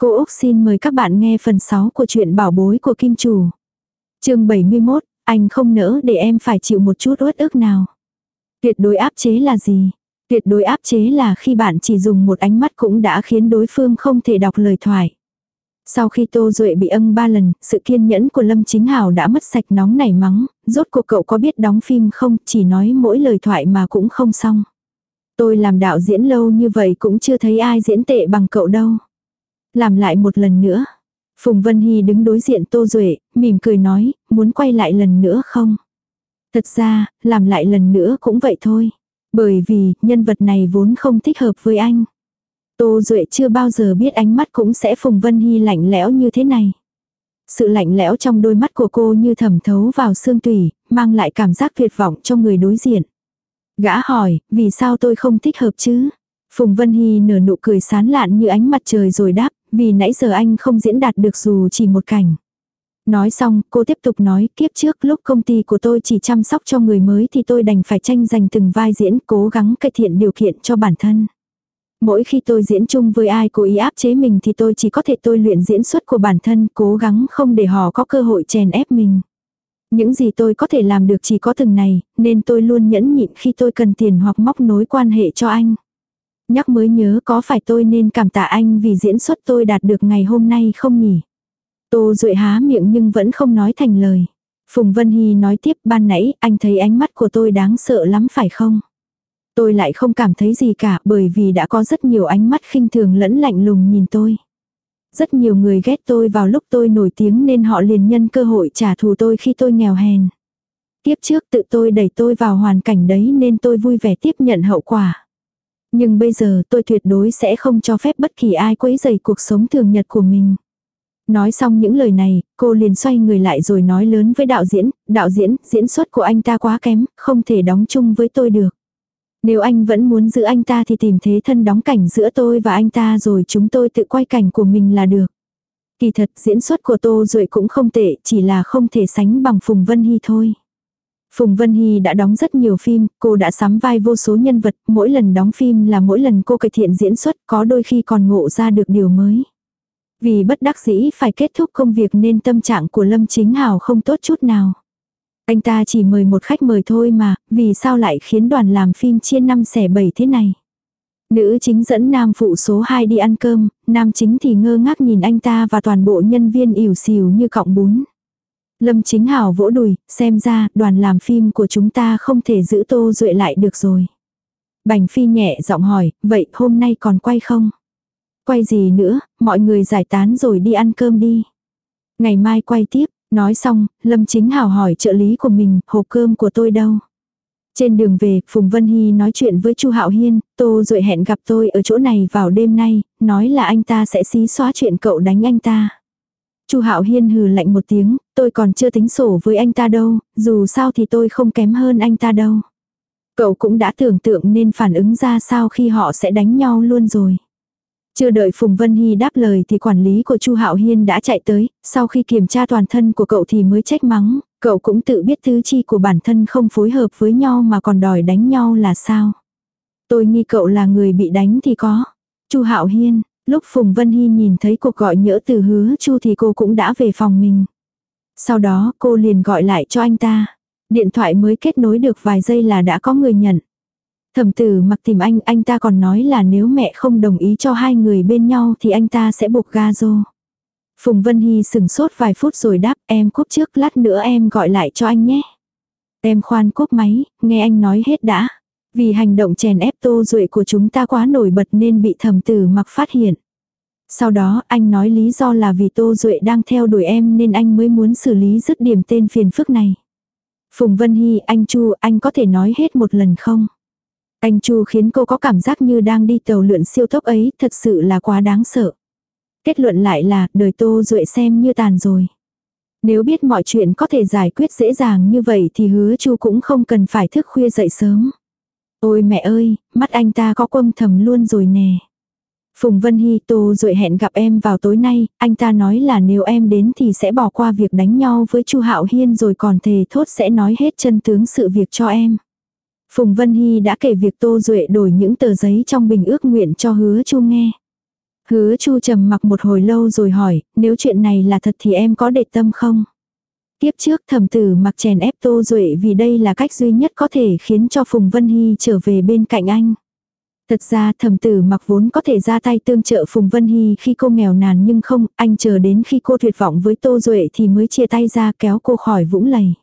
Cô Úc xin mời các bạn nghe phần 6 của truyện bảo bối của Kim Chủ. chương 71, anh không nỡ để em phải chịu một chút uất ức nào. Tuyệt đối áp chế là gì? Tuyệt đối áp chế là khi bạn chỉ dùng một ánh mắt cũng đã khiến đối phương không thể đọc lời thoại. Sau khi Tô Duệ bị âng ba lần, sự kiên nhẫn của Lâm Chính Hảo đã mất sạch nóng nảy mắng, rốt cuộc cậu có biết đóng phim không, chỉ nói mỗi lời thoại mà cũng không xong. Tôi làm đạo diễn lâu như vậy cũng chưa thấy ai diễn tệ bằng cậu đâu. Làm lại một lần nữa. Phùng Vân Hy đứng đối diện Tô Duệ, mỉm cười nói, muốn quay lại lần nữa không? Thật ra, làm lại lần nữa cũng vậy thôi. Bởi vì, nhân vật này vốn không thích hợp với anh. Tô Duệ chưa bao giờ biết ánh mắt cũng sẽ Phùng Vân Hy lạnh lẽo như thế này. Sự lạnh lẽo trong đôi mắt của cô như thẩm thấu vào xương tủy, mang lại cảm giác tuyệt vọng cho người đối diện. Gã hỏi, vì sao tôi không thích hợp chứ? Phùng Vân Hy nở nụ cười sán lạn như ánh mặt trời rồi đáp, vì nãy giờ anh không diễn đạt được dù chỉ một cảnh. Nói xong, cô tiếp tục nói, kiếp trước lúc công ty của tôi chỉ chăm sóc cho người mới thì tôi đành phải tranh giành từng vai diễn, cố gắng cải thiện điều kiện cho bản thân. Mỗi khi tôi diễn chung với ai cố ý áp chế mình thì tôi chỉ có thể tôi luyện diễn xuất của bản thân, cố gắng không để họ có cơ hội chèn ép mình. Những gì tôi có thể làm được chỉ có từng này, nên tôi luôn nhẫn nhịn khi tôi cần tiền hoặc móc nối quan hệ cho anh. Nhắc mới nhớ có phải tôi nên cảm tạ anh vì diễn xuất tôi đạt được ngày hôm nay không nhỉ? Tô Duệ há miệng nhưng vẫn không nói thành lời. Phùng Vân Hy nói tiếp, ban nãy anh thấy ánh mắt của tôi đáng sợ lắm phải không? Tôi lại không cảm thấy gì cả, bởi vì đã có rất nhiều ánh mắt khinh thường lẫn lạnh lùng nhìn tôi. Rất nhiều người ghét tôi vào lúc tôi nổi tiếng nên họ liền nhân cơ hội trả thù tôi khi tôi nghèo hèn. Tiếp trước tự tôi đẩy tôi vào hoàn cảnh đấy nên tôi vui vẻ tiếp nhận hậu quả. Nhưng bây giờ tôi tuyệt đối sẽ không cho phép bất kỳ ai quấy rầy cuộc sống thường nhật của mình. Nói xong những lời này, cô liền xoay người lại rồi nói lớn với đạo diễn, đạo diễn, diễn xuất của anh ta quá kém, không thể đóng chung với tôi được. Nếu anh vẫn muốn giữ anh ta thì tìm thế thân đóng cảnh giữa tôi và anh ta rồi chúng tôi tự quay cảnh của mình là được. Kỳ thật diễn xuất của Tô Duệ cũng không tệ, chỉ là không thể sánh bằng Phùng Vân Hy thôi. Phùng Vân Hy đã đóng rất nhiều phim, cô đã sắm vai vô số nhân vật, mỗi lần đóng phim là mỗi lần cô cải thiện diễn xuất, có đôi khi còn ngộ ra được điều mới. Vì bất đắc dĩ phải kết thúc công việc nên tâm trạng của Lâm Chính Hào không tốt chút nào. Anh ta chỉ mời một khách mời thôi mà, vì sao lại khiến đoàn làm phim chia năm xẻ bảy thế này. Nữ chính dẫn nam phụ số 2 đi ăn cơm, nam chính thì ngơ ngác nhìn anh ta và toàn bộ nhân viên ỉu xìu như cọng bún. Lâm chính hảo vỗ đùi, xem ra đoàn làm phim của chúng ta không thể giữ tô duệ lại được rồi. Bành phi nhẹ giọng hỏi, vậy hôm nay còn quay không? Quay gì nữa, mọi người giải tán rồi đi ăn cơm đi. Ngày mai quay tiếp, nói xong, Lâm chính hảo hỏi trợ lý của mình, hộp cơm của tôi đâu? Trên đường về, Phùng Vân Hy nói chuyện với Chu Hạo Hiên, Tô Duệ hẹn gặp tôi ở chỗ này vào đêm nay, nói là anh ta sẽ xí xóa chuyện cậu đánh anh ta. Chu Hạo Hiên hừ lạnh một tiếng, tôi còn chưa tính sổ với anh ta đâu, dù sao thì tôi không kém hơn anh ta đâu. Cậu cũng đã tưởng tượng nên phản ứng ra sao khi họ sẽ đánh nhau luôn rồi. Chưa đợi Phùng Vân Hy đáp lời thì quản lý của Chu Hạo Hiên đã chạy tới, sau khi kiểm tra toàn thân của cậu thì mới trách mắng, cậu cũng tự biết thứ chi của bản thân không phối hợp với nhau mà còn đòi đánh nhau là sao. Tôi nghi cậu là người bị đánh thì có. Chu Hạo Hiên, Lúc Phùng Vân Hy nhìn thấy cuộc gọi nhỡ từ hứa chu thì cô cũng đã về phòng mình. Sau đó cô liền gọi lại cho anh ta. Điện thoại mới kết nối được vài giây là đã có người nhận. Thẩm tử mặc tìm anh, anh ta còn nói là nếu mẹ không đồng ý cho hai người bên nhau thì anh ta sẽ buộc ga rô. Phùng Vân Hy sừng sốt vài phút rồi đáp em cúp trước lát nữa em gọi lại cho anh nhé. Em khoan cúp máy, nghe anh nói hết đã. Vì hành động chèn ép tô duệ của chúng ta quá nổi bật nên bị thẩm tử mặc phát hiện. Sau đó anh nói lý do là vì tô duệ đang theo đuổi em nên anh mới muốn xử lý dứt điểm tên phiền phức này. Phùng Vân Hy, anh Chu, anh có thể nói hết một lần không? Anh Chu khiến cô có cảm giác như đang đi tàu lượn siêu tốc ấy, thật sự là quá đáng sợ. Kết luận lại là, đời Tô Duệ xem như tàn rồi. Nếu biết mọi chuyện có thể giải quyết dễ dàng như vậy thì hứa Chu cũng không cần phải thức khuya dậy sớm. Ôi mẹ ơi, mắt anh ta có quâm thầm luôn rồi nè. Phùng Vân Hy Tô rồi hẹn gặp em vào tối nay, anh ta nói là nếu em đến thì sẽ bỏ qua việc đánh nhau với Chu Hạo Hiên rồi còn thề thốt sẽ nói hết chân tướng sự việc cho em. Phùng Vân Hy đã kể việc Tô Duệ đổi những tờ giấy trong bình ước nguyện cho hứa Chu nghe. Hứa Chu trầm mặc một hồi lâu rồi hỏi, nếu chuyện này là thật thì em có để tâm không? Tiếp trước thẩm tử mặc chèn ép Tô Duệ vì đây là cách duy nhất có thể khiến cho Phùng Vân Hy trở về bên cạnh anh. Thật ra thẩm tử mặc vốn có thể ra tay tương trợ Phùng Vân Hy khi cô nghèo nàn nhưng không, anh chờ đến khi cô tuyệt vọng với Tô Duệ thì mới chia tay ra kéo cô khỏi vũng lầy.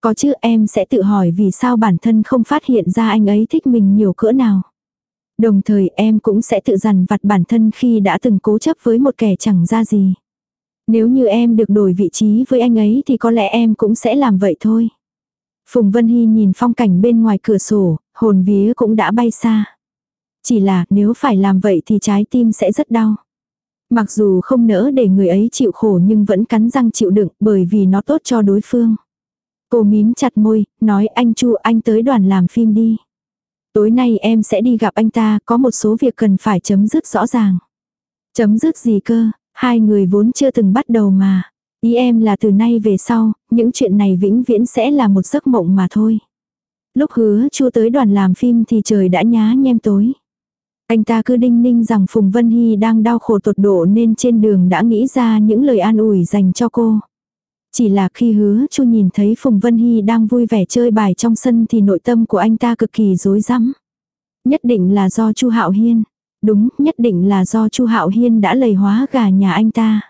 Có chứ em sẽ tự hỏi vì sao bản thân không phát hiện ra anh ấy thích mình nhiều cỡ nào. Đồng thời em cũng sẽ tự dằn vặt bản thân khi đã từng cố chấp với một kẻ chẳng ra gì. Nếu như em được đổi vị trí với anh ấy thì có lẽ em cũng sẽ làm vậy thôi. Phùng Vân Hy nhìn phong cảnh bên ngoài cửa sổ, hồn vía cũng đã bay xa. Chỉ là nếu phải làm vậy thì trái tim sẽ rất đau. Mặc dù không nỡ để người ấy chịu khổ nhưng vẫn cắn răng chịu đựng bởi vì nó tốt cho đối phương. Cô mím chặt môi, nói anh Chu anh tới đoàn làm phim đi. Tối nay em sẽ đi gặp anh ta, có một số việc cần phải chấm dứt rõ ràng. Chấm dứt gì cơ, hai người vốn chưa từng bắt đầu mà. Ý em là từ nay về sau, những chuyện này vĩnh viễn sẽ là một giấc mộng mà thôi. Lúc hứa Chu tới đoàn làm phim thì trời đã nhá nhem tối. Anh ta cứ đinh ninh rằng Phùng Vân Hy đang đau khổ tột độ nên trên đường đã nghĩ ra những lời an ủi dành cho cô. Chỉ là khi hứa chu nhìn thấy Phùng Vân Hy đang vui vẻ chơi bài trong sân thì nội tâm của anh ta cực kỳ rối rắm. Nhất định là do chu Hạo Hiên. Đúng, nhất định là do chu Hạo Hiên đã lầy hóa gà nhà anh ta.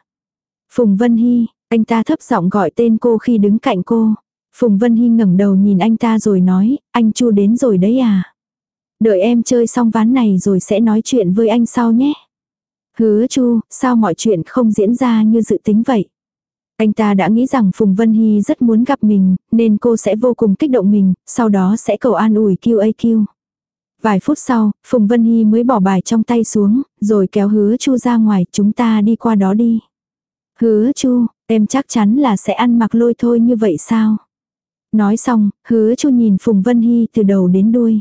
Phùng Vân Hy, anh ta thấp giọng gọi tên cô khi đứng cạnh cô. Phùng Vân Hy ngẩng đầu nhìn anh ta rồi nói, anh chu đến rồi đấy à. Đợi em chơi xong ván này rồi sẽ nói chuyện với anh sau nhé. Hứa chu, sao mọi chuyện không diễn ra như dự tính vậy? Anh ta đã nghĩ rằng Phùng Vân Hy rất muốn gặp mình, nên cô sẽ vô cùng kích động mình, sau đó sẽ cầu an ủi QAQ. Vài phút sau, Phùng Vân Hy mới bỏ bài trong tay xuống, rồi kéo hứa chu ra ngoài, chúng ta đi qua đó đi. Hứa chu, em chắc chắn là sẽ ăn mặc lôi thôi như vậy sao? Nói xong, hứa chu nhìn Phùng Vân Hy từ đầu đến đuôi.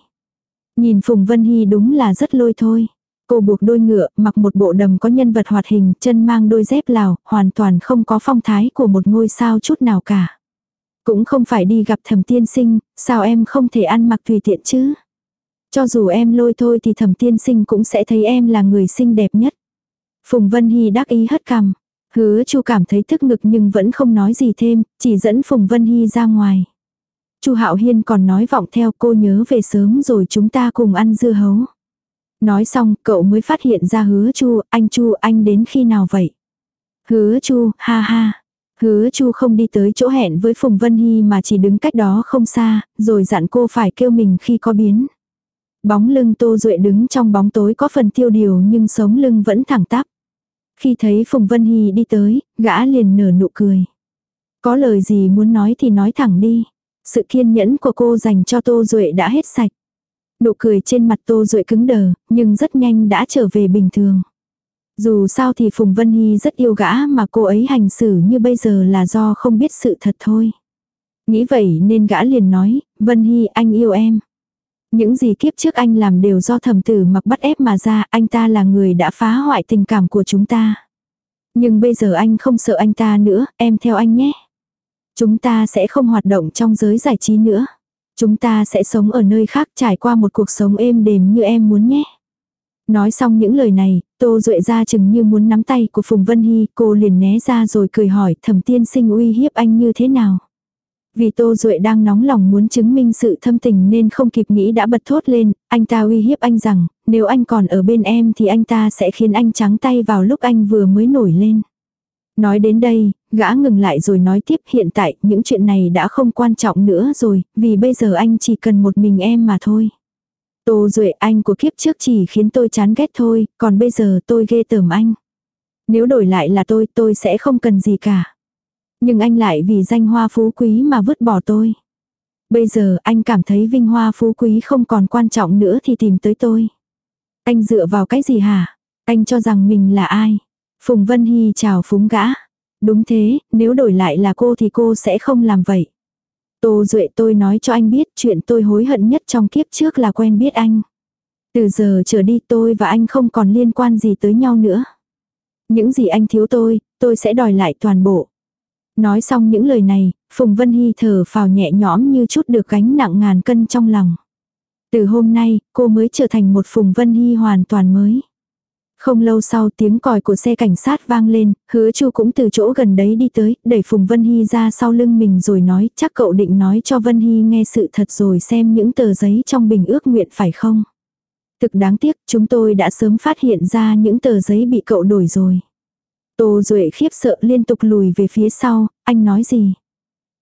Nhìn Phùng Vân Hy đúng là rất lôi thôi. Cô buộc đôi ngựa, mặc một bộ đầm có nhân vật hoạt hình, chân mang đôi dép lào, hoàn toàn không có phong thái của một ngôi sao chút nào cả. Cũng không phải đi gặp thẩm tiên sinh, sao em không thể ăn mặc tùy tiện chứ? Cho dù em lôi thôi thì thẩm tiên sinh cũng sẽ thấy em là người xinh đẹp nhất. Phùng Vân Hy đắc ý hất cằm. Hứa chu cảm thấy tức ngực nhưng vẫn không nói gì thêm, chỉ dẫn Phùng Vân Hy ra ngoài. chu Hạo Hiên còn nói vọng theo cô nhớ về sớm rồi chúng ta cùng ăn dưa hấu. Nói xong, cậu mới phát hiện ra hứa chu, anh chu anh đến khi nào vậy? Hứa chu, ha ha. Hứa chu không đi tới chỗ hẹn với Phùng Vân Hy mà chỉ đứng cách đó không xa, rồi dặn cô phải kêu mình khi có biến. Bóng lưng Tô Duệ đứng trong bóng tối có phần tiêu điều nhưng sống lưng vẫn thẳng tắp. Khi thấy Phùng Vân Hy đi tới, gã liền nở nụ cười. Có lời gì muốn nói thì nói thẳng đi. Sự kiên nhẫn của cô dành cho Tô Duệ đã hết sạch. Nụ cười trên mặt Tô Duệ cứng đờ, nhưng rất nhanh đã trở về bình thường. Dù sao thì Phùng Vân Hy rất yêu gã mà cô ấy hành xử như bây giờ là do không biết sự thật thôi. Nghĩ vậy nên gã liền nói, Vân Hy anh yêu em. Những gì kiếp trước anh làm đều do thầm tử mặc bắt ép mà ra, anh ta là người đã phá hoại tình cảm của chúng ta. Nhưng bây giờ anh không sợ anh ta nữa, em theo anh nhé. Chúng ta sẽ không hoạt động trong giới giải trí nữa. Chúng ta sẽ sống ở nơi khác trải qua một cuộc sống êm đềm như em muốn nhé. Nói xong những lời này, Tô Duệ ra chừng như muốn nắm tay của Phùng Vân Hy, cô liền né ra rồi cười hỏi thẩm tiên sinh uy hiếp anh như thế nào. Vì Tô Duệ đang nóng lòng muốn chứng minh sự thâm tình nên không kịp nghĩ đã bật thốt lên, anh ta uy hiếp anh rằng, nếu anh còn ở bên em thì anh ta sẽ khiến anh trắng tay vào lúc anh vừa mới nổi lên. Nói đến đây, gã ngừng lại rồi nói tiếp hiện tại những chuyện này đã không quan trọng nữa rồi, vì bây giờ anh chỉ cần một mình em mà thôi. Tô Duệ anh của kiếp trước chỉ khiến tôi chán ghét thôi, còn bây giờ tôi ghê tởm anh. Nếu đổi lại là tôi, tôi sẽ không cần gì cả. Nhưng anh lại vì danh hoa phú quý mà vứt bỏ tôi. Bây giờ anh cảm thấy vinh hoa phú quý không còn quan trọng nữa thì tìm tới tôi. Anh dựa vào cái gì hả? Anh cho rằng mình là ai? Phùng Vân Hy chào phúng gã. Đúng thế, nếu đổi lại là cô thì cô sẽ không làm vậy. Tô Duệ tôi nói cho anh biết chuyện tôi hối hận nhất trong kiếp trước là quen biết anh. Từ giờ trở đi tôi và anh không còn liên quan gì tới nhau nữa. Những gì anh thiếu tôi, tôi sẽ đòi lại toàn bộ. Nói xong những lời này, Phùng Vân Hy thở phào nhẹ nhõm như chút được gánh nặng ngàn cân trong lòng. Từ hôm nay, cô mới trở thành một Phùng Vân Hy hoàn toàn mới. Không lâu sau tiếng còi của xe cảnh sát vang lên, hứa chu cũng từ chỗ gần đấy đi tới, đẩy Phùng Vân Hy ra sau lưng mình rồi nói chắc cậu định nói cho Vân Hy nghe sự thật rồi xem những tờ giấy trong bình ước nguyện phải không. Thực đáng tiếc chúng tôi đã sớm phát hiện ra những tờ giấy bị cậu đổi rồi. Tô Duệ khiếp sợ liên tục lùi về phía sau, anh nói gì?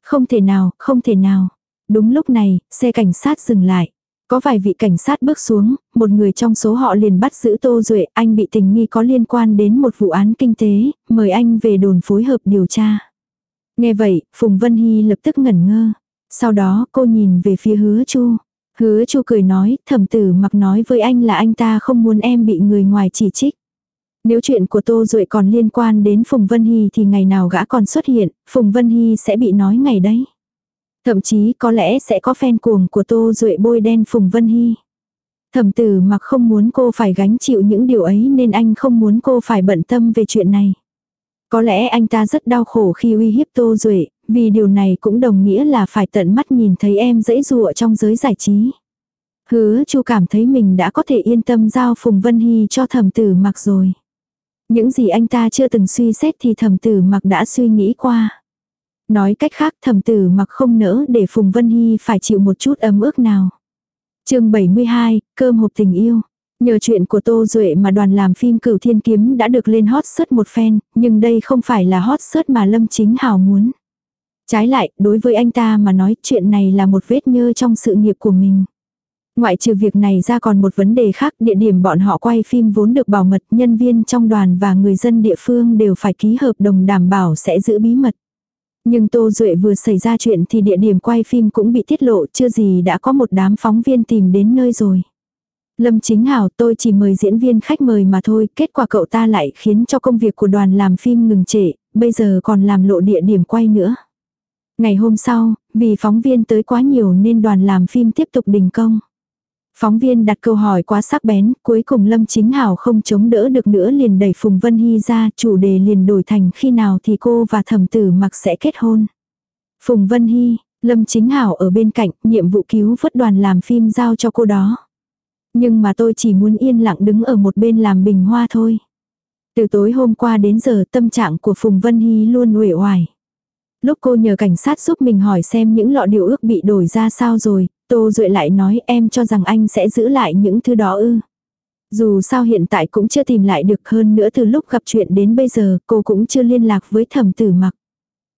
Không thể nào, không thể nào. Đúng lúc này, xe cảnh sát dừng lại. Có vài vị cảnh sát bước xuống, một người trong số họ liền bắt giữ Tô Duệ, anh bị tình nghi có liên quan đến một vụ án kinh tế, mời anh về đồn phối hợp điều tra. Nghe vậy, Phùng Vân Hy lập tức ngẩn ngơ. Sau đó cô nhìn về phía hứa chu. Hứa chu cười nói, thẩm tử mặc nói với anh là anh ta không muốn em bị người ngoài chỉ trích. Nếu chuyện của Tô Duệ còn liên quan đến Phùng Vân Hy thì ngày nào gã còn xuất hiện, Phùng Vân Hy sẽ bị nói ngày đấy. Thậm chí có lẽ sẽ có fan cuồng của Tô Duệ bôi đen Phùng Vân Hy. Thẩm tử mặc không muốn cô phải gánh chịu những điều ấy nên anh không muốn cô phải bận tâm về chuyện này. Có lẽ anh ta rất đau khổ khi uy hiếp Tô Duệ, vì điều này cũng đồng nghĩa là phải tận mắt nhìn thấy em dễ dụa trong giới giải trí. Hứa chu cảm thấy mình đã có thể yên tâm giao Phùng Vân Hy cho thẩm tử mặc rồi. Những gì anh ta chưa từng suy xét thì thẩm tử mặc đã suy nghĩ qua. Nói cách khác thẩm tử mặc không nỡ để Phùng Vân Hy phải chịu một chút ấm ức nào. chương 72, cơm hộp tình yêu. Nhờ chuyện của Tô Duệ mà đoàn làm phim Cửu Thiên Kiếm đã được lên hot search một phen, nhưng đây không phải là hot search mà Lâm Chính Hào muốn. Trái lại, đối với anh ta mà nói chuyện này là một vết nhơ trong sự nghiệp của mình. Ngoại trừ việc này ra còn một vấn đề khác, địa điểm bọn họ quay phim vốn được bảo mật, nhân viên trong đoàn và người dân địa phương đều phải ký hợp đồng đảm bảo sẽ giữ bí mật. Nhưng Tô Duệ vừa xảy ra chuyện thì địa điểm quay phim cũng bị tiết lộ, chưa gì đã có một đám phóng viên tìm đến nơi rồi. Lâm Chính Hảo tôi chỉ mời diễn viên khách mời mà thôi, kết quả cậu ta lại khiến cho công việc của đoàn làm phim ngừng trễ, bây giờ còn làm lộ địa điểm quay nữa. Ngày hôm sau, vì phóng viên tới quá nhiều nên đoàn làm phim tiếp tục đình công. Phóng viên đặt câu hỏi quá sắc bén, cuối cùng Lâm Chính Hảo không chống đỡ được nữa liền đẩy Phùng Vân Hy ra, chủ đề liền đổi thành khi nào thì cô và thẩm tử mặc sẽ kết hôn. Phùng Vân Hy, Lâm Chính Hảo ở bên cạnh, nhiệm vụ cứu vớt đoàn làm phim giao cho cô đó. Nhưng mà tôi chỉ muốn yên lặng đứng ở một bên làm bình hoa thôi. Từ tối hôm qua đến giờ tâm trạng của Phùng Vân Hy luôn uể oải. Lúc cô nhờ cảnh sát giúp mình hỏi xem những lọ điều ước bị đổi ra sao rồi, Tô Duệ lại nói em cho rằng anh sẽ giữ lại những thứ đó ư. Dù sao hiện tại cũng chưa tìm lại được hơn nữa từ lúc gặp chuyện đến bây giờ cô cũng chưa liên lạc với thẩm tử mặc.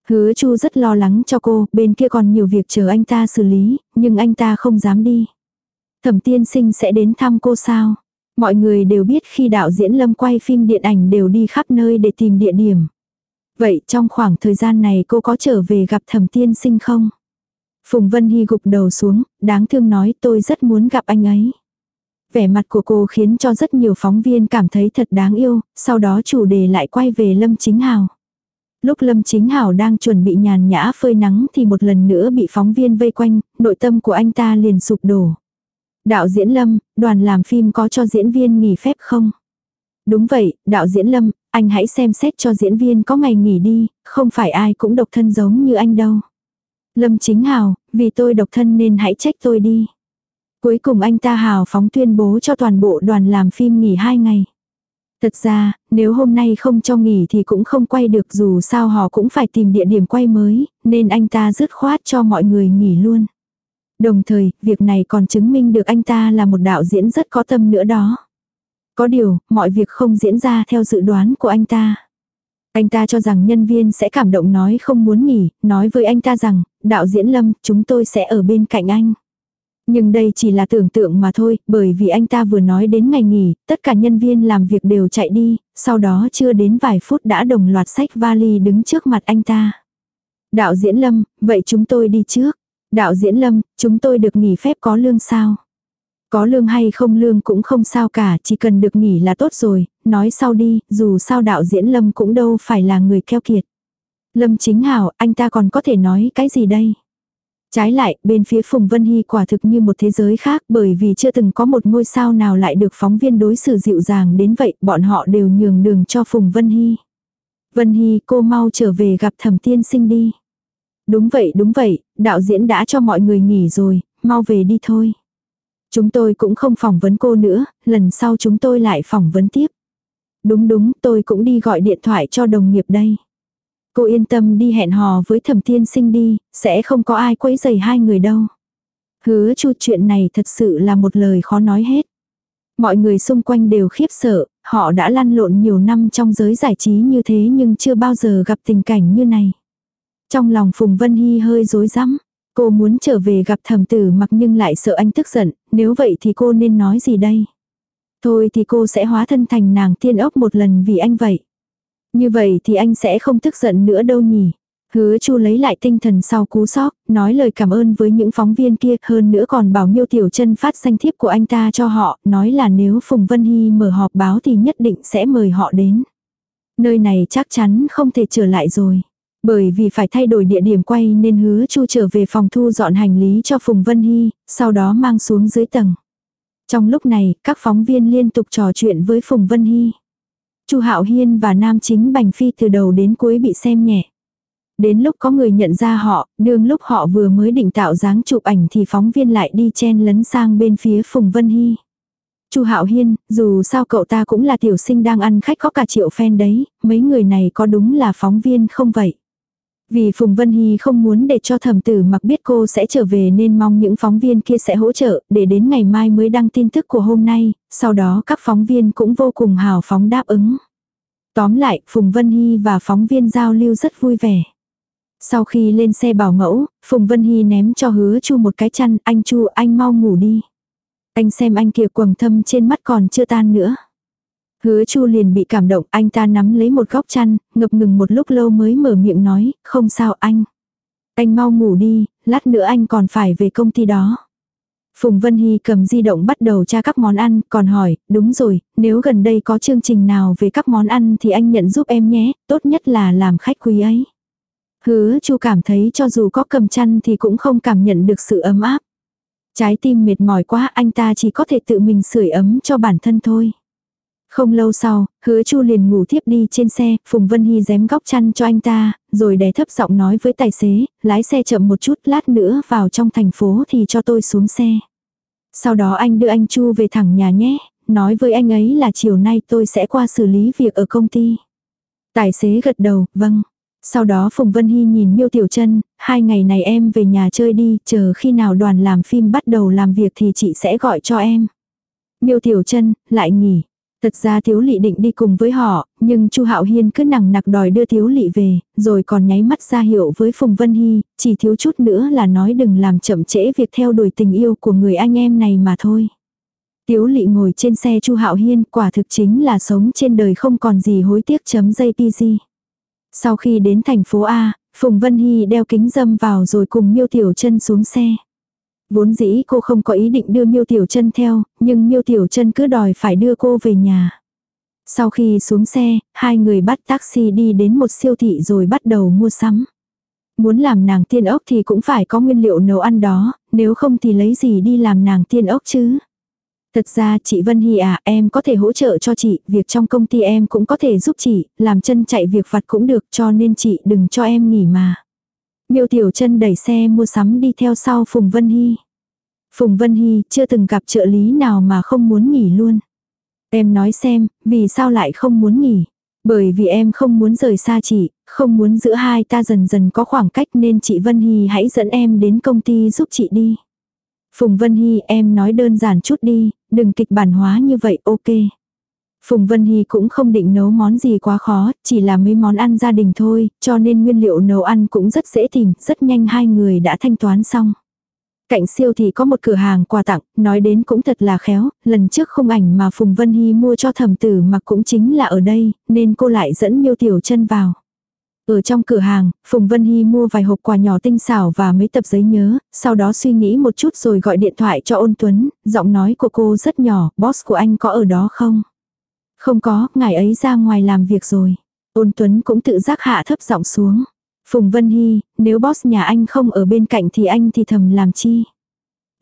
Hứa Chu rất lo lắng cho cô, bên kia còn nhiều việc chờ anh ta xử lý, nhưng anh ta không dám đi. Thẩm tiên sinh sẽ đến thăm cô sao? Mọi người đều biết khi đạo diễn Lâm quay phim điện ảnh đều đi khắp nơi để tìm địa điểm. Vậy trong khoảng thời gian này cô có trở về gặp thẩm tiên sinh không? Phùng Vân Hy gục đầu xuống, đáng thương nói tôi rất muốn gặp anh ấy. Vẻ mặt của cô khiến cho rất nhiều phóng viên cảm thấy thật đáng yêu, sau đó chủ đề lại quay về Lâm Chính Hào. Lúc Lâm Chính Hảo đang chuẩn bị nhàn nhã phơi nắng thì một lần nữa bị phóng viên vây quanh, nội tâm của anh ta liền sụp đổ. Đạo diễn Lâm, đoàn làm phim có cho diễn viên nghỉ phép không? Đúng vậy, đạo diễn Lâm, anh hãy xem xét cho diễn viên có ngày nghỉ đi, không phải ai cũng độc thân giống như anh đâu. Lâm chính hào, vì tôi độc thân nên hãy trách tôi đi. Cuối cùng anh ta hào phóng tuyên bố cho toàn bộ đoàn làm phim nghỉ hai ngày. Thật ra, nếu hôm nay không cho nghỉ thì cũng không quay được dù sao họ cũng phải tìm địa điểm quay mới, nên anh ta dứt khoát cho mọi người nghỉ luôn. Đồng thời, việc này còn chứng minh được anh ta là một đạo diễn rất có tâm nữa đó. Có điều, mọi việc không diễn ra theo dự đoán của anh ta. Anh ta cho rằng nhân viên sẽ cảm động nói không muốn nghỉ, nói với anh ta rằng, đạo diễn Lâm, chúng tôi sẽ ở bên cạnh anh. Nhưng đây chỉ là tưởng tượng mà thôi, bởi vì anh ta vừa nói đến ngày nghỉ, tất cả nhân viên làm việc đều chạy đi, sau đó chưa đến vài phút đã đồng loạt sách vali đứng trước mặt anh ta. Đạo diễn Lâm, vậy chúng tôi đi trước. Đạo diễn Lâm, chúng tôi được nghỉ phép có lương sao? Có lương hay không lương cũng không sao cả, chỉ cần được nghỉ là tốt rồi, nói sau đi, dù sao đạo diễn Lâm cũng đâu phải là người keo kiệt. Lâm chính hảo, anh ta còn có thể nói cái gì đây? Trái lại, bên phía Phùng Vân Hy quả thực như một thế giới khác bởi vì chưa từng có một ngôi sao nào lại được phóng viên đối xử dịu dàng đến vậy, bọn họ đều nhường đường cho Phùng Vân Hy. Vân Hy cô mau trở về gặp thẩm tiên sinh đi. Đúng vậy đúng vậy, đạo diễn đã cho mọi người nghỉ rồi, mau về đi thôi. Chúng tôi cũng không phỏng vấn cô nữa, lần sau chúng tôi lại phỏng vấn tiếp. Đúng đúng, tôi cũng đi gọi điện thoại cho đồng nghiệp đây. Cô yên tâm đi hẹn hò với thẩm tiên sinh đi, sẽ không có ai quấy rầy hai người đâu. Hứa chu chuyện này thật sự là một lời khó nói hết. Mọi người xung quanh đều khiếp sợ, họ đã lăn lộn nhiều năm trong giới giải trí như thế nhưng chưa bao giờ gặp tình cảnh như này. Trong lòng Phùng Vân Hy hơi rối rắm. Cô muốn trở về gặp thẩm tử mặc nhưng lại sợ anh tức giận, nếu vậy thì cô nên nói gì đây? Thôi thì cô sẽ hóa thân thành nàng tiên ốc một lần vì anh vậy. Như vậy thì anh sẽ không tức giận nữa đâu nhỉ. Hứa Chu lấy lại tinh thần sau cú sóc, nói lời cảm ơn với những phóng viên kia, hơn nữa còn bảo Miêu Tiểu Chân phát danh thiếp của anh ta cho họ, nói là nếu Phùng Vân Hy mở họp báo thì nhất định sẽ mời họ đến. Nơi này chắc chắn không thể trở lại rồi. Bởi vì phải thay đổi địa điểm quay nên hứa Chu trở về phòng thu dọn hành lý cho Phùng Vân Hy, sau đó mang xuống dưới tầng. Trong lúc này, các phóng viên liên tục trò chuyện với Phùng Vân Hy. Chu Hạo Hiên và nam chính Bành Phi từ đầu đến cuối bị xem nhẹ. Đến lúc có người nhận ra họ, đương lúc họ vừa mới định tạo dáng chụp ảnh thì phóng viên lại đi chen lấn sang bên phía Phùng Vân Hy. Chu Hạo Hiên, dù sao cậu ta cũng là tiểu sinh đang ăn khách có cả triệu fan đấy, mấy người này có đúng là phóng viên không vậy? Vì Phùng Vân Hy không muốn để cho thẩm tử mặc biết cô sẽ trở về nên mong những phóng viên kia sẽ hỗ trợ để đến ngày mai mới đăng tin tức của hôm nay, sau đó các phóng viên cũng vô cùng hào phóng đáp ứng. Tóm lại, Phùng Vân Hy và phóng viên giao lưu rất vui vẻ. Sau khi lên xe bảo mẫu, Phùng Vân Hy ném cho hứa chu một cái chăn, anh chu anh mau ngủ đi. Anh xem anh kia quầng thâm trên mắt còn chưa tan nữa. Hứa chu liền bị cảm động, anh ta nắm lấy một góc chăn, ngập ngừng một lúc lâu mới mở miệng nói, không sao anh. Anh mau ngủ đi, lát nữa anh còn phải về công ty đó. Phùng Vân Hy cầm di động bắt đầu tra các món ăn, còn hỏi, đúng rồi, nếu gần đây có chương trình nào về các món ăn thì anh nhận giúp em nhé, tốt nhất là làm khách quý ấy. Hứa chu cảm thấy cho dù có cầm chăn thì cũng không cảm nhận được sự ấm áp. Trái tim mệt mỏi quá anh ta chỉ có thể tự mình sưởi ấm cho bản thân thôi. Không lâu sau, hứa chu liền ngủ thiếp đi trên xe, Phùng Vân Hy dém góc chăn cho anh ta, rồi đè thấp giọng nói với tài xế, lái xe chậm một chút lát nữa vào trong thành phố thì cho tôi xuống xe. Sau đó anh đưa anh Chu về thẳng nhà nhé, nói với anh ấy là chiều nay tôi sẽ qua xử lý việc ở công ty. Tài xế gật đầu, vâng. Sau đó Phùng Vân Hy nhìn Miêu Tiểu Trân, hai ngày này em về nhà chơi đi, chờ khi nào đoàn làm phim bắt đầu làm việc thì chị sẽ gọi cho em. Miêu Tiểu Trân, lại nghỉ. Thật ra thiếu Lị định đi cùng với họ, nhưng Chu Hạo Hiên cứ nằng nặc đòi đưa thiếu Lị về, rồi còn nháy mắt ra hiệu với Phùng Vân Hy, chỉ thiếu chút nữa là nói đừng làm chậm trễ việc theo đuổi tình yêu của người anh em này mà thôi. Tiếu Lị ngồi trên xe Chu Hạo Hiên, quả thực chính là sống trên đời không còn gì hối tiếc chấm JPG. Sau khi đến thành phố A, Phùng Vân Hy đeo kính dâm vào rồi cùng Miêu Tiểu Chân xuống xe. Vốn dĩ cô không có ý định đưa Miêu Tiểu Chân theo, nhưng Miêu Tiểu Chân cứ đòi phải đưa cô về nhà. Sau khi xuống xe, hai người bắt taxi đi đến một siêu thị rồi bắt đầu mua sắm. Muốn làm nàng tiên ốc thì cũng phải có nguyên liệu nấu ăn đó, nếu không thì lấy gì đi làm nàng tiên ốc chứ. Thật ra chị Vân Hy à, em có thể hỗ trợ cho chị, việc trong công ty em cũng có thể giúp chị, làm chân chạy việc vặt cũng được cho nên chị đừng cho em nghỉ mà. Miêu Tiểu chân đẩy xe mua sắm đi theo sau Phùng Vân Hy. Phùng Vân Hy chưa từng gặp trợ lý nào mà không muốn nghỉ luôn. Em nói xem, vì sao lại không muốn nghỉ? Bởi vì em không muốn rời xa chị, không muốn giữa hai ta dần dần có khoảng cách nên chị Vân Hy hãy dẫn em đến công ty giúp chị đi. Phùng Vân Hy em nói đơn giản chút đi, đừng kịch bản hóa như vậy ok. Phùng Vân Hy cũng không định nấu món gì quá khó, chỉ là mấy món ăn gia đình thôi, cho nên nguyên liệu nấu ăn cũng rất dễ tìm, rất nhanh hai người đã thanh toán xong. Cạnh siêu thì có một cửa hàng quà tặng, nói đến cũng thật là khéo, lần trước khung ảnh mà Phùng Vân Hy mua cho thẩm tử mặc cũng chính là ở đây, nên cô lại dẫn miêu tiểu chân vào. Ở trong cửa hàng, Phùng Vân Hy mua vài hộp quà nhỏ tinh xảo và mấy tập giấy nhớ, sau đó suy nghĩ một chút rồi gọi điện thoại cho ôn Tuấn, giọng nói của cô rất nhỏ, boss của anh có ở đó không? Không có, ngài ấy ra ngoài làm việc rồi. Ôn Tuấn cũng tự giác hạ thấp giọng xuống. Phùng Vân Hy, nếu boss nhà anh không ở bên cạnh thì anh thì thầm làm chi?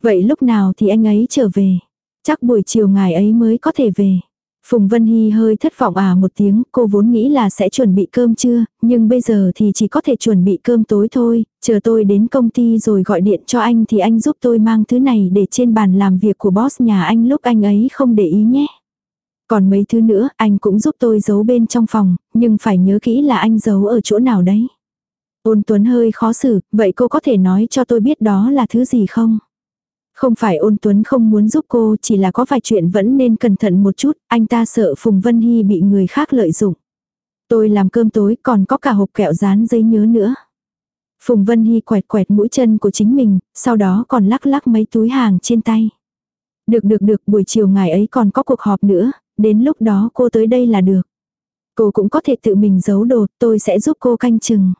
Vậy lúc nào thì anh ấy trở về? Chắc buổi chiều ngài ấy mới có thể về. Phùng Vân Hy hơi thất vọng à một tiếng, cô vốn nghĩ là sẽ chuẩn bị cơm trưa, nhưng bây giờ thì chỉ có thể chuẩn bị cơm tối thôi, chờ tôi đến công ty rồi gọi điện cho anh thì anh giúp tôi mang thứ này để trên bàn làm việc của boss nhà anh lúc anh ấy không để ý nhé. Còn mấy thứ nữa, anh cũng giúp tôi giấu bên trong phòng, nhưng phải nhớ kỹ là anh giấu ở chỗ nào đấy. Ôn Tuấn hơi khó xử, vậy cô có thể nói cho tôi biết đó là thứ gì không? Không phải ôn Tuấn không muốn giúp cô, chỉ là có vài chuyện vẫn nên cẩn thận một chút, anh ta sợ Phùng Vân Hy bị người khác lợi dụng. Tôi làm cơm tối còn có cả hộp kẹo dán giấy nhớ nữa. Phùng Vân Hy quẹt quẹt mũi chân của chính mình, sau đó còn lắc lắc mấy túi hàng trên tay. Được được được, buổi chiều ngày ấy còn có cuộc họp nữa, đến lúc đó cô tới đây là được. Cô cũng có thể tự mình giấu đồ, tôi sẽ giúp cô canh chừng.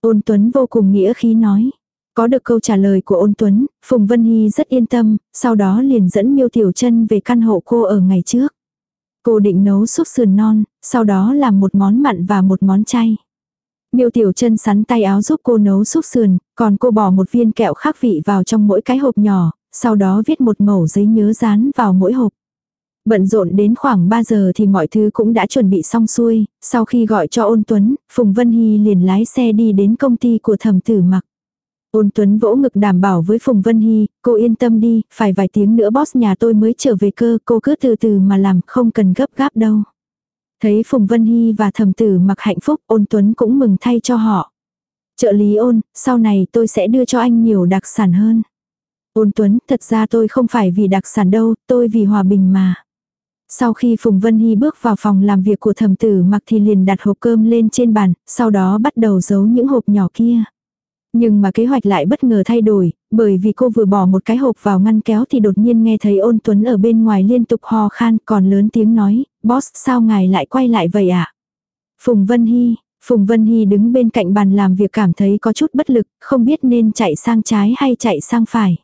Ôn Tuấn vô cùng nghĩa khí nói. Có được câu trả lời của ôn Tuấn, Phùng Vân Hy rất yên tâm, sau đó liền dẫn miêu tiểu chân về căn hộ cô ở ngày trước. Cô định nấu súp sườn non, sau đó làm một món mặn và một món chay. Miêu Tiểu Chân sắn tay áo giúp cô nấu súp sườn, còn cô bỏ một viên kẹo khác vị vào trong mỗi cái hộp nhỏ, sau đó viết một mẩu giấy nhớ dán vào mỗi hộp. Bận rộn đến khoảng 3 giờ thì mọi thứ cũng đã chuẩn bị xong xuôi, sau khi gọi cho ôn Tuấn, Phùng Vân Hy liền lái xe đi đến công ty của thẩm tử mặc. Ôn Tuấn vỗ ngực đảm bảo với Phùng Vân Hy, cô yên tâm đi, phải vài tiếng nữa boss nhà tôi mới trở về cơ, cô cứ từ từ mà làm, không cần gấp gáp đâu. Thấy Phùng Vân Hy và thẩm tử mặc hạnh phúc, ôn Tuấn cũng mừng thay cho họ. Trợ lý ôn, sau này tôi sẽ đưa cho anh nhiều đặc sản hơn. Ôn Tuấn, thật ra tôi không phải vì đặc sản đâu, tôi vì hòa bình mà. Sau khi Phùng Vân Hy bước vào phòng làm việc của thẩm tử mặc thì liền đặt hộp cơm lên trên bàn, sau đó bắt đầu giấu những hộp nhỏ kia. Nhưng mà kế hoạch lại bất ngờ thay đổi, bởi vì cô vừa bỏ một cái hộp vào ngăn kéo thì đột nhiên nghe thấy ôn tuấn ở bên ngoài liên tục hò khan còn lớn tiếng nói, boss sao ngài lại quay lại vậy ạ? À? Phùng Vân Hy, Phùng Vân Hy đứng bên cạnh bàn làm việc cảm thấy có chút bất lực, không biết nên chạy sang trái hay chạy sang phải.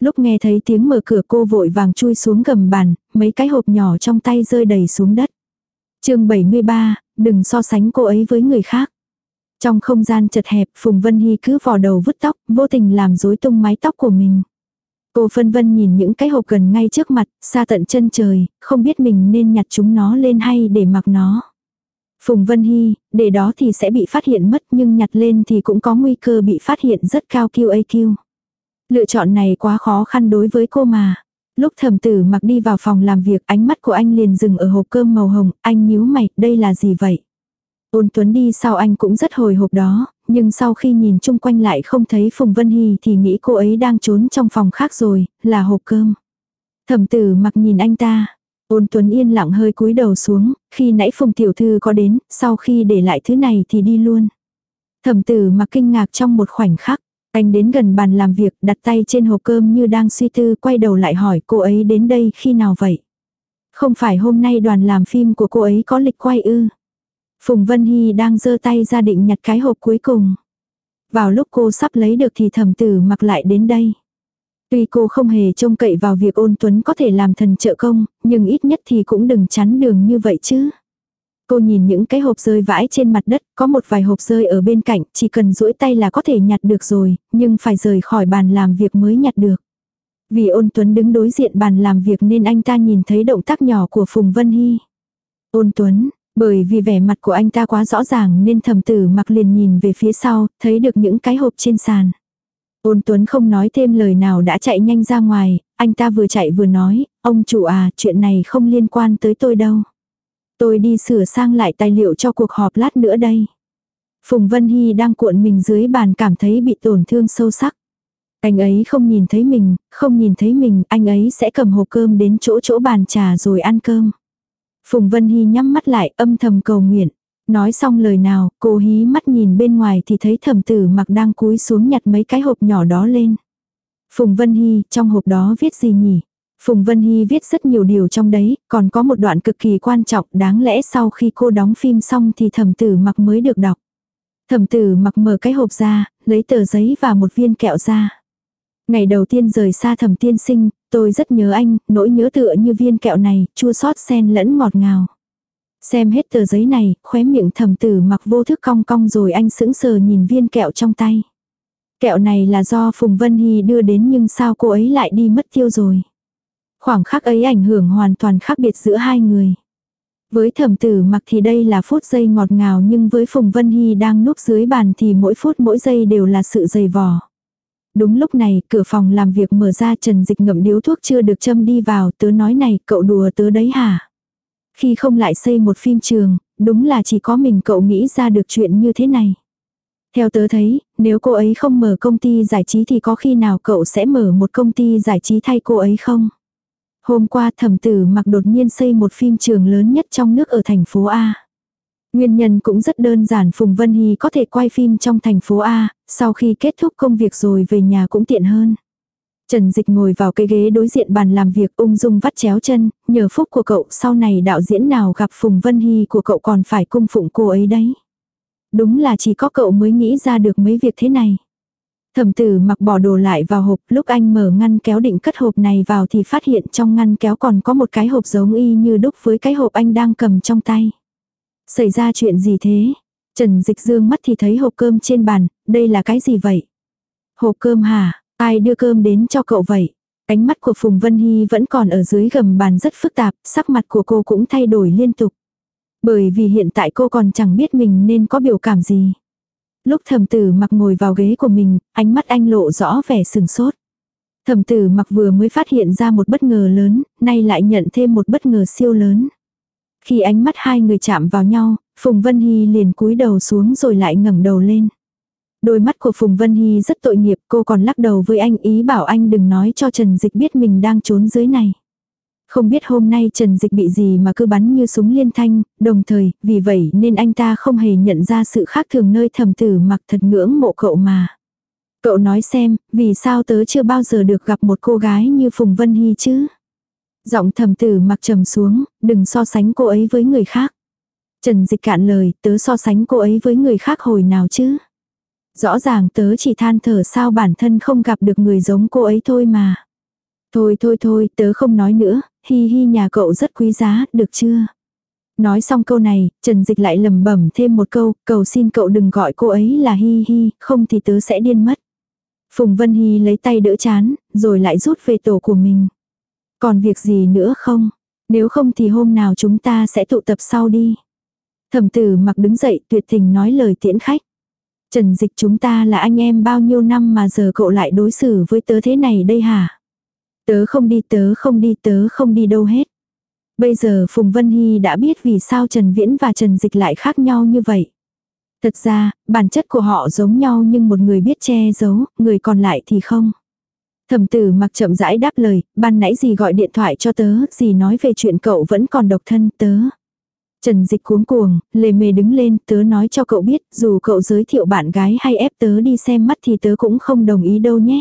Lúc nghe thấy tiếng mở cửa cô vội vàng chui xuống gầm bàn, mấy cái hộp nhỏ trong tay rơi đầy xuống đất. chương 73, đừng so sánh cô ấy với người khác. Trong không gian chật hẹp, Phùng Vân Hy cứ vò đầu vứt tóc, vô tình làm rối tung mái tóc của mình. Cô phân vân nhìn những cái hộp gần ngay trước mặt, xa tận chân trời, không biết mình nên nhặt chúng nó lên hay để mặc nó. Phùng Vân Hy, để đó thì sẽ bị phát hiện mất nhưng nhặt lên thì cũng có nguy cơ bị phát hiện rất cao QAQ. Lựa chọn này quá khó khăn đối với cô mà. Lúc thẩm tử mặc đi vào phòng làm việc ánh mắt của anh liền dừng ở hộp cơm màu hồng, anh nhíu mày, đây là gì vậy? Ôn Tuấn đi sau anh cũng rất hồi hộp đó, nhưng sau khi nhìn chung quanh lại không thấy Phùng Vân Hy thì nghĩ cô ấy đang trốn trong phòng khác rồi, là hộp cơm. Thẩm tử mặc nhìn anh ta. Ôn Tuấn yên lặng hơi cúi đầu xuống, khi nãy Phùng Tiểu Thư có đến, sau khi để lại thứ này thì đi luôn. Thẩm tử mặc kinh ngạc trong một khoảnh khắc. Anh đến gần bàn làm việc, đặt tay trên hộp cơm như đang suy tư, quay đầu lại hỏi cô ấy đến đây khi nào vậy? Không phải hôm nay đoàn làm phim của cô ấy có lịch quay ư? Phùng Vân Hy đang giơ tay ra định nhặt cái hộp cuối cùng. Vào lúc cô sắp lấy được thì thẩm tử mặc lại đến đây. Tuy cô không hề trông cậy vào việc ôn tuấn có thể làm thần trợ công, nhưng ít nhất thì cũng đừng chắn đường như vậy chứ. Cô nhìn những cái hộp rơi vãi trên mặt đất, có một vài hộp rơi ở bên cạnh, chỉ cần duỗi tay là có thể nhặt được rồi, nhưng phải rời khỏi bàn làm việc mới nhặt được. Vì ôn Tuấn đứng đối diện bàn làm việc nên anh ta nhìn thấy động tác nhỏ của Phùng Vân Hy. Ôn Tuấn, bởi vì vẻ mặt của anh ta quá rõ ràng nên thầm tử mặc liền nhìn về phía sau, thấy được những cái hộp trên sàn. Ôn Tuấn không nói thêm lời nào đã chạy nhanh ra ngoài, anh ta vừa chạy vừa nói, ông chủ à, chuyện này không liên quan tới tôi đâu. Tôi đi sửa sang lại tài liệu cho cuộc họp lát nữa đây. Phùng Vân Hy đang cuộn mình dưới bàn cảm thấy bị tổn thương sâu sắc. Anh ấy không nhìn thấy mình, không nhìn thấy mình, anh ấy sẽ cầm hộp cơm đến chỗ chỗ bàn trà rồi ăn cơm. Phùng Vân Hy nhắm mắt lại âm thầm cầu nguyện. Nói xong lời nào, cô hí mắt nhìn bên ngoài thì thấy thẩm tử mặc đang cúi xuống nhặt mấy cái hộp nhỏ đó lên. Phùng Vân Hy, trong hộp đó viết gì nhỉ? Phùng Vân Hy viết rất nhiều điều trong đấy, còn có một đoạn cực kỳ quan trọng đáng lẽ sau khi cô đóng phim xong thì thẩm tử mặc mới được đọc. Thẩm tử mặc mở cái hộp ra, lấy tờ giấy và một viên kẹo ra. Ngày đầu tiên rời xa thẩm tiên sinh, tôi rất nhớ anh, nỗi nhớ tựa như viên kẹo này, chua xót sen lẫn ngọt ngào. Xem hết tờ giấy này, khóe miệng thầm tử mặc vô thức cong cong rồi anh sững sờ nhìn viên kẹo trong tay. Kẹo này là do Phùng Vân Hy đưa đến nhưng sao cô ấy lại đi mất tiêu rồi. Khoảng khắc ấy ảnh hưởng hoàn toàn khác biệt giữa hai người. Với thẩm tử mặc thì đây là phút giây ngọt ngào nhưng với Phùng Vân Hy đang núp dưới bàn thì mỗi phút mỗi giây đều là sự dày vò. Đúng lúc này, cửa phòng làm việc mở ra Trần Dịch ngậm điếu thuốc chưa được châm đi vào, tớ nói này, cậu đùa tớ đấy hả? khi không lại xây một phim trường, đúng là chỉ có mình cậu nghĩ ra được chuyện như thế này. Theo tớ thấy, nếu cô ấy không mở công ty giải trí thì có khi nào cậu sẽ mở một công ty giải trí thay cô ấy không? Hôm qua thẩm tử mặc đột nhiên xây một phim trường lớn nhất trong nước ở thành phố A. Nguyên nhân cũng rất đơn giản Phùng Vân Hy có thể quay phim trong thành phố A, sau khi kết thúc công việc rồi về nhà cũng tiện hơn. Trần Dịch ngồi vào cái ghế đối diện bàn làm việc ung dung vắt chéo chân, nhờ phúc của cậu sau này đạo diễn nào gặp Phùng Vân Hy của cậu còn phải cung phụng cô ấy đấy. Đúng là chỉ có cậu mới nghĩ ra được mấy việc thế này. Thẩm tử mặc bỏ đồ lại vào hộp, lúc anh mở ngăn kéo định cất hộp này vào thì phát hiện trong ngăn kéo còn có một cái hộp giống y như đúc với cái hộp anh đang cầm trong tay. Xảy ra chuyện gì thế? Trần Dịch dương mắt thì thấy hộp cơm trên bàn, đây là cái gì vậy? Hộp cơm hả? Ai đưa cơm đến cho cậu vậy? Ánh mắt của Phùng Vân Hy vẫn còn ở dưới gầm bàn rất phức tạp, sắc mặt của cô cũng thay đổi liên tục. Bởi vì hiện tại cô còn chẳng biết mình nên có biểu cảm gì. Lúc thầm tử mặc ngồi vào ghế của mình, ánh mắt anh lộ rõ vẻ sừng sốt. Thầm tử mặc vừa mới phát hiện ra một bất ngờ lớn, nay lại nhận thêm một bất ngờ siêu lớn. Khi ánh mắt hai người chạm vào nhau, Phùng Vân Hy liền cúi đầu xuống rồi lại ngẩng đầu lên. Đôi mắt của Phùng Vân Hy rất tội nghiệp, cô còn lắc đầu với anh ý bảo anh đừng nói cho Trần Dịch biết mình đang trốn dưới này. Không biết hôm nay Trần Dịch bị gì mà cứ bắn như súng liên thanh, đồng thời, vì vậy nên anh ta không hề nhận ra sự khác thường nơi thầm tử mặc thật ngưỡng mộ cậu mà. Cậu nói xem, vì sao tớ chưa bao giờ được gặp một cô gái như Phùng Vân Hy chứ? Giọng thầm tử mặc trầm xuống, đừng so sánh cô ấy với người khác. Trần Dịch cạn lời, tớ so sánh cô ấy với người khác hồi nào chứ? Rõ ràng tớ chỉ than thở sao bản thân không gặp được người giống cô ấy thôi mà. Thôi thôi thôi, tớ không nói nữa, hi hi nhà cậu rất quý giá, được chưa? Nói xong câu này, Trần Dịch lại lầm bẩm thêm một câu, cầu xin cậu đừng gọi cô ấy là hi hi, không thì tớ sẽ điên mất. Phùng Vân Hy lấy tay đỡ chán, rồi lại rút về tổ của mình. Còn việc gì nữa không? Nếu không thì hôm nào chúng ta sẽ tụ tập sau đi. Thẩm tử mặc đứng dậy tuyệt tình nói lời tiễn khách. Trần dịch chúng ta là anh em bao nhiêu năm mà giờ cậu lại đối xử với tớ thế này đây hả? Tớ không đi tớ không đi tớ không đi đâu hết. Bây giờ Phùng Vân Hy đã biết vì sao Trần Viễn và Trần Dịch lại khác nhau như vậy. Thật ra, bản chất của họ giống nhau nhưng một người biết che giấu, người còn lại thì không. Thẩm tử mặc chậm rãi đáp lời, ban nãy gì gọi điện thoại cho tớ, gì nói về chuyện cậu vẫn còn độc thân tớ. Trần dịch cuống cuồng, lề mề đứng lên, tớ nói cho cậu biết, dù cậu giới thiệu bạn gái hay ép tớ đi xem mắt thì tớ cũng không đồng ý đâu nhé.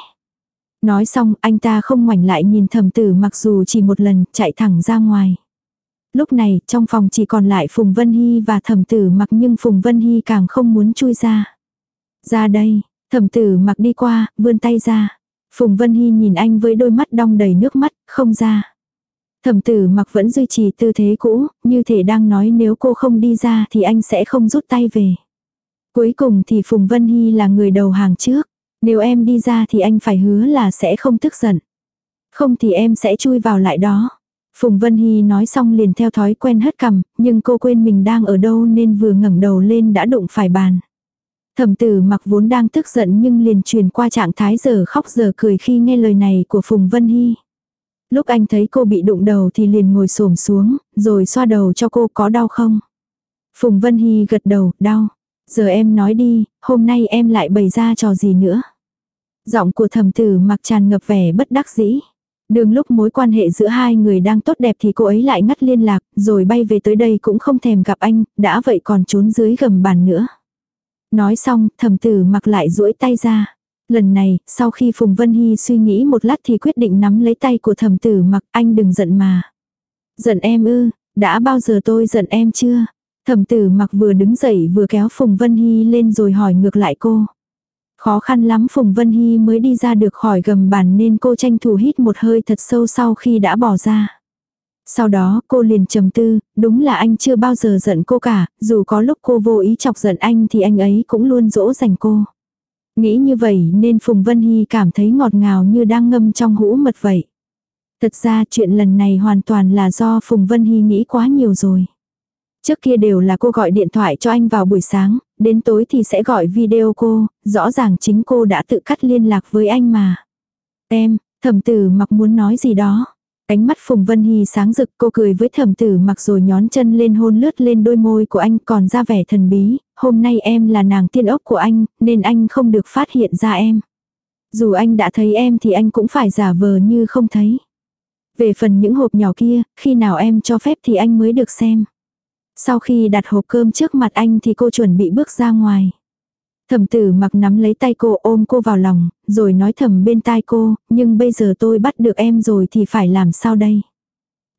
Nói xong, anh ta không ngoảnh lại nhìn thẩm tử mặc dù chỉ một lần, chạy thẳng ra ngoài. Lúc này, trong phòng chỉ còn lại Phùng Vân Hy và thẩm tử mặc nhưng Phùng Vân Hy càng không muốn chui ra. Ra đây, thẩm tử mặc đi qua, vươn tay ra. Phùng Vân Hy nhìn anh với đôi mắt đong đầy nước mắt, không ra. Thẩm tử mặc vẫn duy trì tư thế cũ, như thể đang nói nếu cô không đi ra thì anh sẽ không rút tay về. Cuối cùng thì Phùng Vân Hy là người đầu hàng trước. Nếu em đi ra thì anh phải hứa là sẽ không tức giận. Không thì em sẽ chui vào lại đó. Phùng Vân Hy nói xong liền theo thói quen hất cằm, nhưng cô quên mình đang ở đâu nên vừa ngẩng đầu lên đã đụng phải bàn. Thẩm tử mặc vốn đang tức giận nhưng liền truyền qua trạng thái giờ khóc giờ cười khi nghe lời này của Phùng Vân Hy. Lúc anh thấy cô bị đụng đầu thì liền ngồi xổm xuống, rồi xoa đầu cho cô có đau không? Phùng Vân Hy gật đầu, đau. Giờ em nói đi, hôm nay em lại bày ra trò gì nữa? Giọng của thẩm tử mặc tràn ngập vẻ bất đắc dĩ. Đường lúc mối quan hệ giữa hai người đang tốt đẹp thì cô ấy lại ngắt liên lạc, rồi bay về tới đây cũng không thèm gặp anh, đã vậy còn trốn dưới gầm bàn nữa. Nói xong, thẩm tử mặc lại duỗi tay ra. Lần này, sau khi Phùng Vân Hy suy nghĩ một lát thì quyết định nắm lấy tay của thẩm tử mặc anh đừng giận mà. Giận em ư, đã bao giờ tôi giận em chưa? Thẩm tử mặc vừa đứng dậy vừa kéo Phùng Vân Hy lên rồi hỏi ngược lại cô. Khó khăn lắm Phùng Vân Hy mới đi ra được khỏi gầm bàn nên cô tranh thủ hít một hơi thật sâu sau khi đã bỏ ra. Sau đó cô liền trầm tư, đúng là anh chưa bao giờ giận cô cả, dù có lúc cô vô ý chọc giận anh thì anh ấy cũng luôn dỗ dành cô. Nghĩ như vậy nên Phùng Vân Hy cảm thấy ngọt ngào như đang ngâm trong hũ mật vậy. Thật ra chuyện lần này hoàn toàn là do Phùng Vân Hy nghĩ quá nhiều rồi. Trước kia đều là cô gọi điện thoại cho anh vào buổi sáng, đến tối thì sẽ gọi video cô, rõ ràng chính cô đã tự cắt liên lạc với anh mà. Em, thẩm tử mặc muốn nói gì đó. Ánh mắt Phùng Vân Hy sáng rực cô cười với thẩm tử mặc rồi nhón chân lên hôn lướt lên đôi môi của anh còn ra vẻ thần bí, hôm nay em là nàng tiên ốc của anh, nên anh không được phát hiện ra em. Dù anh đã thấy em thì anh cũng phải giả vờ như không thấy. Về phần những hộp nhỏ kia, khi nào em cho phép thì anh mới được xem. Sau khi đặt hộp cơm trước mặt anh thì cô chuẩn bị bước ra ngoài. Thẩm tử mặc nắm lấy tay cô ôm cô vào lòng, rồi nói thầm bên tai cô, nhưng bây giờ tôi bắt được em rồi thì phải làm sao đây?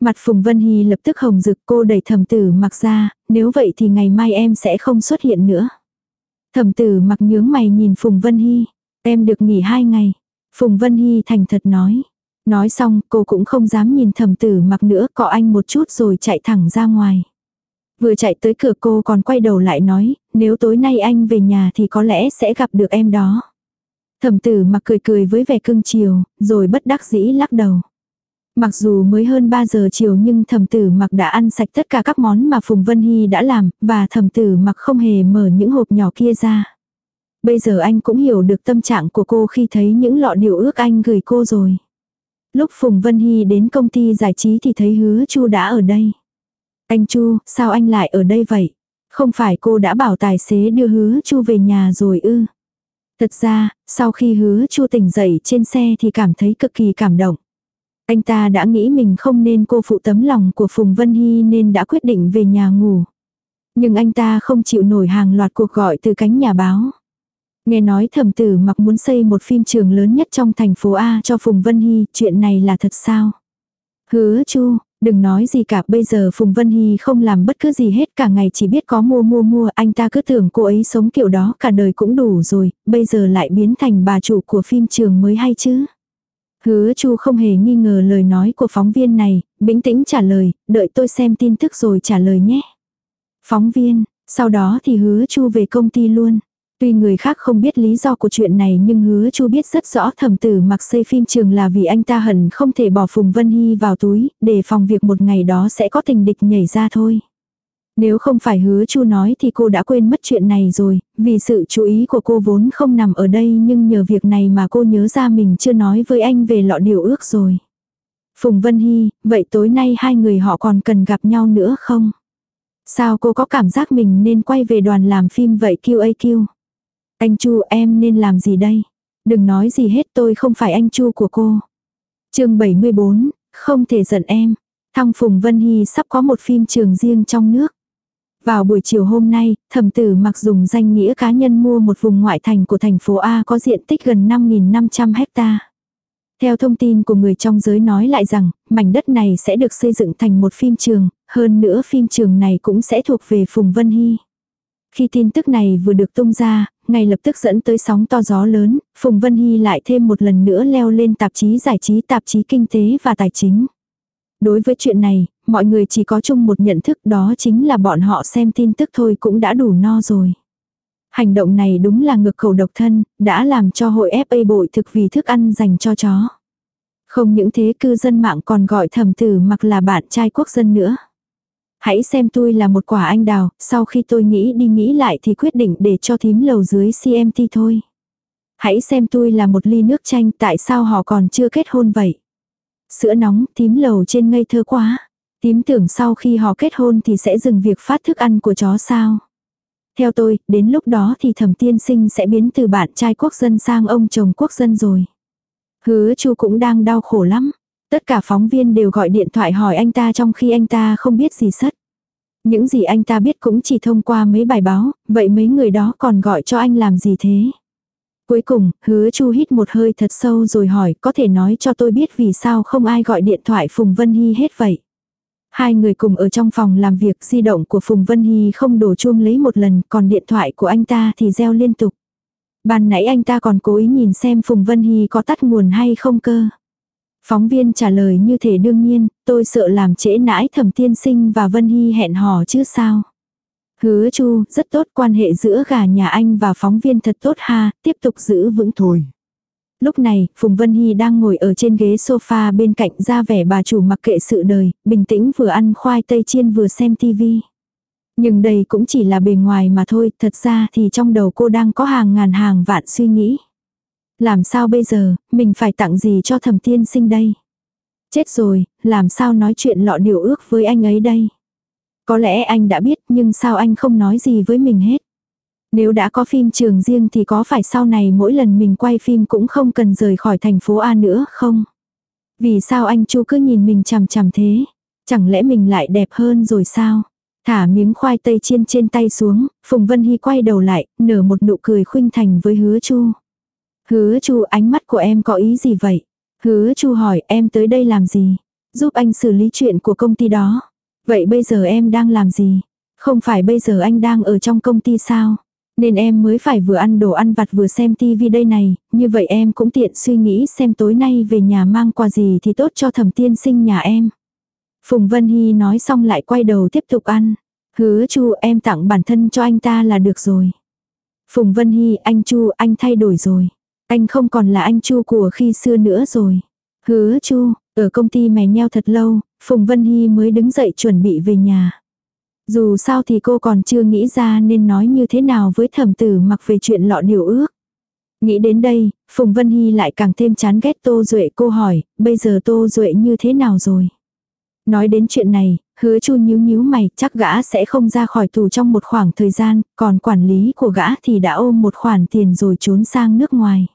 Mặt Phùng Vân Hy lập tức hồng rực cô đẩy thẩm tử mặc ra, nếu vậy thì ngày mai em sẽ không xuất hiện nữa. Thẩm tử mặc nhướng mày nhìn Phùng Vân Hy, em được nghỉ hai ngày. Phùng Vân Hy thành thật nói. Nói xong cô cũng không dám nhìn thẩm tử mặc nữa cọ anh một chút rồi chạy thẳng ra ngoài. Vừa chạy tới cửa cô còn quay đầu lại nói, nếu tối nay anh về nhà thì có lẽ sẽ gặp được em đó. Thẩm tử mặc cười cười với vẻ cưng chiều, rồi bất đắc dĩ lắc đầu. Mặc dù mới hơn 3 giờ chiều nhưng thẩm tử mặc đã ăn sạch tất cả các món mà Phùng Vân Hy đã làm, và thẩm tử mặc không hề mở những hộp nhỏ kia ra. Bây giờ anh cũng hiểu được tâm trạng của cô khi thấy những lọ điều ước anh gửi cô rồi. Lúc Phùng Vân Hy đến công ty giải trí thì thấy hứa Chu đã ở đây. Anh Chu, sao anh lại ở đây vậy? Không phải cô đã bảo tài xế đưa hứa Chu về nhà rồi ư? Thật ra, sau khi hứa Chu tỉnh dậy trên xe thì cảm thấy cực kỳ cảm động. Anh ta đã nghĩ mình không nên cô phụ tấm lòng của Phùng Vân Hy nên đã quyết định về nhà ngủ. Nhưng anh ta không chịu nổi hàng loạt cuộc gọi từ cánh nhà báo. Nghe nói thẩm tử mặc muốn xây một phim trường lớn nhất trong thành phố A cho Phùng Vân Hy, chuyện này là thật sao? Hứa chu, đừng nói gì cả bây giờ Phùng Vân Hy không làm bất cứ gì hết cả ngày chỉ biết có mua mua mua anh ta cứ tưởng cô ấy sống kiểu đó cả đời cũng đủ rồi, bây giờ lại biến thành bà chủ của phim trường mới hay chứ. Hứa Chu không hề nghi ngờ lời nói của phóng viên này, bình tĩnh trả lời, đợi tôi xem tin tức rồi trả lời nhé. Phóng viên, sau đó thì hứa Chu về công ty luôn. Tuy người khác không biết lý do của chuyện này nhưng hứa chu biết rất rõ thẩm tử mặc xây phim trường là vì anh ta hận không thể bỏ Phùng Vân Hy vào túi, để phòng việc một ngày đó sẽ có tình địch nhảy ra thôi. Nếu không phải hứa chu nói thì cô đã quên mất chuyện này rồi, vì sự chú ý của cô vốn không nằm ở đây nhưng nhờ việc này mà cô nhớ ra mình chưa nói với anh về lọ điều ước rồi. Phùng Vân Hy, vậy tối nay hai người họ còn cần gặp nhau nữa không? Sao cô có cảm giác mình nên quay về đoàn làm phim vậy QAQ? Anh Chu em nên làm gì đây? Đừng nói gì hết tôi không phải anh Chu của cô. chương 74, không thể giận em. Thăng Phùng Vân Hy sắp có một phim trường riêng trong nước. Vào buổi chiều hôm nay, thẩm tử mặc dùng danh nghĩa cá nhân mua một vùng ngoại thành của thành phố A có diện tích gần 5.500 hecta. Theo thông tin của người trong giới nói lại rằng, mảnh đất này sẽ được xây dựng thành một phim trường, hơn nữa phim trường này cũng sẽ thuộc về Phùng Vân Hy. Khi tin tức này vừa được tung ra, ngay lập tức dẫn tới sóng to gió lớn, Phùng Vân Hy lại thêm một lần nữa leo lên tạp chí giải trí tạp chí kinh tế và tài chính. Đối với chuyện này, mọi người chỉ có chung một nhận thức đó chính là bọn họ xem tin tức thôi cũng đã đủ no rồi. Hành động này đúng là ngược khẩu độc thân, đã làm cho hội FA bội thực vì thức ăn dành cho chó. Không những thế cư dân mạng còn gọi thầm tử mặc là bạn trai quốc dân nữa. Hãy xem tôi là một quả anh đào, sau khi tôi nghĩ đi nghĩ lại thì quyết định để cho thím lầu dưới CMT thôi. Hãy xem tôi là một ly nước chanh tại sao họ còn chưa kết hôn vậy. Sữa nóng, thím lầu trên ngây thơ quá. Tím tưởng sau khi họ kết hôn thì sẽ dừng việc phát thức ăn của chó sao. Theo tôi, đến lúc đó thì thẩm tiên sinh sẽ biến từ bạn trai quốc dân sang ông chồng quốc dân rồi. Hứa chu cũng đang đau khổ lắm. Tất cả phóng viên đều gọi điện thoại hỏi anh ta trong khi anh ta không biết gì sất. Những gì anh ta biết cũng chỉ thông qua mấy bài báo, vậy mấy người đó còn gọi cho anh làm gì thế? Cuối cùng, hứa chu hít một hơi thật sâu rồi hỏi có thể nói cho tôi biết vì sao không ai gọi điện thoại Phùng Vân Hy hết vậy. Hai người cùng ở trong phòng làm việc di động của Phùng Vân Hy không đổ chuông lấy một lần còn điện thoại của anh ta thì reo liên tục. Ban nãy anh ta còn cố ý nhìn xem Phùng Vân Hy có tắt nguồn hay không cơ. Phóng viên trả lời như thể đương nhiên, tôi sợ làm trễ nãi thẩm tiên sinh và Vân Hy hẹn hò chứ sao. Hứa chu, rất tốt quan hệ giữa gà nhà anh và phóng viên thật tốt ha, tiếp tục giữ vững thôi. Lúc này, Phùng Vân Hy đang ngồi ở trên ghế sofa bên cạnh ra vẻ bà chủ mặc kệ sự đời, bình tĩnh vừa ăn khoai tây chiên vừa xem tivi. Nhưng đây cũng chỉ là bề ngoài mà thôi, thật ra thì trong đầu cô đang có hàng ngàn hàng vạn suy nghĩ. Làm sao bây giờ, mình phải tặng gì cho thẩm tiên sinh đây? Chết rồi, làm sao nói chuyện lọ điều ước với anh ấy đây? Có lẽ anh đã biết nhưng sao anh không nói gì với mình hết? Nếu đã có phim trường riêng thì có phải sau này mỗi lần mình quay phim cũng không cần rời khỏi thành phố A nữa không? Vì sao anh Chu cứ nhìn mình chằm chằm thế? Chẳng lẽ mình lại đẹp hơn rồi sao? Thả miếng khoai tây chiên trên tay xuống, Phùng Vân Hy quay đầu lại, nở một nụ cười khuynh thành với hứa Chu. Hứa Chu ánh mắt của em có ý gì vậy? Hứa Chu hỏi em tới đây làm gì? Giúp anh xử lý chuyện của công ty đó. Vậy bây giờ em đang làm gì? Không phải bây giờ anh đang ở trong công ty sao? Nên em mới phải vừa ăn đồ ăn vặt vừa xem tivi đây này, như vậy em cũng tiện suy nghĩ xem tối nay về nhà mang quà gì thì tốt cho thẩm tiên sinh nhà em. Phùng Vân Hy nói xong lại quay đầu tiếp tục ăn. Hứa Chu em tặng bản thân cho anh ta là được rồi. Phùng Vân Hy anh Chu anh thay đổi rồi. Anh không còn là anh Chu của khi xưa nữa rồi. Hứa Chu, ở công ty mè nheo thật lâu, Phùng Vân Hy mới đứng dậy chuẩn bị về nhà. Dù sao thì cô còn chưa nghĩ ra nên nói như thế nào với thẩm tử mặc về chuyện lọ điều ước. Nghĩ đến đây, Phùng Vân Hy lại càng thêm chán ghét Tô Duệ cô hỏi, bây giờ Tô Duệ như thế nào rồi? Nói đến chuyện này, hứa chu nhíu nhíu mày, chắc gã sẽ không ra khỏi tù trong một khoảng thời gian, còn quản lý của gã thì đã ôm một khoản tiền rồi trốn sang nước ngoài.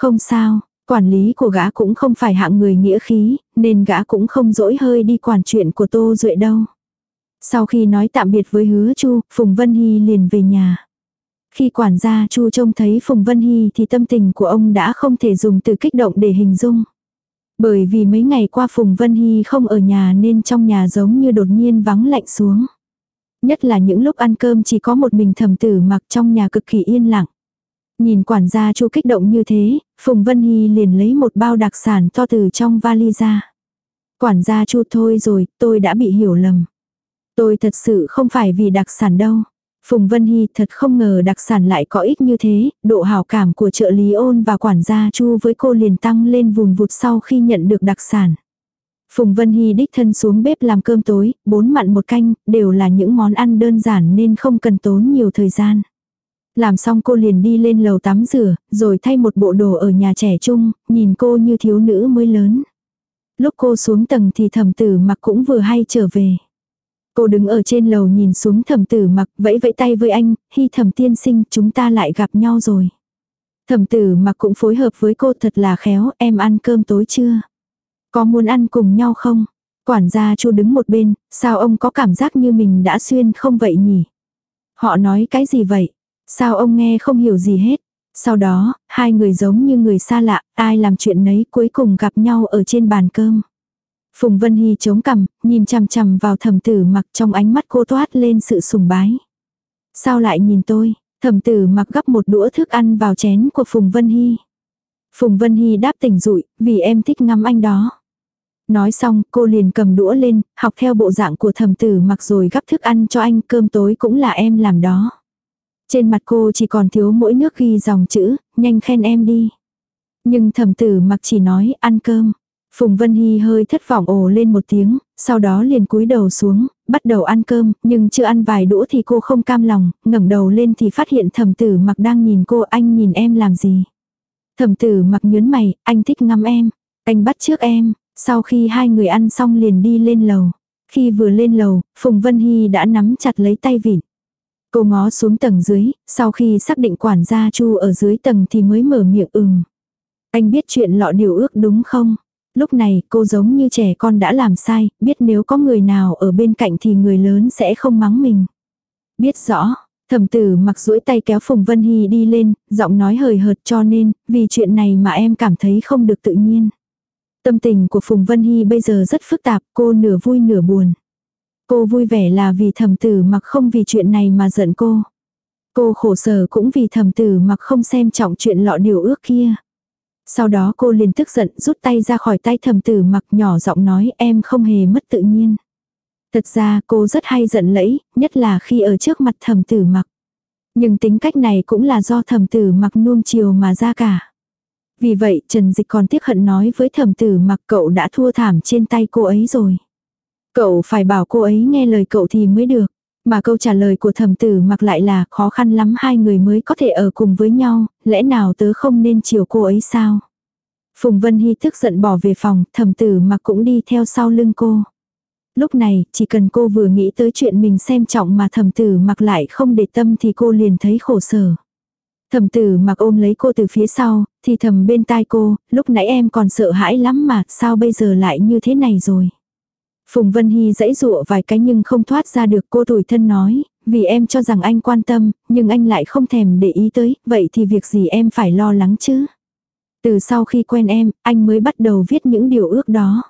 Không sao, quản lý của gã cũng không phải hạng người nghĩa khí, nên gã cũng không dỗi hơi đi quản chuyện của Tô Duệ đâu. Sau khi nói tạm biệt với hứa chu, Phùng Vân Hy liền về nhà. Khi quản gia chu trông thấy Phùng Vân Hy thì tâm tình của ông đã không thể dùng từ kích động để hình dung. Bởi vì mấy ngày qua Phùng Vân Hy không ở nhà nên trong nhà giống như đột nhiên vắng lạnh xuống. Nhất là những lúc ăn cơm chỉ có một mình thầm tử mặc trong nhà cực kỳ yên lặng. Nhìn quản gia chu kích động như thế, Phùng Vân Hy liền lấy một bao đặc sản to từ trong vali ra. Quản gia chu thôi rồi, tôi đã bị hiểu lầm. Tôi thật sự không phải vì đặc sản đâu. Phùng Vân Hy thật không ngờ đặc sản lại có ích như thế, độ hảo cảm của trợ lý ôn và quản gia chu với cô liền tăng lên vùn vụt sau khi nhận được đặc sản. Phùng Vân Hy đích thân xuống bếp làm cơm tối, bốn mặn một canh, đều là những món ăn đơn giản nên không cần tốn nhiều thời gian. Làm xong cô liền đi lên lầu tắm rửa, rồi thay một bộ đồ ở nhà trẻ chung, nhìn cô như thiếu nữ mới lớn. Lúc cô xuống tầng thì thẩm tử mặc cũng vừa hay trở về. Cô đứng ở trên lầu nhìn xuống thẩm tử mặc vẫy vẫy tay với anh, hy thẩm tiên sinh chúng ta lại gặp nhau rồi. Thẩm tử mặc cũng phối hợp với cô thật là khéo, em ăn cơm tối chưa? Có muốn ăn cùng nhau không? Quản gia chu đứng một bên, sao ông có cảm giác như mình đã xuyên không vậy nhỉ? Họ nói cái gì vậy? Sao ông nghe không hiểu gì hết? Sau đó, hai người giống như người xa lạ, ai làm chuyện nấy cuối cùng gặp nhau ở trên bàn cơm. Phùng Vân Hy chống cằm, nhìn chằm chằm vào thẩm tử mặc trong ánh mắt cô toát lên sự sùng bái. Sao lại nhìn tôi? Thẩm tử mặc gấp một đũa thức ăn vào chén của Phùng Vân Hy. Phùng Vân Hy đáp tỉnh rụi, vì em thích ngắm anh đó. Nói xong, cô liền cầm đũa lên, học theo bộ dạng của thẩm tử mặc rồi gắp thức ăn cho anh, cơm tối cũng là em làm đó. Trên mặt cô chỉ còn thiếu mỗi nước ghi dòng chữ, nhanh khen em đi. Nhưng thẩm tử mặc chỉ nói ăn cơm. Phùng Vân Hy hơi thất vọng ồ lên một tiếng, sau đó liền cúi đầu xuống, bắt đầu ăn cơm, nhưng chưa ăn vài đũa thì cô không cam lòng, ngẩng đầu lên thì phát hiện thẩm tử mặc đang nhìn cô anh nhìn em làm gì. Thẩm tử mặc nhớn mày, anh thích ngắm em, anh bắt trước em, sau khi hai người ăn xong liền đi lên lầu. Khi vừa lên lầu, Phùng Vân Hy đã nắm chặt lấy tay vịn. Cô ngó xuống tầng dưới, sau khi xác định quản gia chu ở dưới tầng thì mới mở miệng ừm. Anh biết chuyện lọ điều ước đúng không? Lúc này cô giống như trẻ con đã làm sai, biết nếu có người nào ở bên cạnh thì người lớn sẽ không mắng mình. Biết rõ, thẩm tử mặc duỗi tay kéo Phùng Vân Hy đi lên, giọng nói hời hợt cho nên, vì chuyện này mà em cảm thấy không được tự nhiên. Tâm tình của Phùng Vân Hy bây giờ rất phức tạp, cô nửa vui nửa buồn. Cô vui vẻ là vì thẩm tử mặc không vì chuyện này mà giận cô. Cô khổ sở cũng vì thẩm tử mặc không xem trọng chuyện lọ điều ước kia. Sau đó cô liền tức giận rút tay ra khỏi tay thầm tử mặc nhỏ giọng nói em không hề mất tự nhiên. Thật ra cô rất hay giận lẫy, nhất là khi ở trước mặt thầm tử mặc. Nhưng tính cách này cũng là do thầm tử mặc nuông chiều mà ra cả. Vì vậy Trần Dịch còn tiếc hận nói với thầm tử mặc cậu đã thua thảm trên tay cô ấy rồi. Cậu phải bảo cô ấy nghe lời cậu thì mới được. Mà câu trả lời của thầm tử mặc lại là khó khăn lắm hai người mới có thể ở cùng với nhau, lẽ nào tớ không nên chiều cô ấy sao? Phùng Vân Hy tức giận bỏ về phòng, thầm tử mà cũng đi theo sau lưng cô. Lúc này, chỉ cần cô vừa nghĩ tới chuyện mình xem trọng mà thầm tử mặc lại không để tâm thì cô liền thấy khổ sở. Thầm tử mặc ôm lấy cô từ phía sau, thì thầm bên tai cô, lúc nãy em còn sợ hãi lắm mà, sao bây giờ lại như thế này rồi. Phùng Vân Hy dãy dụa vài cái nhưng không thoát ra được cô tủi thân nói, vì em cho rằng anh quan tâm, nhưng anh lại không thèm để ý tới, vậy thì việc gì em phải lo lắng chứ. Từ sau khi quen em, anh mới bắt đầu viết những điều ước đó.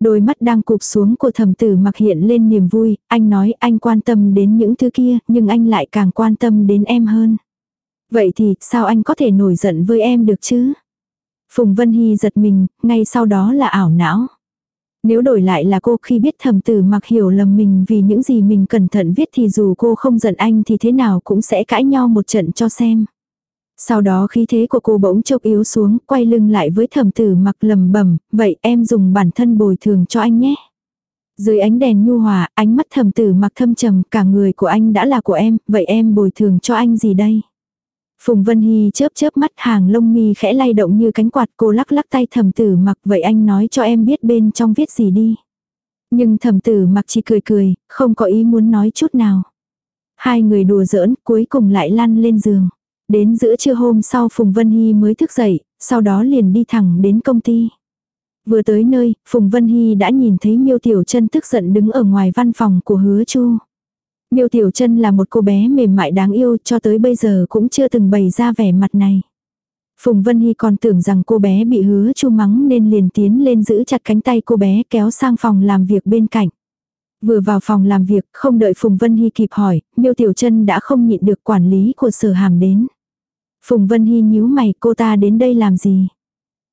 Đôi mắt đang cụp xuống của thầm tử mặc hiện lên niềm vui, anh nói anh quan tâm đến những thứ kia, nhưng anh lại càng quan tâm đến em hơn. Vậy thì, sao anh có thể nổi giận với em được chứ? Phùng Vân Hy giật mình, ngay sau đó là ảo não. Nếu đổi lại là cô khi biết thầm tử mặc hiểu lầm mình vì những gì mình cẩn thận viết thì dù cô không giận anh thì thế nào cũng sẽ cãi nhau một trận cho xem. Sau đó khí thế của cô bỗng chốc yếu xuống, quay lưng lại với thầm tử mặc lầm bẩm vậy em dùng bản thân bồi thường cho anh nhé. Dưới ánh đèn nhu hòa, ánh mắt thầm tử mặc thâm trầm, cả người của anh đã là của em, vậy em bồi thường cho anh gì đây? Phùng Vân Hy chớp chớp mắt hàng lông mi khẽ lay động như cánh quạt cô lắc lắc tay thầm tử mặc vậy anh nói cho em biết bên trong viết gì đi. Nhưng thầm tử mặc chỉ cười cười, không có ý muốn nói chút nào. Hai người đùa giỡn cuối cùng lại lăn lên giường. Đến giữa trưa hôm sau Phùng Vân Hy mới thức dậy, sau đó liền đi thẳng đến công ty. Vừa tới nơi, Phùng Vân Hy đã nhìn thấy Miêu Tiểu Chân tức giận đứng ở ngoài văn phòng của Hứa Chu. Miêu Tiểu Trân là một cô bé mềm mại đáng yêu cho tới bây giờ cũng chưa từng bày ra vẻ mặt này. Phùng Vân Hy còn tưởng rằng cô bé bị hứa chu mắng nên liền tiến lên giữ chặt cánh tay cô bé kéo sang phòng làm việc bên cạnh. Vừa vào phòng làm việc, không đợi Phùng Vân Hy kịp hỏi, Miêu Tiểu Trân đã không nhịn được quản lý của sở hàm đến. Phùng Vân Hy nhíu mày cô ta đến đây làm gì?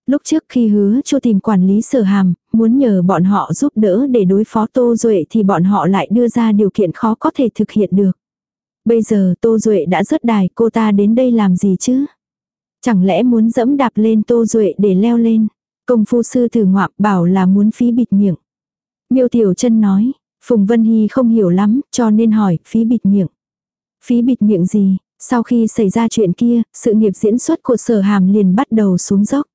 Lúc trước khi hứa chu tìm quản lý sở hàm, muốn nhờ bọn họ giúp đỡ để đối phó Tô Duệ thì bọn họ lại đưa ra điều kiện khó có thể thực hiện được. Bây giờ Tô Duệ đã rớt đài cô ta đến đây làm gì chứ? Chẳng lẽ muốn dẫm đạp lên Tô Duệ để leo lên? Công phu sư thử ngoạm bảo là muốn phí bịt miệng. Miêu Tiểu chân nói, Phùng Vân Hy không hiểu lắm cho nên hỏi phí bịt miệng. Phí bịt miệng gì? Sau khi xảy ra chuyện kia, sự nghiệp diễn xuất của sở hàm liền bắt đầu xuống dốc.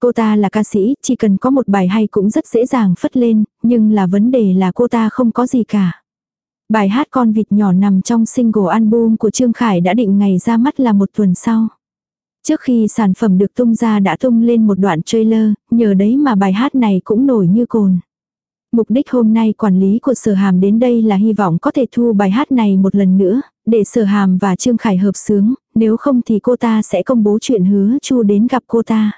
Cô ta là ca sĩ, chỉ cần có một bài hay cũng rất dễ dàng phất lên, nhưng là vấn đề là cô ta không có gì cả. Bài hát con vịt nhỏ nằm trong single album của Trương Khải đã định ngày ra mắt là một tuần sau. Trước khi sản phẩm được tung ra đã tung lên một đoạn trailer, nhờ đấy mà bài hát này cũng nổi như cồn. Mục đích hôm nay quản lý của sở hàm đến đây là hy vọng có thể thu bài hát này một lần nữa, để sở hàm và Trương Khải hợp sướng, nếu không thì cô ta sẽ công bố chuyện hứa chu đến gặp cô ta.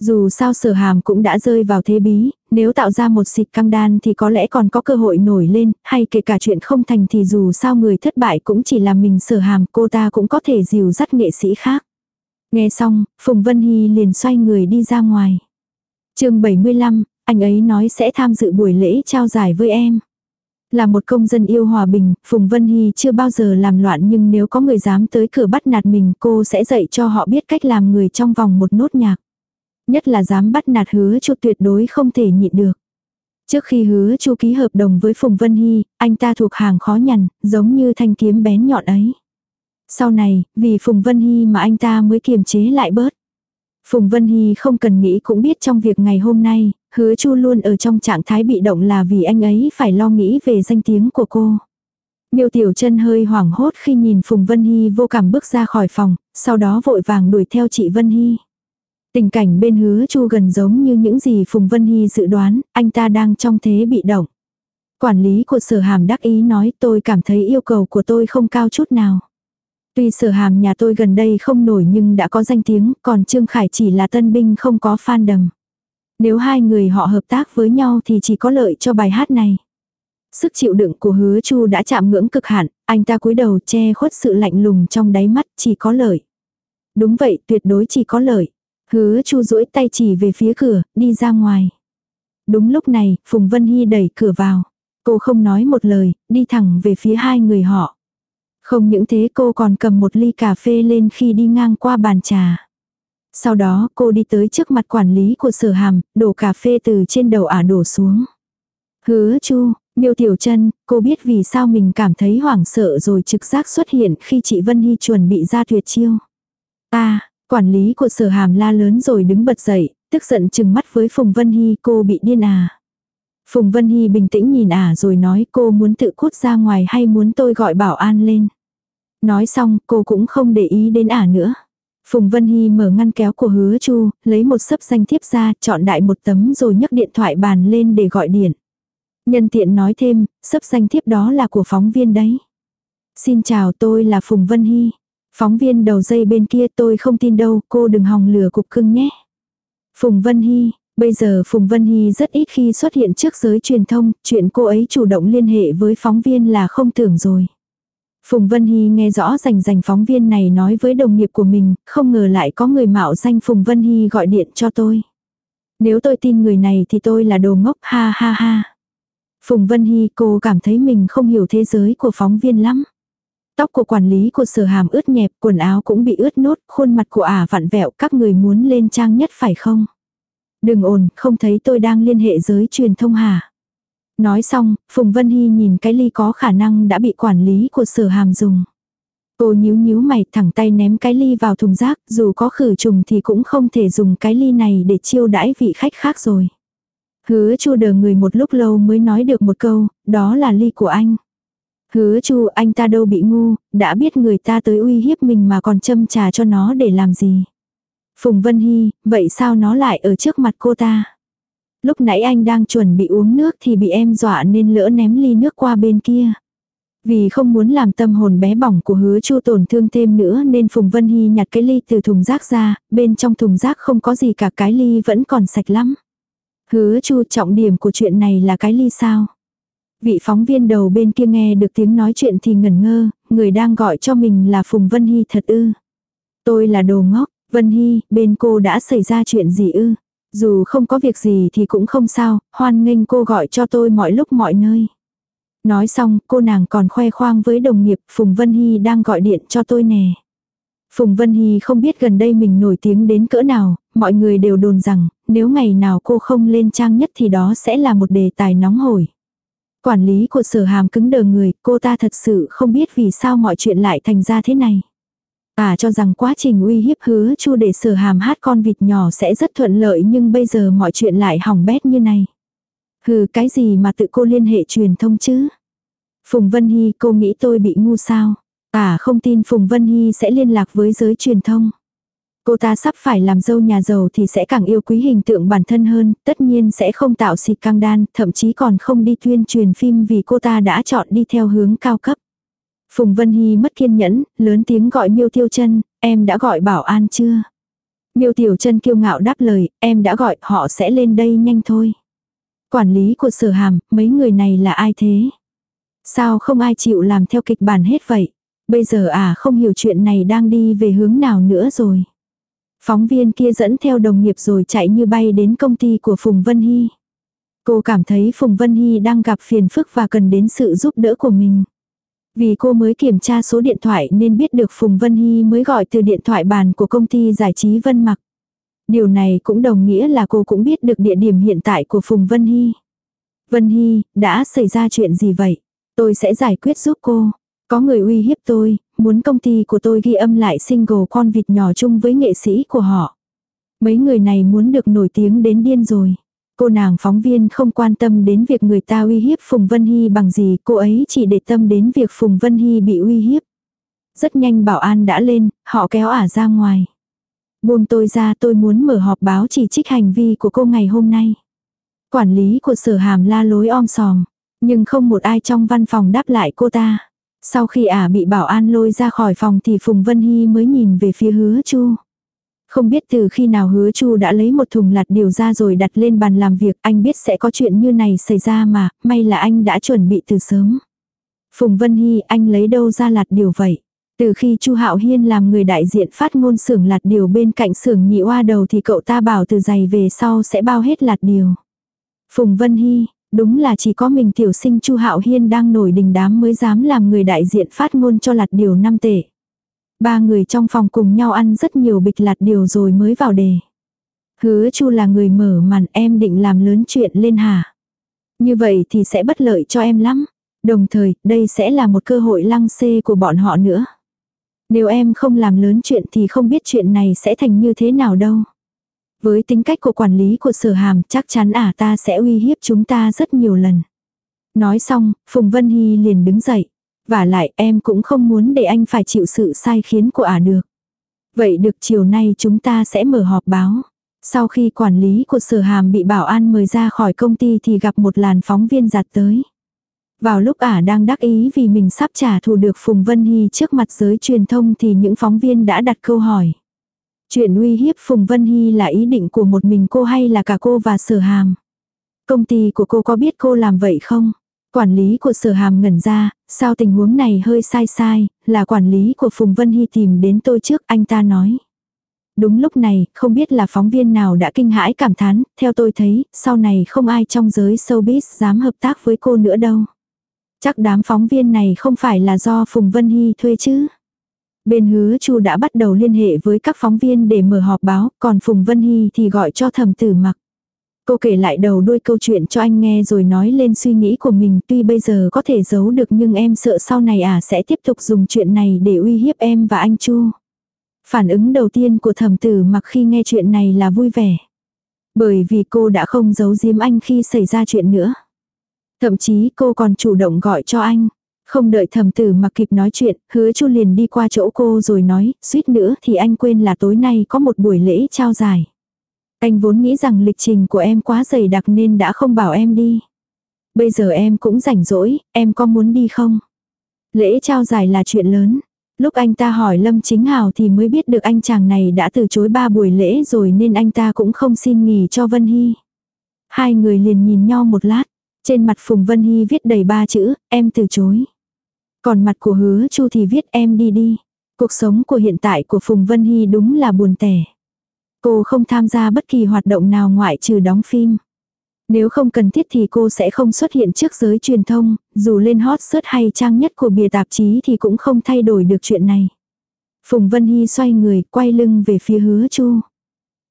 Dù sao sở hàm cũng đã rơi vào thế bí, nếu tạo ra một xịt căng đan thì có lẽ còn có cơ hội nổi lên, hay kể cả chuyện không thành thì dù sao người thất bại cũng chỉ là mình sở hàm cô ta cũng có thể dìu dắt nghệ sĩ khác. Nghe xong, Phùng Vân Hy liền xoay người đi ra ngoài. chương 75, anh ấy nói sẽ tham dự buổi lễ trao giải với em. Là một công dân yêu hòa bình, Phùng Vân Hy chưa bao giờ làm loạn nhưng nếu có người dám tới cửa bắt nạt mình cô sẽ dạy cho họ biết cách làm người trong vòng một nốt nhạc. Nhất là dám bắt nạt hứa chu tuyệt đối không thể nhịn được. Trước khi hứa chu ký hợp đồng với Phùng Vân Hy, anh ta thuộc hàng khó nhằn, giống như thanh kiếm bén nhọn ấy. Sau này, vì Phùng Vân Hy mà anh ta mới kiềm chế lại bớt. Phùng Vân Hy không cần nghĩ cũng biết trong việc ngày hôm nay, hứa chu luôn ở trong trạng thái bị động là vì anh ấy phải lo nghĩ về danh tiếng của cô. Miêu Tiểu chân hơi hoảng hốt khi nhìn Phùng Vân Hy vô cảm bước ra khỏi phòng, sau đó vội vàng đuổi theo chị Vân Hy. Tình cảnh bên hứa chu gần giống như những gì Phùng Vân Hy dự đoán, anh ta đang trong thế bị động. Quản lý của sở hàm đắc ý nói tôi cảm thấy yêu cầu của tôi không cao chút nào. Tuy sở hàm nhà tôi gần đây không nổi nhưng đã có danh tiếng, còn Trương Khải chỉ là tân binh không có fan đầm. Nếu hai người họ hợp tác với nhau thì chỉ có lợi cho bài hát này. Sức chịu đựng của hứa chu đã chạm ngưỡng cực hạn, anh ta cúi đầu che khuất sự lạnh lùng trong đáy mắt chỉ có lợi. Đúng vậy, tuyệt đối chỉ có lợi. Hứa chu duỗi tay chỉ về phía cửa, đi ra ngoài. Đúng lúc này, Phùng Vân Hy đẩy cửa vào. Cô không nói một lời, đi thẳng về phía hai người họ. Không những thế cô còn cầm một ly cà phê lên khi đi ngang qua bàn trà. Sau đó cô đi tới trước mặt quản lý của sở hàm, đổ cà phê từ trên đầu ả đổ xuống. Hứa chu, miêu tiểu chân, cô biết vì sao mình cảm thấy hoảng sợ rồi trực giác xuất hiện khi chị Vân Hy chuẩn bị ra tuyệt chiêu. Ta, Quản lý của sở hàm la lớn rồi đứng bật dậy, tức giận chừng mắt với Phùng Vân Hy cô bị điên à. Phùng Vân Hy bình tĩnh nhìn ả rồi nói cô muốn tự cút ra ngoài hay muốn tôi gọi bảo an lên. Nói xong cô cũng không để ý đến ả nữa. Phùng Vân Hy mở ngăn kéo của hứa chu, lấy một sấp danh thiếp ra, chọn đại một tấm rồi nhấc điện thoại bàn lên để gọi điện. Nhân tiện nói thêm, sấp danh thiếp đó là của phóng viên đấy. Xin chào tôi là Phùng Vân Hy. Phóng viên đầu dây bên kia tôi không tin đâu, cô đừng hòng lừa cục cưng nhé. Phùng Vân Hy, bây giờ Phùng Vân Hy rất ít khi xuất hiện trước giới truyền thông, chuyện cô ấy chủ động liên hệ với phóng viên là không tưởng rồi. Phùng Vân Hy nghe rõ rành rành phóng viên này nói với đồng nghiệp của mình, không ngờ lại có người mạo danh Phùng Vân Hy gọi điện cho tôi. Nếu tôi tin người này thì tôi là đồ ngốc ha ha ha. Phùng Vân Hy cô cảm thấy mình không hiểu thế giới của phóng viên lắm. Tóc của quản lý của sở hàm ướt nhẹp, quần áo cũng bị ướt nốt, khuôn mặt của ả vặn vẹo các người muốn lên trang nhất phải không? Đừng ồn, không thấy tôi đang liên hệ giới truyền thông hả? Nói xong, Phùng Vân Hy nhìn cái ly có khả năng đã bị quản lý của sở hàm dùng. Cô nhíu nhíu mày thẳng tay ném cái ly vào thùng rác, dù có khử trùng thì cũng không thể dùng cái ly này để chiêu đãi vị khách khác rồi. Hứa chu đờ người một lúc lâu mới nói được một câu, đó là ly của anh. Hứa chu anh ta đâu bị ngu, đã biết người ta tới uy hiếp mình mà còn châm trà cho nó để làm gì. Phùng Vân Hy, vậy sao nó lại ở trước mặt cô ta? Lúc nãy anh đang chuẩn bị uống nước thì bị em dọa nên lỡ ném ly nước qua bên kia. Vì không muốn làm tâm hồn bé bỏng của hứa chu tổn thương thêm nữa nên Phùng Vân Hy nhặt cái ly từ thùng rác ra, bên trong thùng rác không có gì cả cái ly vẫn còn sạch lắm. Hứa chu trọng điểm của chuyện này là cái ly sao? Vị phóng viên đầu bên kia nghe được tiếng nói chuyện thì ngẩn ngơ, người đang gọi cho mình là Phùng Vân Hy thật ư. Tôi là đồ ngốc, Vân Hy, bên cô đã xảy ra chuyện gì ư? Dù không có việc gì thì cũng không sao, hoan nghênh cô gọi cho tôi mọi lúc mọi nơi. Nói xong, cô nàng còn khoe khoang với đồng nghiệp Phùng Vân Hy đang gọi điện cho tôi nè. Phùng Vân Hy không biết gần đây mình nổi tiếng đến cỡ nào, mọi người đều đồn rằng, nếu ngày nào cô không lên trang nhất thì đó sẽ là một đề tài nóng hổi. Quản lý của sở hàm cứng đờ người, cô ta thật sự không biết vì sao mọi chuyện lại thành ra thế này. À cho rằng quá trình uy hiếp hứa chu để sở hàm hát con vịt nhỏ sẽ rất thuận lợi nhưng bây giờ mọi chuyện lại hỏng bét như này. Hừ cái gì mà tự cô liên hệ truyền thông chứ? Phùng Vân Hy cô nghĩ tôi bị ngu sao? À không tin Phùng Vân Hy sẽ liên lạc với giới truyền thông. Cô ta sắp phải làm dâu nhà giàu thì sẽ càng yêu quý hình tượng bản thân hơn, tất nhiên sẽ không tạo xịt căng đan, thậm chí còn không đi tuyên truyền phim vì cô ta đã chọn đi theo hướng cao cấp. Phùng Vân Hy mất kiên nhẫn, lớn tiếng gọi Miêu Tiêu Chân, em đã gọi bảo an chưa? Miêu Tiểu Chân kiêu ngạo đáp lời, em đã gọi, họ sẽ lên đây nhanh thôi. Quản lý của sở hàm, mấy người này là ai thế? Sao không ai chịu làm theo kịch bản hết vậy? Bây giờ à không hiểu chuyện này đang đi về hướng nào nữa rồi. Phóng viên kia dẫn theo đồng nghiệp rồi chạy như bay đến công ty của Phùng Vân Hy. Cô cảm thấy Phùng Vân Hy đang gặp phiền phức và cần đến sự giúp đỡ của mình. Vì cô mới kiểm tra số điện thoại nên biết được Phùng Vân Hy mới gọi từ điện thoại bàn của công ty giải trí Vân Mặc. Điều này cũng đồng nghĩa là cô cũng biết được địa điểm hiện tại của Phùng Vân Hy. Vân Hy, đã xảy ra chuyện gì vậy? Tôi sẽ giải quyết giúp cô. Có người uy hiếp tôi, muốn công ty của tôi ghi âm lại single con vịt nhỏ chung với nghệ sĩ của họ. Mấy người này muốn được nổi tiếng đến điên rồi. Cô nàng phóng viên không quan tâm đến việc người ta uy hiếp Phùng Vân Hy bằng gì, cô ấy chỉ để tâm đến việc Phùng Vân Hy bị uy hiếp. Rất nhanh bảo an đã lên, họ kéo ả ra ngoài. Buông tôi ra tôi muốn mở họp báo chỉ trích hành vi của cô ngày hôm nay. Quản lý của sở hàm la lối om sòm, nhưng không một ai trong văn phòng đáp lại cô ta. Sau khi ả bị bảo an lôi ra khỏi phòng thì Phùng Vân Hy mới nhìn về phía hứa chu. Không biết từ khi nào hứa chu đã lấy một thùng lạt điều ra rồi đặt lên bàn làm việc anh biết sẽ có chuyện như này xảy ra mà, may là anh đã chuẩn bị từ sớm. Phùng Vân Hy anh lấy đâu ra lạt điều vậy? Từ khi Chu Hạo Hiên làm người đại diện phát ngôn xưởng lạt điều bên cạnh xưởng nhị oa đầu thì cậu ta bảo từ giày về sau sẽ bao hết lạt điều. Phùng Vân Hy, đúng là chỉ có mình tiểu sinh Chu Hạo Hiên đang nổi đình đám mới dám làm người đại diện phát ngôn cho lạt điều năm tệ. Ba người trong phòng cùng nhau ăn rất nhiều bịch lạt điều rồi mới vào đề. Hứa Chu là người mở màn em định làm lớn chuyện lên hả? Như vậy thì sẽ bất lợi cho em lắm. Đồng thời, đây sẽ là một cơ hội lăng xê của bọn họ nữa. Nếu em không làm lớn chuyện thì không biết chuyện này sẽ thành như thế nào đâu. Với tính cách của quản lý của sở hàm chắc chắn ả ta sẽ uy hiếp chúng ta rất nhiều lần. Nói xong, Phùng Vân Hy liền đứng dậy. Và lại em cũng không muốn để anh phải chịu sự sai khiến của ả được. Vậy được chiều nay chúng ta sẽ mở họp báo. Sau khi quản lý của sở hàm bị bảo an mời ra khỏi công ty thì gặp một làn phóng viên giặt tới. Vào lúc ả đang đắc ý vì mình sắp trả thù được Phùng Vân Hy trước mặt giới truyền thông thì những phóng viên đã đặt câu hỏi. Chuyện uy hiếp Phùng Vân Hy là ý định của một mình cô hay là cả cô và sở hàm? Công ty của cô có biết cô làm vậy không? Quản lý của sở hàm ngẩn ra, sao tình huống này hơi sai sai, là quản lý của Phùng Vân Hy tìm đến tôi trước, anh ta nói. Đúng lúc này, không biết là phóng viên nào đã kinh hãi cảm thán, theo tôi thấy, sau này không ai trong giới showbiz dám hợp tác với cô nữa đâu. Chắc đám phóng viên này không phải là do Phùng Vân Hy thuê chứ. Bên hứa Chu đã bắt đầu liên hệ với các phóng viên để mở họp báo, còn Phùng Vân Hy thì gọi cho thầm tử mặc. Cô kể lại đầu đuôi câu chuyện cho anh nghe rồi nói lên suy nghĩ của mình tuy bây giờ có thể giấu được nhưng em sợ sau này à sẽ tiếp tục dùng chuyện này để uy hiếp em và anh Chu. Phản ứng đầu tiên của thẩm tử mặc khi nghe chuyện này là vui vẻ. Bởi vì cô đã không giấu giếm anh khi xảy ra chuyện nữa. Thậm chí cô còn chủ động gọi cho anh. Không đợi thầm tử mà kịp nói chuyện, hứa chu liền đi qua chỗ cô rồi nói, suýt nữa thì anh quên là tối nay có một buổi lễ trao giải. Anh vốn nghĩ rằng lịch trình của em quá dày đặc nên đã không bảo em đi. Bây giờ em cũng rảnh rỗi, em có muốn đi không? Lễ trao giải là chuyện lớn. Lúc anh ta hỏi Lâm Chính Hào thì mới biết được anh chàng này đã từ chối ba buổi lễ rồi nên anh ta cũng không xin nghỉ cho Vân Hy. Hai người liền nhìn nhau một lát. Trên mặt Phùng Vân Hy viết đầy ba chữ, em từ chối. Còn mặt của hứa chu thì viết em đi đi. Cuộc sống của hiện tại của Phùng Vân Hy đúng là buồn tẻ. Cô không tham gia bất kỳ hoạt động nào ngoại trừ đóng phim. Nếu không cần thiết thì cô sẽ không xuất hiện trước giới truyền thông, dù lên hot search hay trang nhất của bìa tạp chí thì cũng không thay đổi được chuyện này. Phùng Vân Hy xoay người, quay lưng về phía hứa chu.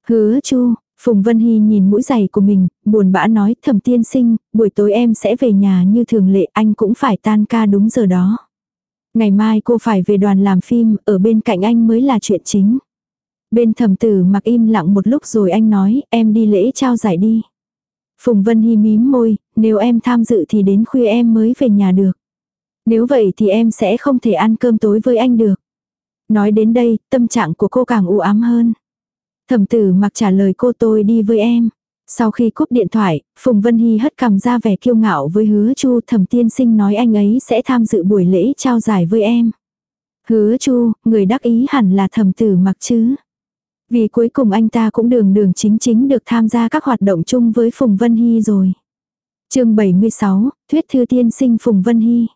Hứa chu, Phùng Vân Hy nhìn mũi giày của mình, buồn bã nói Thẩm tiên sinh, buổi tối em sẽ về nhà như thường lệ anh cũng phải tan ca đúng giờ đó. Ngày mai cô phải về đoàn làm phim, ở bên cạnh anh mới là chuyện chính. Bên thẩm tử mặc im lặng một lúc rồi anh nói, em đi lễ trao giải đi. Phùng Vân Hy mím môi, nếu em tham dự thì đến khuya em mới về nhà được. Nếu vậy thì em sẽ không thể ăn cơm tối với anh được. Nói đến đây, tâm trạng của cô càng u ám hơn. Thẩm tử mặc trả lời cô tôi đi với em. Sau khi cúp điện thoại, Phùng Vân Hy hất cằm ra vẻ kiêu ngạo với hứa chu thẩm tiên sinh nói anh ấy sẽ tham dự buổi lễ trao giải với em. Hứa chu, người đắc ý hẳn là thẩm tử mặc chứ. Vì cuối cùng anh ta cũng đường đường chính chính được tham gia các hoạt động chung với Phùng Vân Hy rồi. chương 76, Thuyết Thư Tiên sinh Phùng Vân Hy.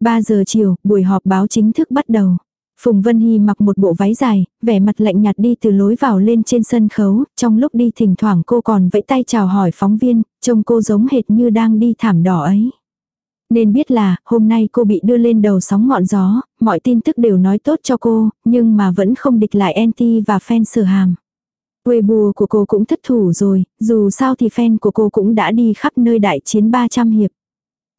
3 giờ chiều, buổi họp báo chính thức bắt đầu. Phùng Vân Hy mặc một bộ váy dài, vẻ mặt lạnh nhạt đi từ lối vào lên trên sân khấu, trong lúc đi thỉnh thoảng cô còn vẫy tay chào hỏi phóng viên, trông cô giống hệt như đang đi thảm đỏ ấy. Nên biết là, hôm nay cô bị đưa lên đầu sóng ngọn gió, mọi tin tức đều nói tốt cho cô, nhưng mà vẫn không địch lại anti và fan sửa hàm. Weibo của cô cũng thất thủ rồi, dù sao thì fan của cô cũng đã đi khắp nơi đại chiến 300 hiệp.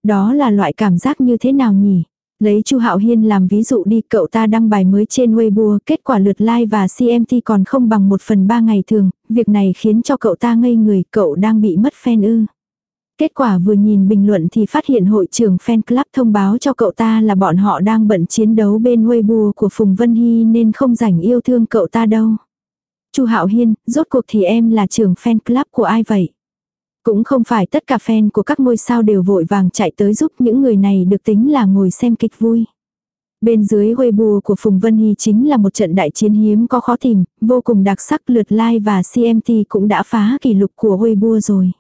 Đó là loại cảm giác như thế nào nhỉ? Lấy Chu Hạo Hiên làm ví dụ đi, cậu ta đăng bài mới trên Weibo, kết quả lượt like và CMT còn không bằng một phần ba ngày thường, việc này khiến cho cậu ta ngây người, cậu đang bị mất fan ư. Kết quả vừa nhìn bình luận thì phát hiện hội trưởng fan club thông báo cho cậu ta là bọn họ đang bận chiến đấu bên Weibo của Phùng Vân Hy nên không rảnh yêu thương cậu ta đâu. Chu Hạo Hiên, rốt cuộc thì em là trưởng fan club của ai vậy? Cũng không phải tất cả fan của các ngôi sao đều vội vàng chạy tới giúp những người này được tính là ngồi xem kịch vui. Bên dưới Weibo của Phùng Vân Hy chính là một trận đại chiến hiếm có khó tìm, vô cùng đặc sắc lượt like và CMT cũng đã phá kỷ lục của Weibo rồi.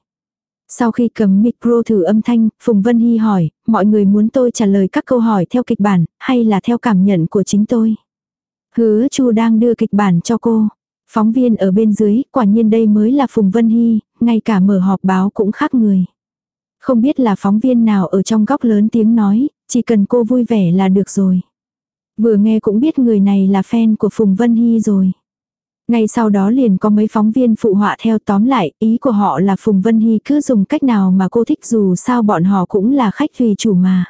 Sau khi cầm micro thử âm thanh, Phùng Vân Hy hỏi, mọi người muốn tôi trả lời các câu hỏi theo kịch bản, hay là theo cảm nhận của chính tôi? Hứa Chu đang đưa kịch bản cho cô. Phóng viên ở bên dưới, quả nhiên đây mới là Phùng Vân Hy, ngay cả mở họp báo cũng khác người. Không biết là phóng viên nào ở trong góc lớn tiếng nói, chỉ cần cô vui vẻ là được rồi. Vừa nghe cũng biết người này là fan của Phùng Vân Hy rồi. Ngay sau đó liền có mấy phóng viên phụ họa theo tóm lại, ý của họ là Phùng Vân Hy cứ dùng cách nào mà cô thích dù sao bọn họ cũng là khách tùy chủ mà.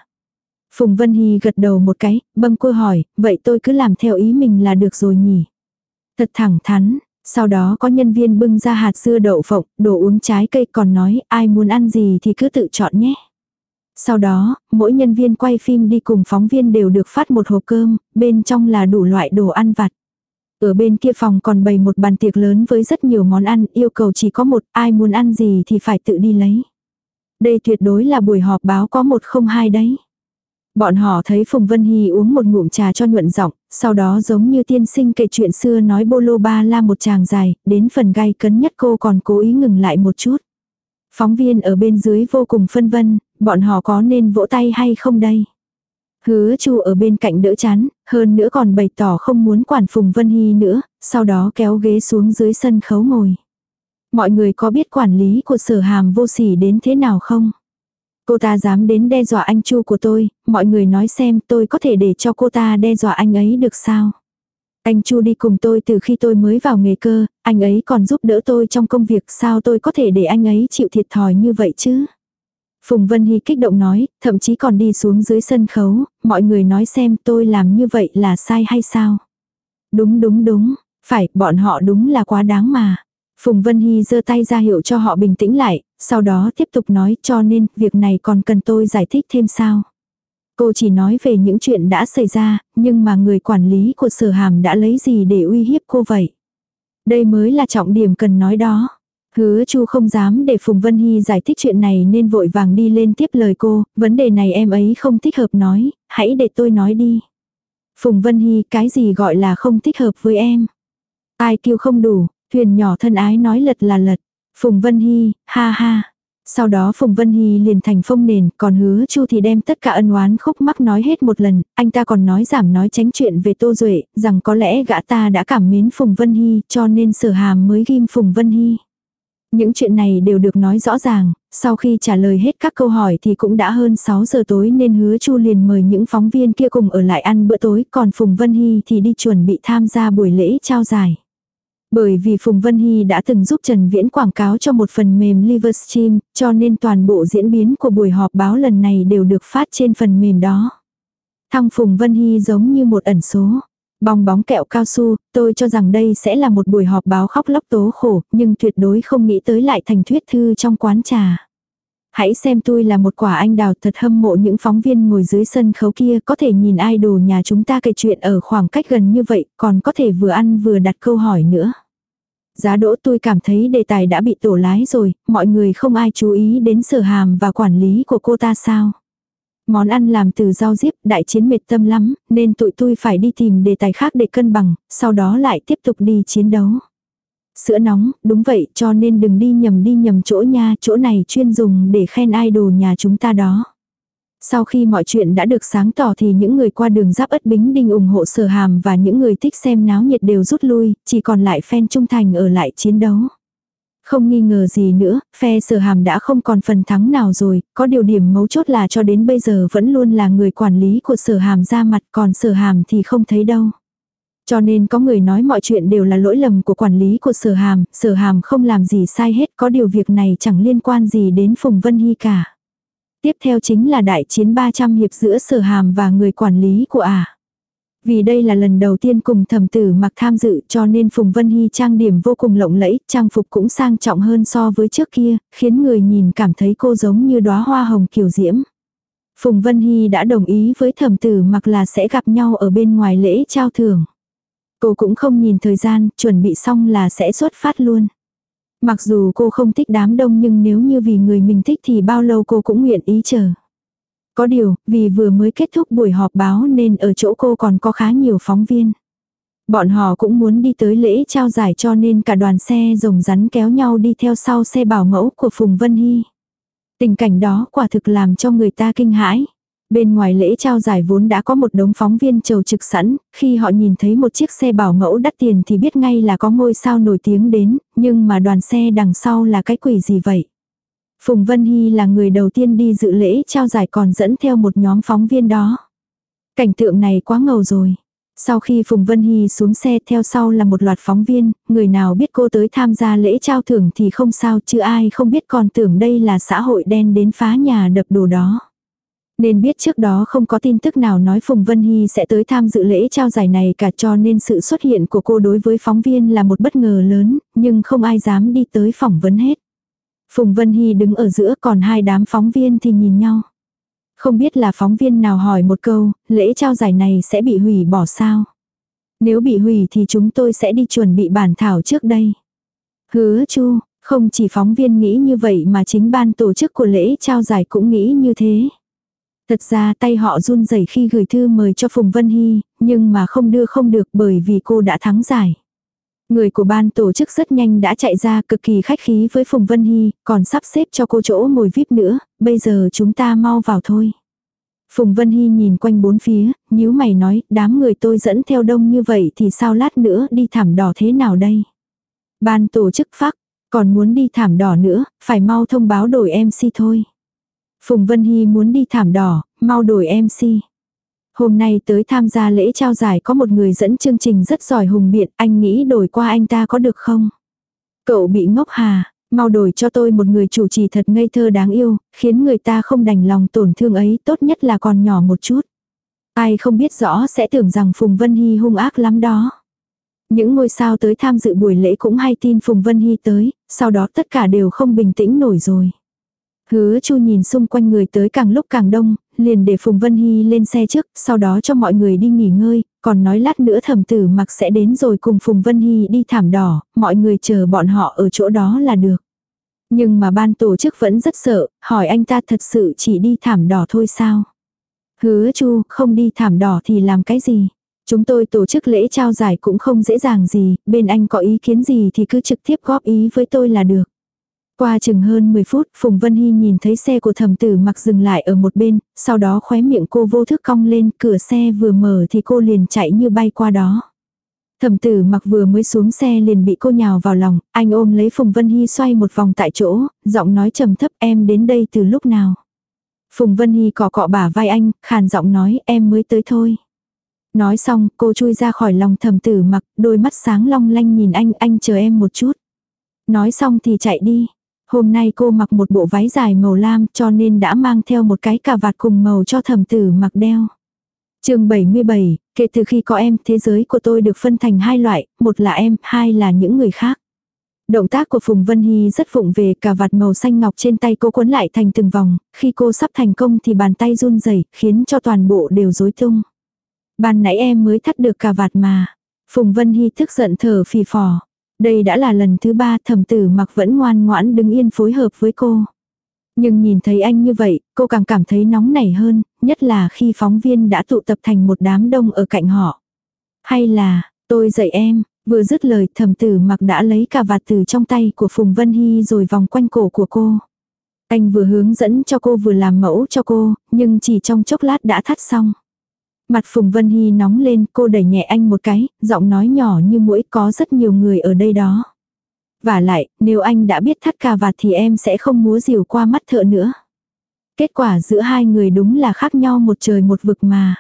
Phùng Vân Hy gật đầu một cái, bâng cô hỏi, vậy tôi cứ làm theo ý mình là được rồi nhỉ. Thật thẳng thắn, sau đó có nhân viên bưng ra hạt dưa đậu phộng, đồ uống trái cây còn nói ai muốn ăn gì thì cứ tự chọn nhé. Sau đó, mỗi nhân viên quay phim đi cùng phóng viên đều được phát một hộp cơm, bên trong là đủ loại đồ ăn vặt. Ở bên kia phòng còn bày một bàn tiệc lớn với rất nhiều món ăn, yêu cầu chỉ có một, ai muốn ăn gì thì phải tự đi lấy. Đây tuyệt đối là buổi họp báo có một không hai đấy. Bọn họ thấy Phùng Vân Hy uống một ngụm trà cho nhuận giọng, sau đó giống như tiên sinh kể chuyện xưa nói bô lô ba la một chàng dài, đến phần gai cấn nhất cô còn cố ý ngừng lại một chút. Phóng viên ở bên dưới vô cùng phân vân, bọn họ có nên vỗ tay hay không đây? Hứa chu ở bên cạnh đỡ chán, hơn nữa còn bày tỏ không muốn quản Phùng Vân Hy nữa, sau đó kéo ghế xuống dưới sân khấu ngồi. Mọi người có biết quản lý của sở hàm vô sỉ đến thế nào không? Cô ta dám đến đe dọa anh Chu của tôi, mọi người nói xem tôi có thể để cho cô ta đe dọa anh ấy được sao? Anh Chu đi cùng tôi từ khi tôi mới vào nghề cơ, anh ấy còn giúp đỡ tôi trong công việc sao tôi có thể để anh ấy chịu thiệt thòi như vậy chứ? Phùng Vân Hy kích động nói, thậm chí còn đi xuống dưới sân khấu, mọi người nói xem tôi làm như vậy là sai hay sao? Đúng đúng đúng, phải, bọn họ đúng là quá đáng mà. Phùng Vân Hy giơ tay ra hiệu cho họ bình tĩnh lại, sau đó tiếp tục nói cho nên việc này còn cần tôi giải thích thêm sao. Cô chỉ nói về những chuyện đã xảy ra, nhưng mà người quản lý của sở hàm đã lấy gì để uy hiếp cô vậy. Đây mới là trọng điểm cần nói đó. Hứa Chu không dám để Phùng Vân Hy giải thích chuyện này nên vội vàng đi lên tiếp lời cô, vấn đề này em ấy không thích hợp nói, hãy để tôi nói đi. Phùng Vân Hy cái gì gọi là không thích hợp với em. Ai kêu không đủ, thuyền nhỏ thân ái nói lật là lật. Phùng Vân Hy, ha ha. Sau đó Phùng Vân Hy liền thành phong nền, còn hứa Chu thì đem tất cả ân oán khúc mắc nói hết một lần, anh ta còn nói giảm nói tránh chuyện về Tô Duệ, rằng có lẽ gã ta đã cảm mến Phùng Vân Hy cho nên sở hàm mới ghim Phùng Vân Hy. Những chuyện này đều được nói rõ ràng, sau khi trả lời hết các câu hỏi thì cũng đã hơn 6 giờ tối nên hứa Chu liền mời những phóng viên kia cùng ở lại ăn bữa tối, còn Phùng Vân Hy thì đi chuẩn bị tham gia buổi lễ trao giải. Bởi vì Phùng Vân Hy đã từng giúp Trần Viễn quảng cáo cho một phần mềm Livestream, cho nên toàn bộ diễn biến của buổi họp báo lần này đều được phát trên phần mềm đó. Thăng Phùng Vân Hy giống như một ẩn số. Bong bóng kẹo cao su, tôi cho rằng đây sẽ là một buổi họp báo khóc lóc tố khổ, nhưng tuyệt đối không nghĩ tới lại thành thuyết thư trong quán trà. Hãy xem tôi là một quả anh đào thật hâm mộ những phóng viên ngồi dưới sân khấu kia có thể nhìn idol nhà chúng ta kể chuyện ở khoảng cách gần như vậy, còn có thể vừa ăn vừa đặt câu hỏi nữa. Giá đỗ tôi cảm thấy đề tài đã bị tổ lái rồi, mọi người không ai chú ý đến sở hàm và quản lý của cô ta sao. Món ăn làm từ rau diếp đại chiến mệt tâm lắm, nên tụi tôi phải đi tìm đề tài khác để cân bằng, sau đó lại tiếp tục đi chiến đấu. Sữa nóng, đúng vậy, cho nên đừng đi nhầm đi nhầm chỗ nha, chỗ này chuyên dùng để khen idol nhà chúng ta đó. Sau khi mọi chuyện đã được sáng tỏ thì những người qua đường giáp ất bính đinh ủng hộ sở hàm và những người thích xem náo nhiệt đều rút lui, chỉ còn lại fan trung thành ở lại chiến đấu. Không nghi ngờ gì nữa, phe sở hàm đã không còn phần thắng nào rồi, có điều điểm mấu chốt là cho đến bây giờ vẫn luôn là người quản lý của sở hàm ra mặt còn sở hàm thì không thấy đâu. Cho nên có người nói mọi chuyện đều là lỗi lầm của quản lý của sở hàm, sở hàm không làm gì sai hết, có điều việc này chẳng liên quan gì đến Phùng Vân Hy cả. Tiếp theo chính là đại chiến 300 hiệp giữa sở hàm và người quản lý của ả. Vì đây là lần đầu tiên cùng thẩm tử mặc tham dự cho nên Phùng Vân Hy trang điểm vô cùng lộng lẫy, trang phục cũng sang trọng hơn so với trước kia, khiến người nhìn cảm thấy cô giống như đóa hoa hồng kiều diễm. Phùng Vân Hy đã đồng ý với thẩm tử mặc là sẽ gặp nhau ở bên ngoài lễ trao thưởng. Cô cũng không nhìn thời gian, chuẩn bị xong là sẽ xuất phát luôn. Mặc dù cô không thích đám đông nhưng nếu như vì người mình thích thì bao lâu cô cũng nguyện ý chờ. Có điều, vì vừa mới kết thúc buổi họp báo nên ở chỗ cô còn có khá nhiều phóng viên. Bọn họ cũng muốn đi tới lễ trao giải cho nên cả đoàn xe rồng rắn kéo nhau đi theo sau xe bảo mẫu của Phùng Vân Hy. Tình cảnh đó quả thực làm cho người ta kinh hãi. Bên ngoài lễ trao giải vốn đã có một đống phóng viên trầu trực sẵn, khi họ nhìn thấy một chiếc xe bảo mẫu đắt tiền thì biết ngay là có ngôi sao nổi tiếng đến, nhưng mà đoàn xe đằng sau là cái quỷ gì vậy? Phùng Vân Hy là người đầu tiên đi dự lễ trao giải còn dẫn theo một nhóm phóng viên đó. Cảnh tượng này quá ngầu rồi. Sau khi Phùng Vân Hy xuống xe theo sau là một loạt phóng viên, người nào biết cô tới tham gia lễ trao thưởng thì không sao chứ ai không biết còn tưởng đây là xã hội đen đến phá nhà đập đồ đó. Nên biết trước đó không có tin tức nào nói Phùng Vân Hy sẽ tới tham dự lễ trao giải này cả cho nên sự xuất hiện của cô đối với phóng viên là một bất ngờ lớn, nhưng không ai dám đi tới phỏng vấn hết. Phùng Vân Hy đứng ở giữa còn hai đám phóng viên thì nhìn nhau. Không biết là phóng viên nào hỏi một câu, lễ trao giải này sẽ bị hủy bỏ sao? Nếu bị hủy thì chúng tôi sẽ đi chuẩn bị bản thảo trước đây. Hứa chu, không chỉ phóng viên nghĩ như vậy mà chính ban tổ chức của lễ trao giải cũng nghĩ như thế. Thật ra tay họ run rẩy khi gửi thư mời cho Phùng Vân Hy, nhưng mà không đưa không được bởi vì cô đã thắng giải. Người của ban tổ chức rất nhanh đã chạy ra cực kỳ khách khí với Phùng Vân Hy, còn sắp xếp cho cô chỗ ngồi VIP nữa, bây giờ chúng ta mau vào thôi. Phùng Vân Hy nhìn quanh bốn phía, nhíu mày nói, đám người tôi dẫn theo đông như vậy thì sao lát nữa đi thảm đỏ thế nào đây? Ban tổ chức phác còn muốn đi thảm đỏ nữa, phải mau thông báo đổi MC thôi. Phùng Vân Hy muốn đi thảm đỏ, mau đổi MC. Hôm nay tới tham gia lễ trao giải có một người dẫn chương trình rất giỏi hùng biện, anh nghĩ đổi qua anh ta có được không? Cậu bị ngốc hà, mau đổi cho tôi một người chủ trì thật ngây thơ đáng yêu, khiến người ta không đành lòng tổn thương ấy, tốt nhất là còn nhỏ một chút. Ai không biết rõ sẽ tưởng rằng Phùng Vân Hy hung ác lắm đó. Những ngôi sao tới tham dự buổi lễ cũng hay tin Phùng Vân Hy tới, sau đó tất cả đều không bình tĩnh nổi rồi. Hứa Chu nhìn xung quanh người tới càng lúc càng đông, liền để Phùng Vân Hy lên xe trước, sau đó cho mọi người đi nghỉ ngơi, còn nói lát nữa thẩm tử mặc sẽ đến rồi cùng Phùng Vân Hy đi thảm đỏ, mọi người chờ bọn họ ở chỗ đó là được. Nhưng mà ban tổ chức vẫn rất sợ, hỏi anh ta thật sự chỉ đi thảm đỏ thôi sao? Hứa Chu, không đi thảm đỏ thì làm cái gì? Chúng tôi tổ chức lễ trao giải cũng không dễ dàng gì, bên anh có ý kiến gì thì cứ trực tiếp góp ý với tôi là được. Qua chừng hơn 10 phút, Phùng Vân Hy nhìn thấy xe của thẩm tử mặc dừng lại ở một bên, sau đó khóe miệng cô vô thức cong lên, cửa xe vừa mở thì cô liền chạy như bay qua đó. Thẩm tử mặc vừa mới xuống xe liền bị cô nhào vào lòng, anh ôm lấy Phùng Vân Hy xoay một vòng tại chỗ, giọng nói trầm thấp em đến đây từ lúc nào. Phùng Vân Hy cọ cọ bả vai anh, khàn giọng nói em mới tới thôi. Nói xong, cô chui ra khỏi lòng thầm tử mặc, đôi mắt sáng long lanh nhìn anh, anh chờ em một chút. Nói xong thì chạy đi. Hôm nay cô mặc một bộ váy dài màu lam cho nên đã mang theo một cái cà vạt cùng màu cho thầm tử mặc đeo. chương 77, kể từ khi có em, thế giới của tôi được phân thành hai loại, một là em, hai là những người khác. Động tác của Phùng Vân Hy rất vụng về cà vạt màu xanh ngọc trên tay cô cuốn lại thành từng vòng, khi cô sắp thành công thì bàn tay run rẩy khiến cho toàn bộ đều rối tung. Ban nãy em mới thắt được cà vạt mà. Phùng Vân Hy tức giận thở phì phò. Đây đã là lần thứ ba thẩm tử mặc vẫn ngoan ngoãn đứng yên phối hợp với cô. Nhưng nhìn thấy anh như vậy, cô càng cảm thấy nóng nảy hơn, nhất là khi phóng viên đã tụ tập thành một đám đông ở cạnh họ. Hay là, tôi dạy em, vừa dứt lời thẩm tử mặc đã lấy cà vạt từ trong tay của Phùng Vân Hy rồi vòng quanh cổ của cô. Anh vừa hướng dẫn cho cô vừa làm mẫu cho cô, nhưng chỉ trong chốc lát đã thắt xong. Mặt Phùng Vân Hy nóng lên, cô đẩy nhẹ anh một cái, giọng nói nhỏ như mũi có rất nhiều người ở đây đó. Và lại, nếu anh đã biết thắt cà vạt thì em sẽ không múa rìu qua mắt thợ nữa. Kết quả giữa hai người đúng là khác nhau một trời một vực mà.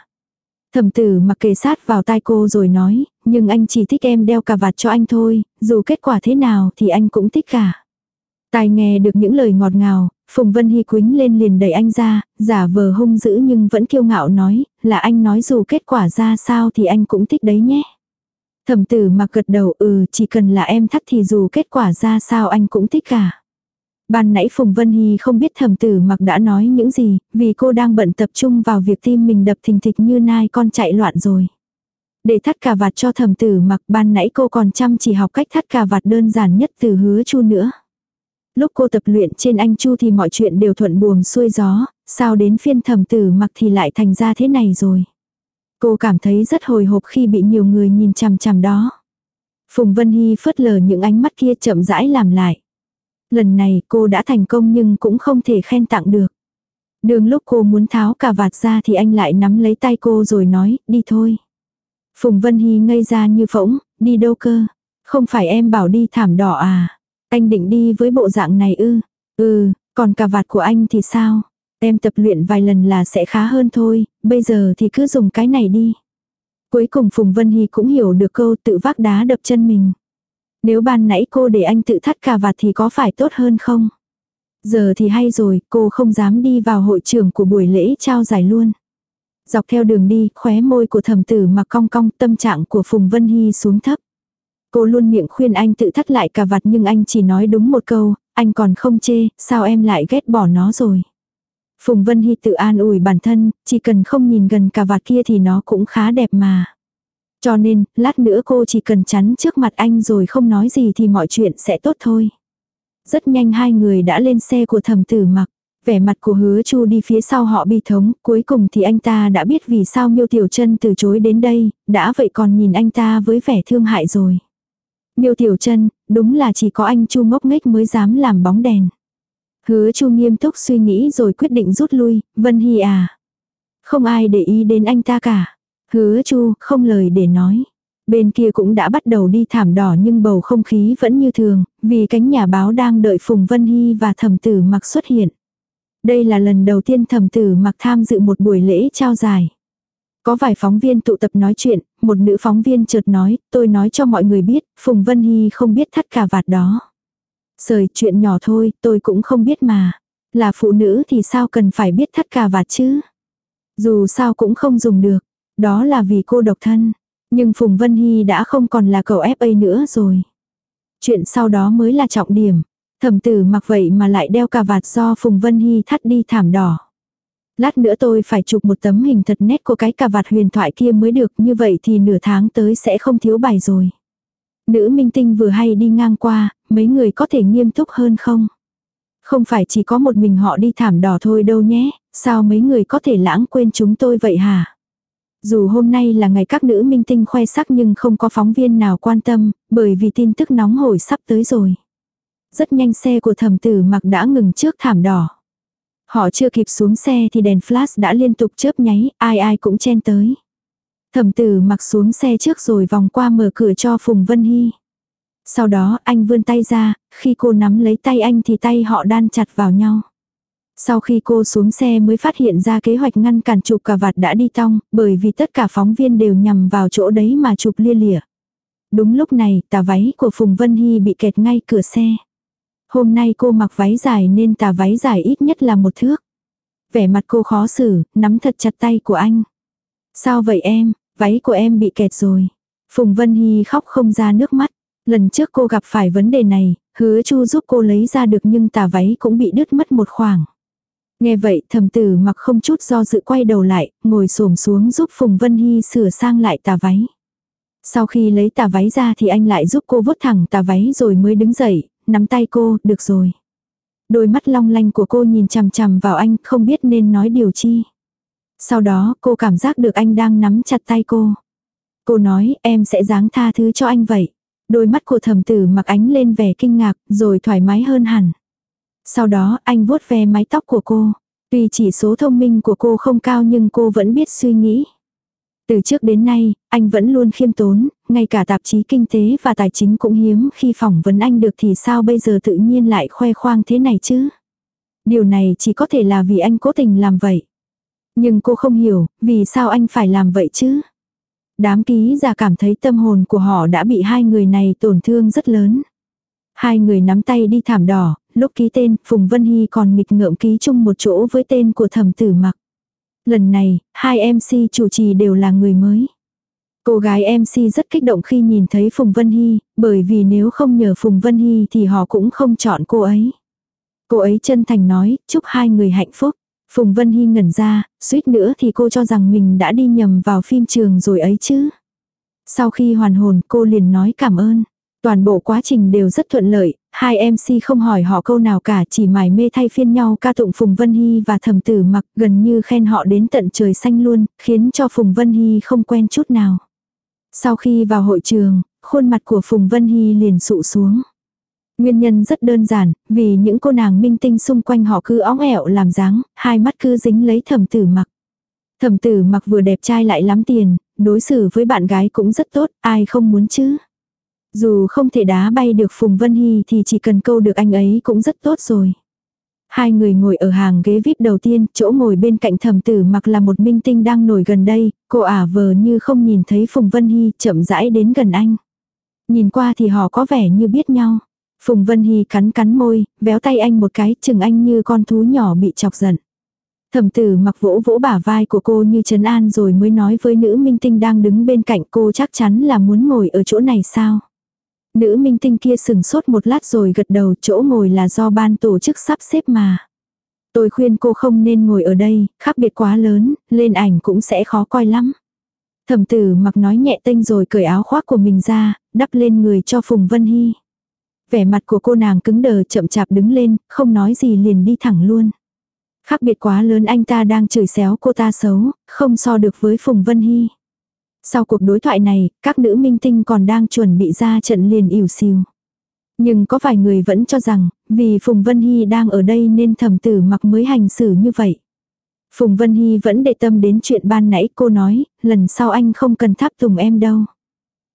Thẩm tử mặc kề sát vào tai cô rồi nói, nhưng anh chỉ thích em đeo cà vạt cho anh thôi, dù kết quả thế nào thì anh cũng thích cả. Tai nghe được những lời ngọt ngào, Phùng Vân Hy quính lên liền đẩy anh ra, giả vờ hung dữ nhưng vẫn kiêu ngạo nói, là anh nói dù kết quả ra sao thì anh cũng thích đấy nhé. Thẩm tử mặc gật đầu ừ chỉ cần là em thắt thì dù kết quả ra sao anh cũng thích cả. Ban nãy Phùng Vân Hy không biết thẩm tử mặc đã nói những gì, vì cô đang bận tập trung vào việc tim mình đập thình thịch như nai con chạy loạn rồi. Để thắt cà vạt cho thẩm tử mặc ban nãy cô còn chăm chỉ học cách thắt cà vạt đơn giản nhất từ hứa chu nữa. Lúc cô tập luyện trên anh Chu thì mọi chuyện đều thuận buồm xuôi gió, sao đến phiên thẩm tử mặc thì lại thành ra thế này rồi. Cô cảm thấy rất hồi hộp khi bị nhiều người nhìn chằm chằm đó. Phùng Vân Hy phớt lờ những ánh mắt kia chậm rãi làm lại. Lần này cô đã thành công nhưng cũng không thể khen tặng được. Đường lúc cô muốn tháo cả vạt ra thì anh lại nắm lấy tay cô rồi nói, đi thôi. Phùng Vân Hy ngây ra như phỗng, đi đâu cơ? Không phải em bảo đi thảm đỏ à? Anh định đi với bộ dạng này ư? Ừ, còn cà vạt của anh thì sao? Em tập luyện vài lần là sẽ khá hơn thôi, bây giờ thì cứ dùng cái này đi. Cuối cùng Phùng Vân Hy cũng hiểu được câu tự vác đá đập chân mình. Nếu ban nãy cô để anh tự thắt cà vạt thì có phải tốt hơn không? Giờ thì hay rồi, cô không dám đi vào hội trường của buổi lễ trao giải luôn. Dọc theo đường đi, khóe môi của thầm tử mà cong cong tâm trạng của Phùng Vân Hy xuống thấp. Cô luôn miệng khuyên anh tự thắt lại cà vạt nhưng anh chỉ nói đúng một câu, anh còn không chê, sao em lại ghét bỏ nó rồi. Phùng Vân Hy tự an ủi bản thân, chỉ cần không nhìn gần cà vạt kia thì nó cũng khá đẹp mà. Cho nên, lát nữa cô chỉ cần chắn trước mặt anh rồi không nói gì thì mọi chuyện sẽ tốt thôi. Rất nhanh hai người đã lên xe của thầm tử mặc. Vẻ mặt của hứa chu đi phía sau họ bi thống, cuối cùng thì anh ta đã biết vì sao miêu tiểu chân từ chối đến đây, đã vậy còn nhìn anh ta với vẻ thương hại rồi. Miêu tiểu chân, đúng là chỉ có anh chu ngốc nghếch mới dám làm bóng đèn. Hứa chu nghiêm túc suy nghĩ rồi quyết định rút lui, Vân Hy à. Không ai để ý đến anh ta cả. Hứa chu, không lời để nói. Bên kia cũng đã bắt đầu đi thảm đỏ nhưng bầu không khí vẫn như thường, vì cánh nhà báo đang đợi Phùng Vân Hy và thẩm tử mặc xuất hiện. Đây là lần đầu tiên thẩm tử mặc tham dự một buổi lễ trao giải. Có vài phóng viên tụ tập nói chuyện, một nữ phóng viên chợt nói, tôi nói cho mọi người biết, Phùng Vân Hy không biết thắt cà vạt đó. Sời, chuyện nhỏ thôi, tôi cũng không biết mà. Là phụ nữ thì sao cần phải biết thắt cà vạt chứ? Dù sao cũng không dùng được. Đó là vì cô độc thân. Nhưng Phùng Vân Hy đã không còn là cậu FA nữa rồi. Chuyện sau đó mới là trọng điểm. Thẩm tử mặc vậy mà lại đeo cà vạt do Phùng Vân Hy thắt đi thảm đỏ. Lát nữa tôi phải chụp một tấm hình thật nét của cái cà vạt huyền thoại kia mới được như vậy thì nửa tháng tới sẽ không thiếu bài rồi. Nữ minh tinh vừa hay đi ngang qua, mấy người có thể nghiêm túc hơn không? Không phải chỉ có một mình họ đi thảm đỏ thôi đâu nhé, sao mấy người có thể lãng quên chúng tôi vậy hả? Dù hôm nay là ngày các nữ minh tinh khoe sắc nhưng không có phóng viên nào quan tâm, bởi vì tin tức nóng hổi sắp tới rồi. Rất nhanh xe của thẩm tử mặc đã ngừng trước thảm đỏ. Họ chưa kịp xuống xe thì đèn flash đã liên tục chớp nháy, ai ai cũng chen tới. Thẩm tử mặc xuống xe trước rồi vòng qua mở cửa cho Phùng Vân Hy. Sau đó anh vươn tay ra, khi cô nắm lấy tay anh thì tay họ đan chặt vào nhau. Sau khi cô xuống xe mới phát hiện ra kế hoạch ngăn cản chụp cà vạt đã đi tong, bởi vì tất cả phóng viên đều nhằm vào chỗ đấy mà chụp lia lịa. Đúng lúc này, tà váy của Phùng Vân Hy bị kẹt ngay cửa xe. Hôm nay cô mặc váy dài nên tà váy dài ít nhất là một thước. Vẻ mặt cô khó xử, nắm thật chặt tay của anh. Sao vậy em, váy của em bị kẹt rồi. Phùng Vân Hy khóc không ra nước mắt. Lần trước cô gặp phải vấn đề này, hứa chu giúp cô lấy ra được nhưng tà váy cũng bị đứt mất một khoảng. Nghe vậy thầm tử mặc không chút do dự quay đầu lại, ngồi xổm xuống giúp Phùng Vân Hy sửa sang lại tà váy. Sau khi lấy tà váy ra thì anh lại giúp cô vuốt thẳng tà váy rồi mới đứng dậy, nắm tay cô, được rồi. Đôi mắt long lanh của cô nhìn chằm chằm vào anh, không biết nên nói điều chi. Sau đó, cô cảm giác được anh đang nắm chặt tay cô. Cô nói, em sẽ dáng tha thứ cho anh vậy. Đôi mắt của thầm tử mặc ánh lên vẻ kinh ngạc, rồi thoải mái hơn hẳn. Sau đó anh vuốt ve mái tóc của cô. Tuy chỉ số thông minh của cô không cao nhưng cô vẫn biết suy nghĩ. Từ trước đến nay, anh vẫn luôn khiêm tốn, ngay cả tạp chí kinh tế và tài chính cũng hiếm khi phỏng vấn anh được thì sao bây giờ tự nhiên lại khoe khoang thế này chứ. Điều này chỉ có thể là vì anh cố tình làm vậy. Nhưng cô không hiểu, vì sao anh phải làm vậy chứ. Đám ký giả cảm thấy tâm hồn của họ đã bị hai người này tổn thương rất lớn. Hai người nắm tay đi thảm đỏ, lúc ký tên, Phùng Vân Hy còn nghịch ngợm ký chung một chỗ với tên của thẩm tử mặc. Lần này, hai MC chủ trì đều là người mới. Cô gái MC rất kích động khi nhìn thấy Phùng Vân Hy, bởi vì nếu không nhờ Phùng Vân Hy thì họ cũng không chọn cô ấy. Cô ấy chân thành nói, chúc hai người hạnh phúc. Phùng Vân Hy ngẩn ra, suýt nữa thì cô cho rằng mình đã đi nhầm vào phim trường rồi ấy chứ. Sau khi hoàn hồn cô liền nói cảm ơn. Toàn bộ quá trình đều rất thuận lợi, hai MC không hỏi họ câu nào cả chỉ mải mê thay phiên nhau ca tụng Phùng Vân Hy và thầm tử mặc gần như khen họ đến tận trời xanh luôn, khiến cho Phùng Vân Hy không quen chút nào. Sau khi vào hội trường, khuôn mặt của Phùng Vân Hy liền sụ xuống. Nguyên nhân rất đơn giản, vì những cô nàng minh tinh xung quanh họ cứ óng ẹo làm dáng, hai mắt cứ dính lấy thầm tử mặc. Thầm tử mặc vừa đẹp trai lại lắm tiền, đối xử với bạn gái cũng rất tốt, ai không muốn chứ. Dù không thể đá bay được Phùng Vân Hy thì chỉ cần câu được anh ấy cũng rất tốt rồi. Hai người ngồi ở hàng ghế VIP đầu tiên, chỗ ngồi bên cạnh thầm tử mặc là một minh tinh đang nổi gần đây, cô ả vờ như không nhìn thấy Phùng Vân Hy chậm rãi đến gần anh. Nhìn qua thì họ có vẻ như biết nhau. Phùng Vân Hy cắn cắn môi, véo tay anh một cái, chừng anh như con thú nhỏ bị chọc giận. Thẩm tử mặc vỗ vỗ bả vai của cô như trấn an rồi mới nói với nữ minh tinh đang đứng bên cạnh cô chắc chắn là muốn ngồi ở chỗ này sao. Nữ minh tinh kia sừng sốt một lát rồi gật đầu chỗ ngồi là do ban tổ chức sắp xếp mà. Tôi khuyên cô không nên ngồi ở đây, khác biệt quá lớn, lên ảnh cũng sẽ khó coi lắm. Thẩm tử mặc nói nhẹ tênh rồi cởi áo khoác của mình ra, đắp lên người cho Phùng Vân Hy. Vẻ mặt của cô nàng cứng đờ chậm chạp đứng lên, không nói gì liền đi thẳng luôn. Khác biệt quá lớn anh ta đang chửi xéo cô ta xấu, không so được với Phùng Vân Hy. Sau cuộc đối thoại này, các nữ minh tinh còn đang chuẩn bị ra trận liền ỉu xìu. Nhưng có vài người vẫn cho rằng, vì Phùng Vân Hy đang ở đây nên thẩm tử mặc mới hành xử như vậy. Phùng Vân Hy vẫn để tâm đến chuyện ban nãy cô nói, lần sau anh không cần tháp tùng em đâu.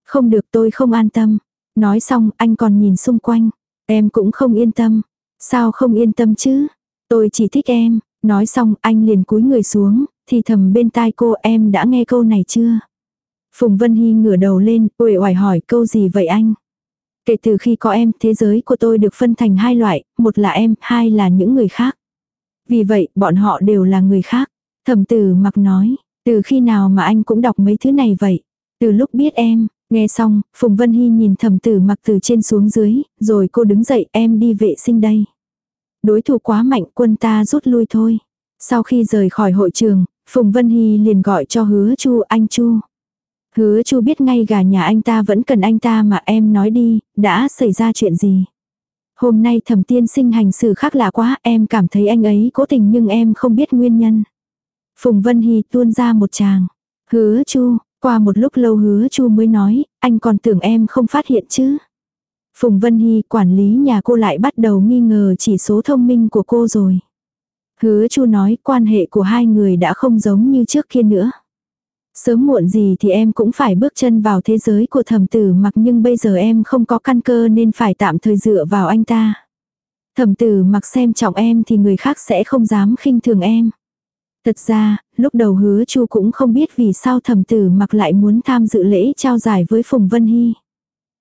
Không được tôi không an tâm. Nói xong anh còn nhìn xung quanh. Em cũng không yên tâm. Sao không yên tâm chứ? Tôi chỉ thích em. Nói xong anh liền cúi người xuống, thì thầm bên tai cô em đã nghe câu này chưa? Phùng Vân Hy ngửa đầu lên, uể oải hỏi câu gì vậy anh? Kể từ khi có em, thế giới của tôi được phân thành hai loại, một là em, hai là những người khác. Vì vậy, bọn họ đều là người khác. Thẩm tử mặc nói, từ khi nào mà anh cũng đọc mấy thứ này vậy? Từ lúc biết em, nghe xong, Phùng Vân Hy nhìn thẩm tử mặc từ trên xuống dưới, rồi cô đứng dậy em đi vệ sinh đây. Đối thủ quá mạnh quân ta rút lui thôi. Sau khi rời khỏi hội trường, Phùng Vân Hy liền gọi cho hứa chu anh chu. Hứa chu biết ngay gà nhà anh ta vẫn cần anh ta mà em nói đi, đã xảy ra chuyện gì. Hôm nay thẩm tiên sinh hành xử khác lạ quá, em cảm thấy anh ấy cố tình nhưng em không biết nguyên nhân. Phùng Vân Hy tuôn ra một chàng. Hứa chu, qua một lúc lâu hứa chu mới nói, anh còn tưởng em không phát hiện chứ. Phùng Vân Hy quản lý nhà cô lại bắt đầu nghi ngờ chỉ số thông minh của cô rồi. Hứa chu nói quan hệ của hai người đã không giống như trước kia nữa. Sớm muộn gì thì em cũng phải bước chân vào thế giới của thẩm tử mặc nhưng bây giờ em không có căn cơ nên phải tạm thời dựa vào anh ta. Thẩm tử mặc xem trọng em thì người khác sẽ không dám khinh thường em. Thật ra, lúc đầu hứa chu cũng không biết vì sao thẩm tử mặc lại muốn tham dự lễ trao giải với Phùng Vân Hy.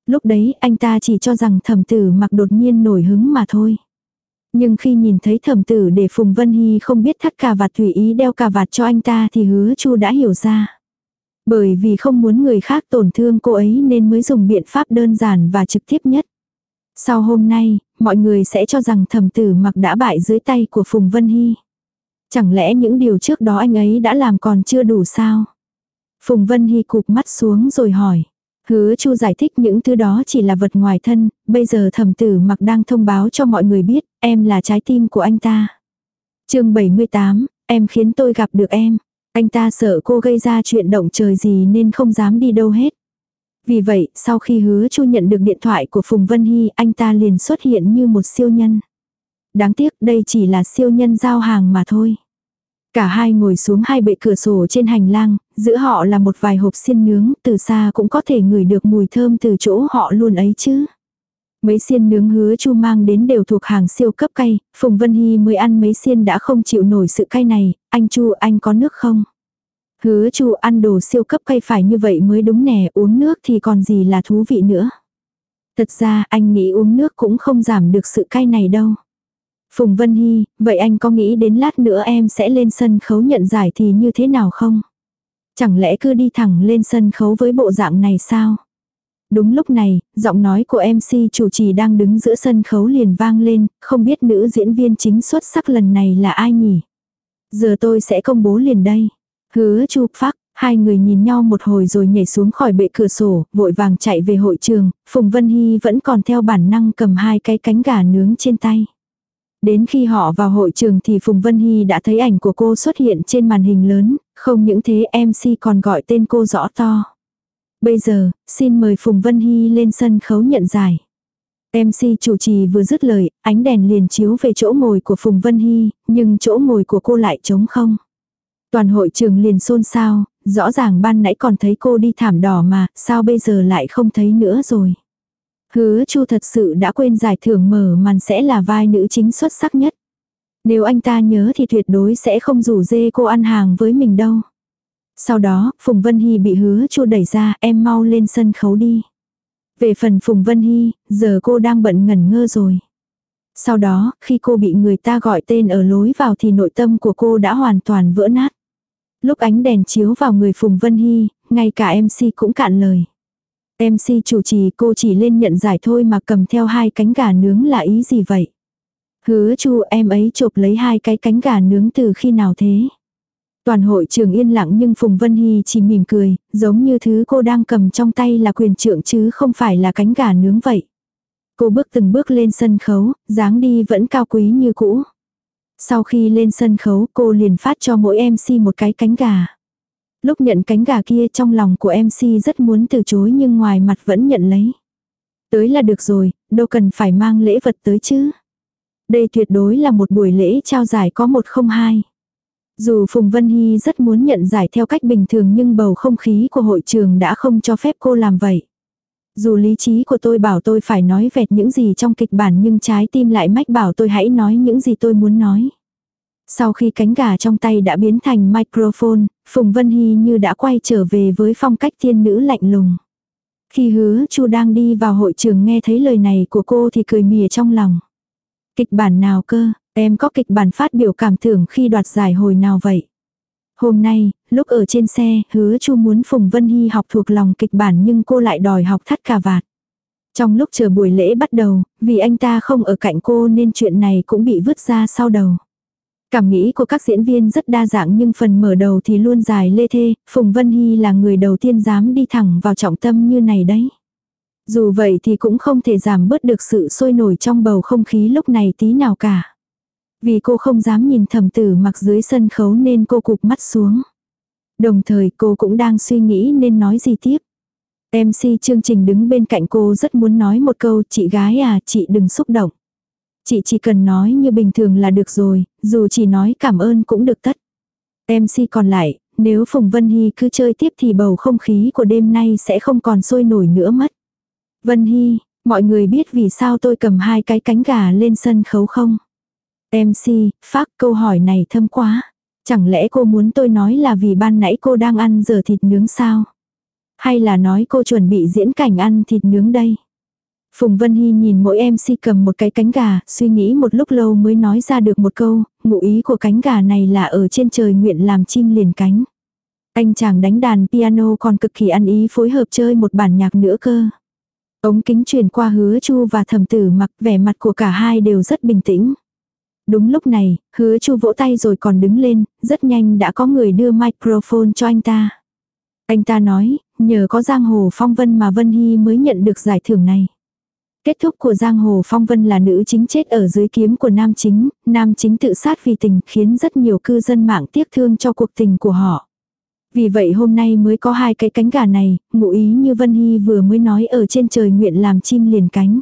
Lúc đấy anh ta chỉ cho rằng thẩm tử mặc đột nhiên nổi hứng mà thôi. Nhưng khi nhìn thấy thẩm tử để Phùng Vân Hy không biết thắt cà vạt tùy ý đeo cà vạt cho anh ta thì hứa chu đã hiểu ra. Bởi vì không muốn người khác tổn thương cô ấy nên mới dùng biện pháp đơn giản và trực tiếp nhất. Sau hôm nay, mọi người sẽ cho rằng thẩm tử mặc đã bại dưới tay của Phùng Vân Hy. Chẳng lẽ những điều trước đó anh ấy đã làm còn chưa đủ sao? Phùng Vân Hy cụp mắt xuống rồi hỏi. Hứa Chu giải thích những thứ đó chỉ là vật ngoài thân, bây giờ thẩm tử mặc đang thông báo cho mọi người biết, em là trái tim của anh ta. chương 78, em khiến tôi gặp được em. Anh ta sợ cô gây ra chuyện động trời gì nên không dám đi đâu hết. Vì vậy, sau khi hứa Chu nhận được điện thoại của Phùng Vân Hy, anh ta liền xuất hiện như một siêu nhân. Đáng tiếc đây chỉ là siêu nhân giao hàng mà thôi. Cả hai ngồi xuống hai bệ cửa sổ trên hành lang, giữa họ là một vài hộp xiên nướng, từ xa cũng có thể ngửi được mùi thơm từ chỗ họ luôn ấy chứ. Mấy xiên nướng hứa chu mang đến đều thuộc hàng siêu cấp cay, Phùng Vân Hy mới ăn mấy xiên đã không chịu nổi sự cay này, anh chu anh có nước không? Hứa chu ăn đồ siêu cấp cay phải như vậy mới đúng nè, uống nước thì còn gì là thú vị nữa. Thật ra anh nghĩ uống nước cũng không giảm được sự cay này đâu. Phùng Vân Hy, vậy anh có nghĩ đến lát nữa em sẽ lên sân khấu nhận giải thì như thế nào không? Chẳng lẽ cứ đi thẳng lên sân khấu với bộ dạng này sao? Đúng lúc này, giọng nói của MC chủ trì đang đứng giữa sân khấu liền vang lên, không biết nữ diễn viên chính xuất sắc lần này là ai nhỉ? Giờ tôi sẽ công bố liền đây. Hứa chu phác, hai người nhìn nhau một hồi rồi nhảy xuống khỏi bệ cửa sổ, vội vàng chạy về hội trường, Phùng Vân Hy vẫn còn theo bản năng cầm hai cái cánh gà nướng trên tay. Đến khi họ vào hội trường thì Phùng Vân Hy đã thấy ảnh của cô xuất hiện trên màn hình lớn, không những thế MC còn gọi tên cô rõ to. Bây giờ, xin mời Phùng Vân Hy lên sân khấu nhận giải. MC chủ trì vừa dứt lời, ánh đèn liền chiếu về chỗ ngồi của Phùng Vân Hy, nhưng chỗ ngồi của cô lại trống không. Toàn hội trường liền xôn xao, rõ ràng ban nãy còn thấy cô đi thảm đỏ mà, sao bây giờ lại không thấy nữa rồi. Hứa Chu thật sự đã quên giải thưởng mở màn sẽ là vai nữ chính xuất sắc nhất. Nếu anh ta nhớ thì tuyệt đối sẽ không rủ dê cô ăn hàng với mình đâu. Sau đó, Phùng Vân Hy bị hứa Chu đẩy ra, em mau lên sân khấu đi. Về phần Phùng Vân Hy, giờ cô đang bận ngẩn ngơ rồi. Sau đó, khi cô bị người ta gọi tên ở lối vào thì nội tâm của cô đã hoàn toàn vỡ nát. Lúc ánh đèn chiếu vào người Phùng Vân Hy, ngay cả MC cũng cạn lời. MC chủ trì cô chỉ lên nhận giải thôi mà cầm theo hai cánh gà nướng là ý gì vậy? Hứa chu em ấy chộp lấy hai cái cánh gà nướng từ khi nào thế? Toàn hội trường yên lặng nhưng Phùng Vân Hy chỉ mỉm cười, giống như thứ cô đang cầm trong tay là quyền trượng chứ không phải là cánh gà nướng vậy. Cô bước từng bước lên sân khấu, dáng đi vẫn cao quý như cũ. Sau khi lên sân khấu cô liền phát cho mỗi MC một cái cánh gà. Lúc nhận cánh gà kia trong lòng của MC rất muốn từ chối nhưng ngoài mặt vẫn nhận lấy. Tới là được rồi, đâu cần phải mang lễ vật tới chứ. Đây tuyệt đối là một buổi lễ trao giải có một không hai. Dù Phùng Vân Hy rất muốn nhận giải theo cách bình thường nhưng bầu không khí của hội trường đã không cho phép cô làm vậy. Dù lý trí của tôi bảo tôi phải nói vẹt những gì trong kịch bản nhưng trái tim lại mách bảo tôi hãy nói những gì tôi muốn nói. Sau khi cánh gà trong tay đã biến thành microphone, Phùng Vân Hy như đã quay trở về với phong cách thiên nữ lạnh lùng. Khi hứa chu đang đi vào hội trường nghe thấy lời này của cô thì cười mỉa trong lòng. Kịch bản nào cơ, em có kịch bản phát biểu cảm tưởng khi đoạt giải hồi nào vậy? Hôm nay, lúc ở trên xe, hứa chu muốn Phùng Vân Hy học thuộc lòng kịch bản nhưng cô lại đòi học thắt cà vạt. Trong lúc chờ buổi lễ bắt đầu, vì anh ta không ở cạnh cô nên chuyện này cũng bị vứt ra sau đầu. Cảm nghĩ của các diễn viên rất đa dạng nhưng phần mở đầu thì luôn dài lê thê, Phùng Vân Hy là người đầu tiên dám đi thẳng vào trọng tâm như này đấy. Dù vậy thì cũng không thể giảm bớt được sự sôi nổi trong bầu không khí lúc này tí nào cả. Vì cô không dám nhìn thầm tử mặc dưới sân khấu nên cô cụp mắt xuống. Đồng thời cô cũng đang suy nghĩ nên nói gì tiếp. MC chương trình đứng bên cạnh cô rất muốn nói một câu chị gái à chị đừng xúc động. Chị chỉ cần nói như bình thường là được rồi, dù chỉ nói cảm ơn cũng được tất. MC còn lại, nếu Phùng Vân Hy cứ chơi tiếp thì bầu không khí của đêm nay sẽ không còn sôi nổi nữa mất. Vân Hy, mọi người biết vì sao tôi cầm hai cái cánh gà lên sân khấu không? MC, phát câu hỏi này thâm quá. Chẳng lẽ cô muốn tôi nói là vì ban nãy cô đang ăn giờ thịt nướng sao? Hay là nói cô chuẩn bị diễn cảnh ăn thịt nướng đây? Phùng Vân Hy nhìn mỗi MC cầm một cái cánh gà, suy nghĩ một lúc lâu mới nói ra được một câu, ngụ ý của cánh gà này là ở trên trời nguyện làm chim liền cánh. Anh chàng đánh đàn piano còn cực kỳ ăn ý phối hợp chơi một bản nhạc nữa cơ. Ống kính truyền qua hứa chu và thầm tử mặc vẻ mặt của cả hai đều rất bình tĩnh. Đúng lúc này, hứa chu vỗ tay rồi còn đứng lên, rất nhanh đã có người đưa microphone cho anh ta. Anh ta nói, nhờ có giang hồ phong vân mà Vân Hy mới nhận được giải thưởng này. Kết thúc của Giang Hồ Phong Vân là nữ chính chết ở dưới kiếm của nam chính, nam chính tự sát vì tình khiến rất nhiều cư dân mạng tiếc thương cho cuộc tình của họ. Vì vậy hôm nay mới có hai cái cánh gà này, ngụ ý như Vân Hy vừa mới nói ở trên trời nguyện làm chim liền cánh.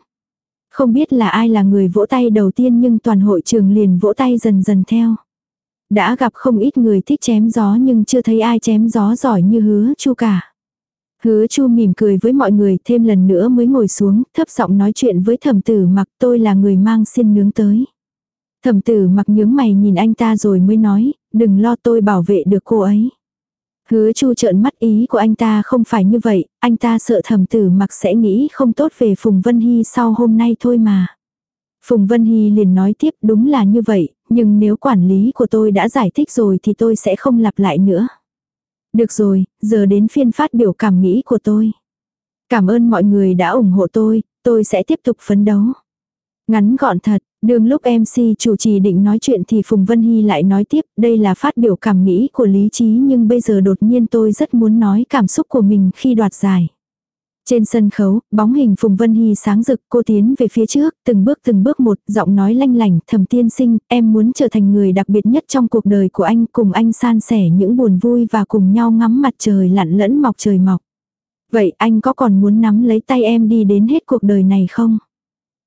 Không biết là ai là người vỗ tay đầu tiên nhưng toàn hội trường liền vỗ tay dần dần theo. Đã gặp không ít người thích chém gió nhưng chưa thấy ai chém gió giỏi như hứa chu cả. Hứa chu mỉm cười với mọi người thêm lần nữa mới ngồi xuống, thấp giọng nói chuyện với thẩm tử mặc tôi là người mang xiên nướng tới. Thẩm tử mặc nhướng mày nhìn anh ta rồi mới nói, đừng lo tôi bảo vệ được cô ấy. Hứa chu trợn mắt ý của anh ta không phải như vậy, anh ta sợ thẩm tử mặc sẽ nghĩ không tốt về Phùng Vân Hy sau hôm nay thôi mà. Phùng Vân Hy liền nói tiếp đúng là như vậy, nhưng nếu quản lý của tôi đã giải thích rồi thì tôi sẽ không lặp lại nữa. Được rồi, giờ đến phiên phát biểu cảm nghĩ của tôi. Cảm ơn mọi người đã ủng hộ tôi, tôi sẽ tiếp tục phấn đấu. Ngắn gọn thật, đường lúc MC chủ trì định nói chuyện thì Phùng Vân Hy lại nói tiếp, đây là phát biểu cảm nghĩ của lý trí nhưng bây giờ đột nhiên tôi rất muốn nói cảm xúc của mình khi đoạt giải. Trên sân khấu, bóng hình Phùng Vân Hy sáng rực, cô tiến về phía trước, từng bước từng bước một, giọng nói lanh lành, thầm tiên sinh, em muốn trở thành người đặc biệt nhất trong cuộc đời của anh, cùng anh san sẻ những buồn vui và cùng nhau ngắm mặt trời lặn lẫn mọc trời mọc. Vậy anh có còn muốn nắm lấy tay em đi đến hết cuộc đời này không?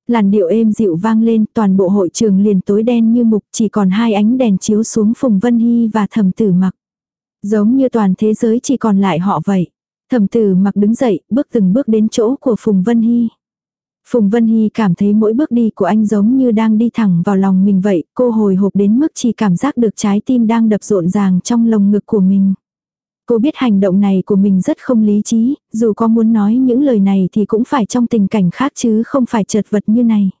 Làn điệu êm dịu vang lên, toàn bộ hội trường liền tối đen như mục, chỉ còn hai ánh đèn chiếu xuống Phùng Vân Hy và Thẩm tử mặc. Giống như toàn thế giới chỉ còn lại họ vậy. Thẩm tử mặc đứng dậy, bước từng bước đến chỗ của Phùng Vân Hy. Phùng Vân Hy cảm thấy mỗi bước đi của anh giống như đang đi thẳng vào lòng mình vậy, cô hồi hộp đến mức chỉ cảm giác được trái tim đang đập rộn ràng trong lồng ngực của mình. Cô biết hành động này của mình rất không lý trí, dù có muốn nói những lời này thì cũng phải trong tình cảnh khác chứ không phải chật vật như này.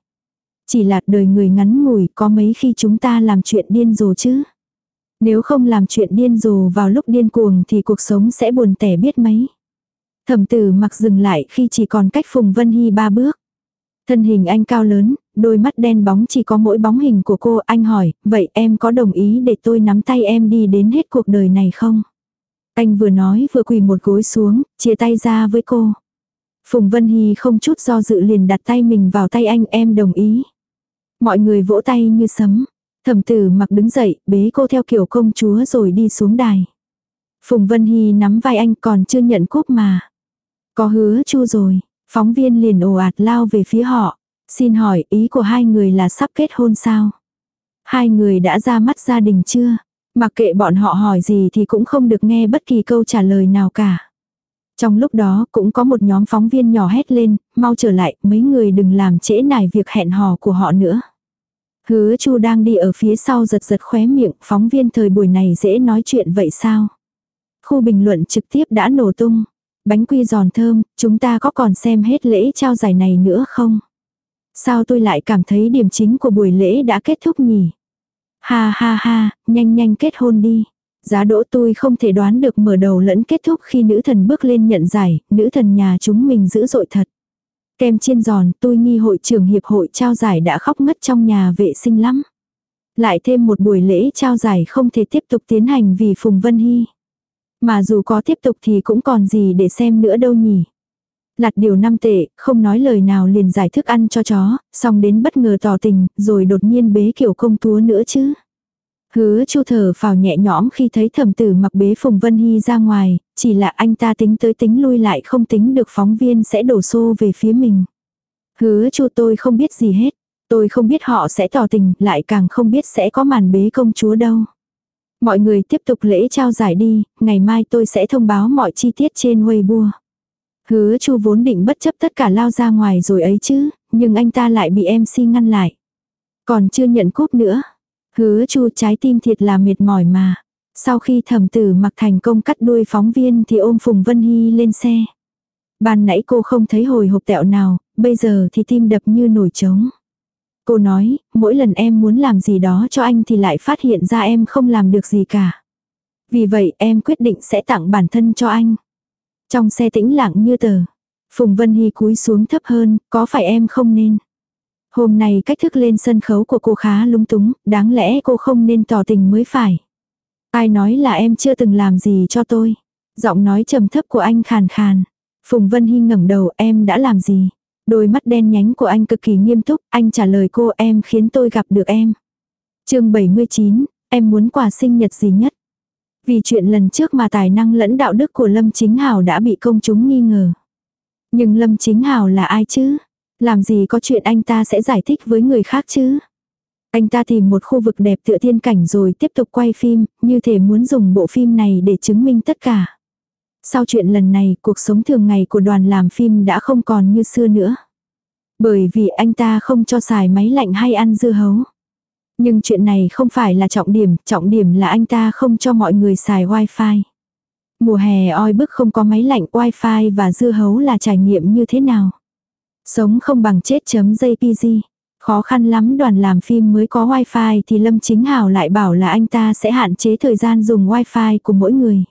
Chỉ là đời người ngắn ngủi có mấy khi chúng ta làm chuyện điên rồ chứ. Nếu không làm chuyện điên rồ vào lúc điên cuồng thì cuộc sống sẽ buồn tẻ biết mấy. Thẩm tử mặc dừng lại khi chỉ còn cách Phùng Vân Hy ba bước. Thân hình anh cao lớn, đôi mắt đen bóng chỉ có mỗi bóng hình của cô. Anh hỏi, vậy em có đồng ý để tôi nắm tay em đi đến hết cuộc đời này không? Anh vừa nói vừa quỳ một gối xuống, chia tay ra với cô. Phùng Vân Hy không chút do dự liền đặt tay mình vào tay anh em đồng ý. Mọi người vỗ tay như sấm. Thẩm tử mặc đứng dậy, bế cô theo kiểu công chúa rồi đi xuống đài. Phùng Vân Hy nắm vai anh còn chưa nhận cúp mà. Có hứa chu rồi, phóng viên liền ồ ạt lao về phía họ. Xin hỏi ý của hai người là sắp kết hôn sao? Hai người đã ra mắt gia đình chưa? Mặc kệ bọn họ hỏi gì thì cũng không được nghe bất kỳ câu trả lời nào cả. Trong lúc đó cũng có một nhóm phóng viên nhỏ hét lên, mau trở lại, mấy người đừng làm trễ nải việc hẹn hò của họ nữa. Hứa Chu đang đi ở phía sau giật giật khóe miệng, phóng viên thời buổi này dễ nói chuyện vậy sao? Khu bình luận trực tiếp đã nổ tung. Bánh quy giòn thơm, chúng ta có còn xem hết lễ trao giải này nữa không? Sao tôi lại cảm thấy điểm chính của buổi lễ đã kết thúc nhỉ? Ha ha ha, nhanh nhanh kết hôn đi. Giá đỗ tôi không thể đoán được mở đầu lẫn kết thúc khi nữ thần bước lên nhận giải, nữ thần nhà chúng mình dữ dội thật. Kem chiên giòn, tôi nghi hội trưởng hiệp hội trao giải đã khóc ngất trong nhà vệ sinh lắm. Lại thêm một buổi lễ trao giải không thể tiếp tục tiến hành vì Phùng Vân Hy. Mà dù có tiếp tục thì cũng còn gì để xem nữa đâu nhỉ. Lạt điều năm tệ, không nói lời nào liền giải thức ăn cho chó, xong đến bất ngờ tỏ tình, rồi đột nhiên bế kiểu công túa nữa chứ. Hứa chu thở phào nhẹ nhõm khi thấy thẩm tử mặc bế Phùng Vân Hy ra ngoài, chỉ là anh ta tính tới tính lui lại không tính được phóng viên sẽ đổ xô về phía mình. Hứa chu tôi không biết gì hết, tôi không biết họ sẽ tỏ tình, lại càng không biết sẽ có màn bế công chúa đâu. Mọi người tiếp tục lễ trao giải đi, ngày mai tôi sẽ thông báo mọi chi tiết trên Weibo. Hứa chu vốn định bất chấp tất cả lao ra ngoài rồi ấy chứ, nhưng anh ta lại bị MC ngăn lại. Còn chưa nhận cúp nữa. Hứa chu trái tim thiệt là mệt mỏi mà. Sau khi thẩm tử mặc thành công cắt đuôi phóng viên thì ôm Phùng Vân Hy lên xe. Ban nãy cô không thấy hồi hộp tẹo nào, bây giờ thì tim đập như nổi trống. Cô nói, mỗi lần em muốn làm gì đó cho anh thì lại phát hiện ra em không làm được gì cả. Vì vậy em quyết định sẽ tặng bản thân cho anh. Trong xe tĩnh lặng như tờ. Phùng Vân Hy cúi xuống thấp hơn, có phải em không nên? Hôm nay cách thức lên sân khấu của cô khá lúng túng, đáng lẽ cô không nên tỏ tình mới phải. Ai nói là em chưa từng làm gì cho tôi? Giọng nói trầm thấp của anh khàn khàn. Phùng Vân Hy ngẩng đầu em đã làm gì? Đôi mắt đen nhánh của anh cực kỳ nghiêm túc, anh trả lời cô em khiến tôi gặp được em. chương 79, em muốn quà sinh nhật gì nhất? Vì chuyện lần trước mà tài năng lẫn đạo đức của Lâm Chính Hào đã bị công chúng nghi ngờ. Nhưng Lâm Chính Hào là ai chứ? Làm gì có chuyện anh ta sẽ giải thích với người khác chứ? Anh ta tìm một khu vực đẹp tựa thiên cảnh rồi tiếp tục quay phim, như thể muốn dùng bộ phim này để chứng minh tất cả. Sau chuyện lần này, cuộc sống thường ngày của đoàn làm phim đã không còn như xưa nữa. Bởi vì anh ta không cho xài máy lạnh hay ăn dưa hấu. Nhưng chuyện này không phải là trọng điểm, trọng điểm là anh ta không cho mọi người xài wifi. Mùa hè oi bức không có máy lạnh wifi và dưa hấu là trải nghiệm như thế nào. Sống không bằng chết chấm JPG. Khó khăn lắm đoàn làm phim mới có wifi thì Lâm Chính Hào lại bảo là anh ta sẽ hạn chế thời gian dùng wifi của mỗi người.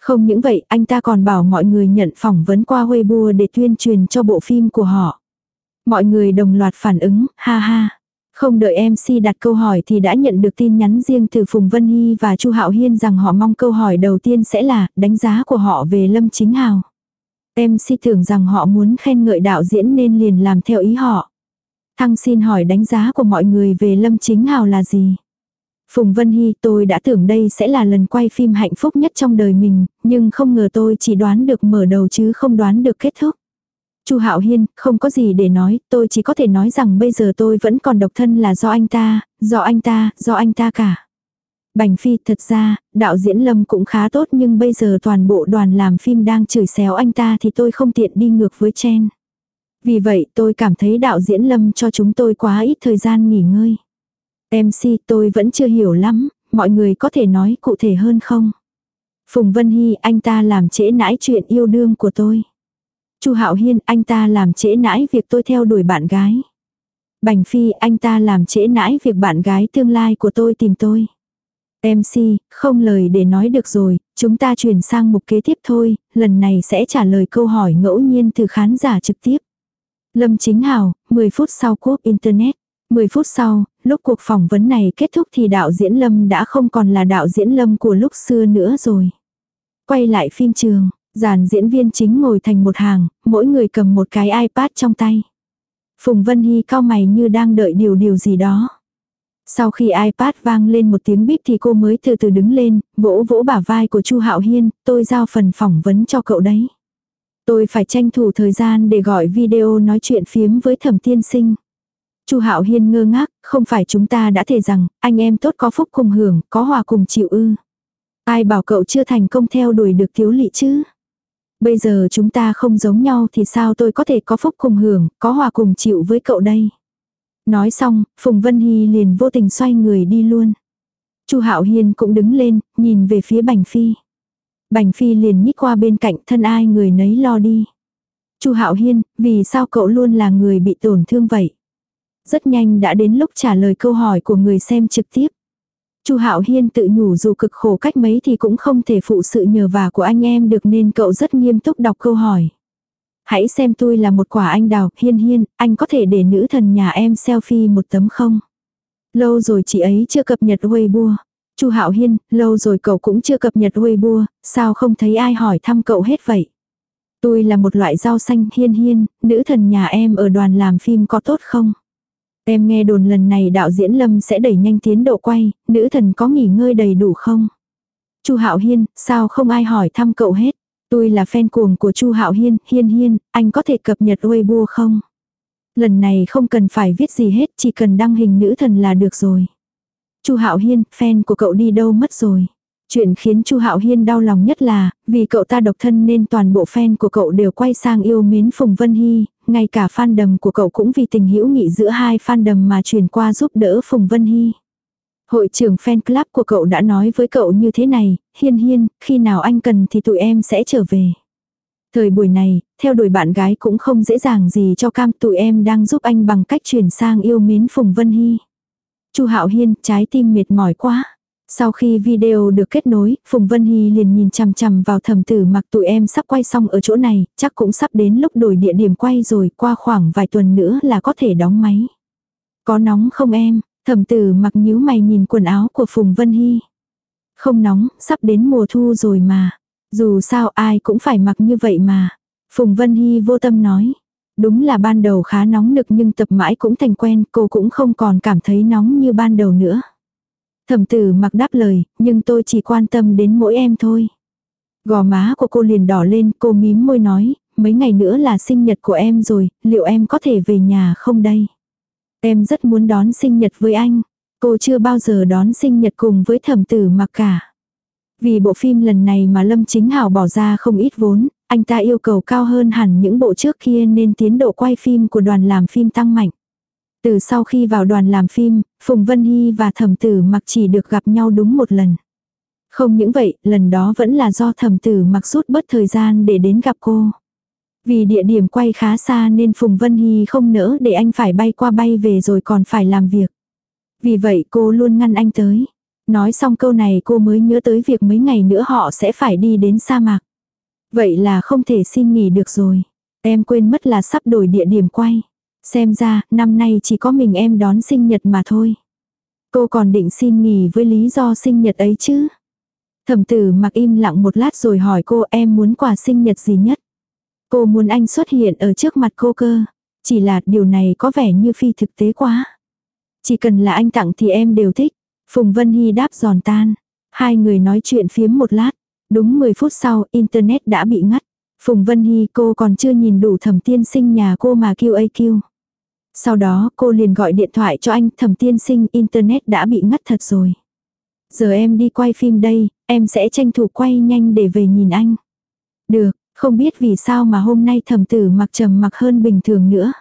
Không những vậy, anh ta còn bảo mọi người nhận phỏng vấn qua Weibo để tuyên truyền cho bộ phim của họ. Mọi người đồng loạt phản ứng, ha ha. Không đợi MC đặt câu hỏi thì đã nhận được tin nhắn riêng từ Phùng Vân Hy và Chu Hạo Hiên rằng họ mong câu hỏi đầu tiên sẽ là đánh giá của họ về Lâm Chính Hào. MC tưởng rằng họ muốn khen ngợi đạo diễn nên liền làm theo ý họ. Thăng xin hỏi đánh giá của mọi người về Lâm Chính Hào là gì? Phùng Vân Hy tôi đã tưởng đây sẽ là lần quay phim hạnh phúc nhất trong đời mình, nhưng không ngờ tôi chỉ đoán được mở đầu chứ không đoán được kết thúc. Chu Hạo Hiên, không có gì để nói, tôi chỉ có thể nói rằng bây giờ tôi vẫn còn độc thân là do anh ta, do anh ta, do anh ta cả. Bành Phi, thật ra, đạo diễn Lâm cũng khá tốt nhưng bây giờ toàn bộ đoàn làm phim đang chửi xéo anh ta thì tôi không tiện đi ngược với Chen. Vì vậy tôi cảm thấy đạo diễn Lâm cho chúng tôi quá ít thời gian nghỉ ngơi. MC tôi vẫn chưa hiểu lắm, mọi người có thể nói cụ thể hơn không? Phùng Vân Hy, anh ta làm trễ nãi chuyện yêu đương của tôi. Chu Hạo Hiên, anh ta làm trễ nãi việc tôi theo đuổi bạn gái. Bành Phi, anh ta làm trễ nãi việc bạn gái tương lai của tôi tìm tôi. MC, không lời để nói được rồi, chúng ta chuyển sang mục kế tiếp thôi, lần này sẽ trả lời câu hỏi ngẫu nhiên từ khán giả trực tiếp. Lâm Chính Hào, 10 phút sau cuộc Internet. 10 phút sau, lúc cuộc phỏng vấn này kết thúc thì đạo diễn Lâm đã không còn là đạo diễn Lâm của lúc xưa nữa rồi. Quay lại phim trường, dàn diễn viên chính ngồi thành một hàng, mỗi người cầm một cái iPad trong tay. Phùng Vân Hy cao mày như đang đợi điều điều gì đó. Sau khi iPad vang lên một tiếng bíp thì cô mới từ từ đứng lên, vỗ vỗ bả vai của Chu Hạo Hiên, tôi giao phần phỏng vấn cho cậu đấy. Tôi phải tranh thủ thời gian để gọi video nói chuyện phiếm với thẩm tiên sinh. Chu Hạo Hiên ngơ ngác, không phải chúng ta đã thề rằng, anh em tốt có phúc cùng hưởng, có hòa cùng chịu ư. Ai bảo cậu chưa thành công theo đuổi được thiếu lị chứ? Bây giờ chúng ta không giống nhau thì sao tôi có thể có phúc cùng hưởng, có hòa cùng chịu với cậu đây? Nói xong, Phùng Vân Hy liền vô tình xoay người đi luôn. Chu Hạo Hiên cũng đứng lên, nhìn về phía Bành Phi. Bành Phi liền nhích qua bên cạnh thân ai người nấy lo đi. Chu Hạo Hiên, vì sao cậu luôn là người bị tổn thương vậy? Rất nhanh đã đến lúc trả lời câu hỏi của người xem trực tiếp. Chu Hạo Hiên tự nhủ dù cực khổ cách mấy thì cũng không thể phụ sự nhờ vả của anh em được nên cậu rất nghiêm túc đọc câu hỏi. Hãy xem tôi là một quả anh đào, hiên hiên, anh có thể để nữ thần nhà em selfie một tấm không? Lâu rồi chị ấy chưa cập nhật Weibo. Chu Hạo Hiên, lâu rồi cậu cũng chưa cập nhật Weibo, sao không thấy ai hỏi thăm cậu hết vậy? Tôi là một loại rau xanh hiên hiên, nữ thần nhà em ở đoàn làm phim có tốt không? Em nghe đồn lần này đạo diễn Lâm sẽ đẩy nhanh tiến độ quay, nữ thần có nghỉ ngơi đầy đủ không? Chu Hạo Hiên, sao không ai hỏi thăm cậu hết? Tôi là fan cuồng của Chu Hạo Hiên, Hiên Hiên, anh có thể cập nhật Weibo không? Lần này không cần phải viết gì hết, chỉ cần đăng hình nữ thần là được rồi. Chu Hạo Hiên, fan của cậu đi đâu mất rồi? Chuyện khiến Chu Hạo Hiên đau lòng nhất là, vì cậu ta độc thân nên toàn bộ fan của cậu đều quay sang yêu mến Phùng Vân Hy, ngay cả fan đầm của cậu cũng vì tình hữu nghị giữa hai fan đầm mà truyền qua giúp đỡ Phùng Vân Hy. Hội trưởng fan club của cậu đã nói với cậu như thế này, hiên hiên, khi nào anh cần thì tụi em sẽ trở về. Thời buổi này, theo đuổi bạn gái cũng không dễ dàng gì cho cam tụi em đang giúp anh bằng cách chuyển sang yêu mến Phùng Vân Hy. Chu Hạo Hiên, trái tim mệt mỏi quá. Sau khi video được kết nối, Phùng Vân Hy liền nhìn chằm chằm vào thầm tử mặc tụi em sắp quay xong ở chỗ này, chắc cũng sắp đến lúc đổi địa điểm quay rồi, qua khoảng vài tuần nữa là có thể đóng máy. Có nóng không em? Thẩm tử mặc nhíu mày nhìn quần áo của Phùng Vân Hy. Không nóng, sắp đến mùa thu rồi mà. Dù sao ai cũng phải mặc như vậy mà. Phùng Vân Hy vô tâm nói. Đúng là ban đầu khá nóng nực nhưng tập mãi cũng thành quen, cô cũng không còn cảm thấy nóng như ban đầu nữa. Thẩm tử mặc đáp lời, nhưng tôi chỉ quan tâm đến mỗi em thôi. Gò má của cô liền đỏ lên, cô mím môi nói, mấy ngày nữa là sinh nhật của em rồi, liệu em có thể về nhà không đây? Em rất muốn đón sinh nhật với anh. Cô chưa bao giờ đón sinh nhật cùng với thẩm tử mặc cả. Vì bộ phim lần này mà Lâm Chính Hảo bỏ ra không ít vốn, anh ta yêu cầu cao hơn hẳn những bộ trước kia nên tiến độ quay phim của đoàn làm phim tăng mạnh. Từ sau khi vào đoàn làm phim, Phùng Vân Hy và thẩm tử mặc chỉ được gặp nhau đúng một lần. Không những vậy, lần đó vẫn là do thẩm tử mặc rút bớt thời gian để đến gặp cô. Vì địa điểm quay khá xa nên Phùng Vân Hy không nỡ để anh phải bay qua bay về rồi còn phải làm việc. Vì vậy cô luôn ngăn anh tới. Nói xong câu này cô mới nhớ tới việc mấy ngày nữa họ sẽ phải đi đến sa mạc. Vậy là không thể xin nghỉ được rồi. Em quên mất là sắp đổi địa điểm quay. Xem ra, năm nay chỉ có mình em đón sinh nhật mà thôi. Cô còn định xin nghỉ với lý do sinh nhật ấy chứ. Thẩm tử mặc im lặng một lát rồi hỏi cô em muốn quà sinh nhật gì nhất. Cô muốn anh xuất hiện ở trước mặt cô cơ. Chỉ là điều này có vẻ như phi thực tế quá. Chỉ cần là anh tặng thì em đều thích. Phùng Vân Hy đáp giòn tan. Hai người nói chuyện phiếm một lát. Đúng 10 phút sau, Internet đã bị ngắt. Phùng Vân Hy cô còn chưa nhìn đủ thẩm tiên sinh nhà cô mà kêu AQ. Sau đó cô liền gọi điện thoại cho anh thẩm tiên sinh Internet đã bị ngắt thật rồi. Giờ em đi quay phim đây, em sẽ tranh thủ quay nhanh để về nhìn anh. Được, không biết vì sao mà hôm nay thẩm tử mặc trầm mặc hơn bình thường nữa.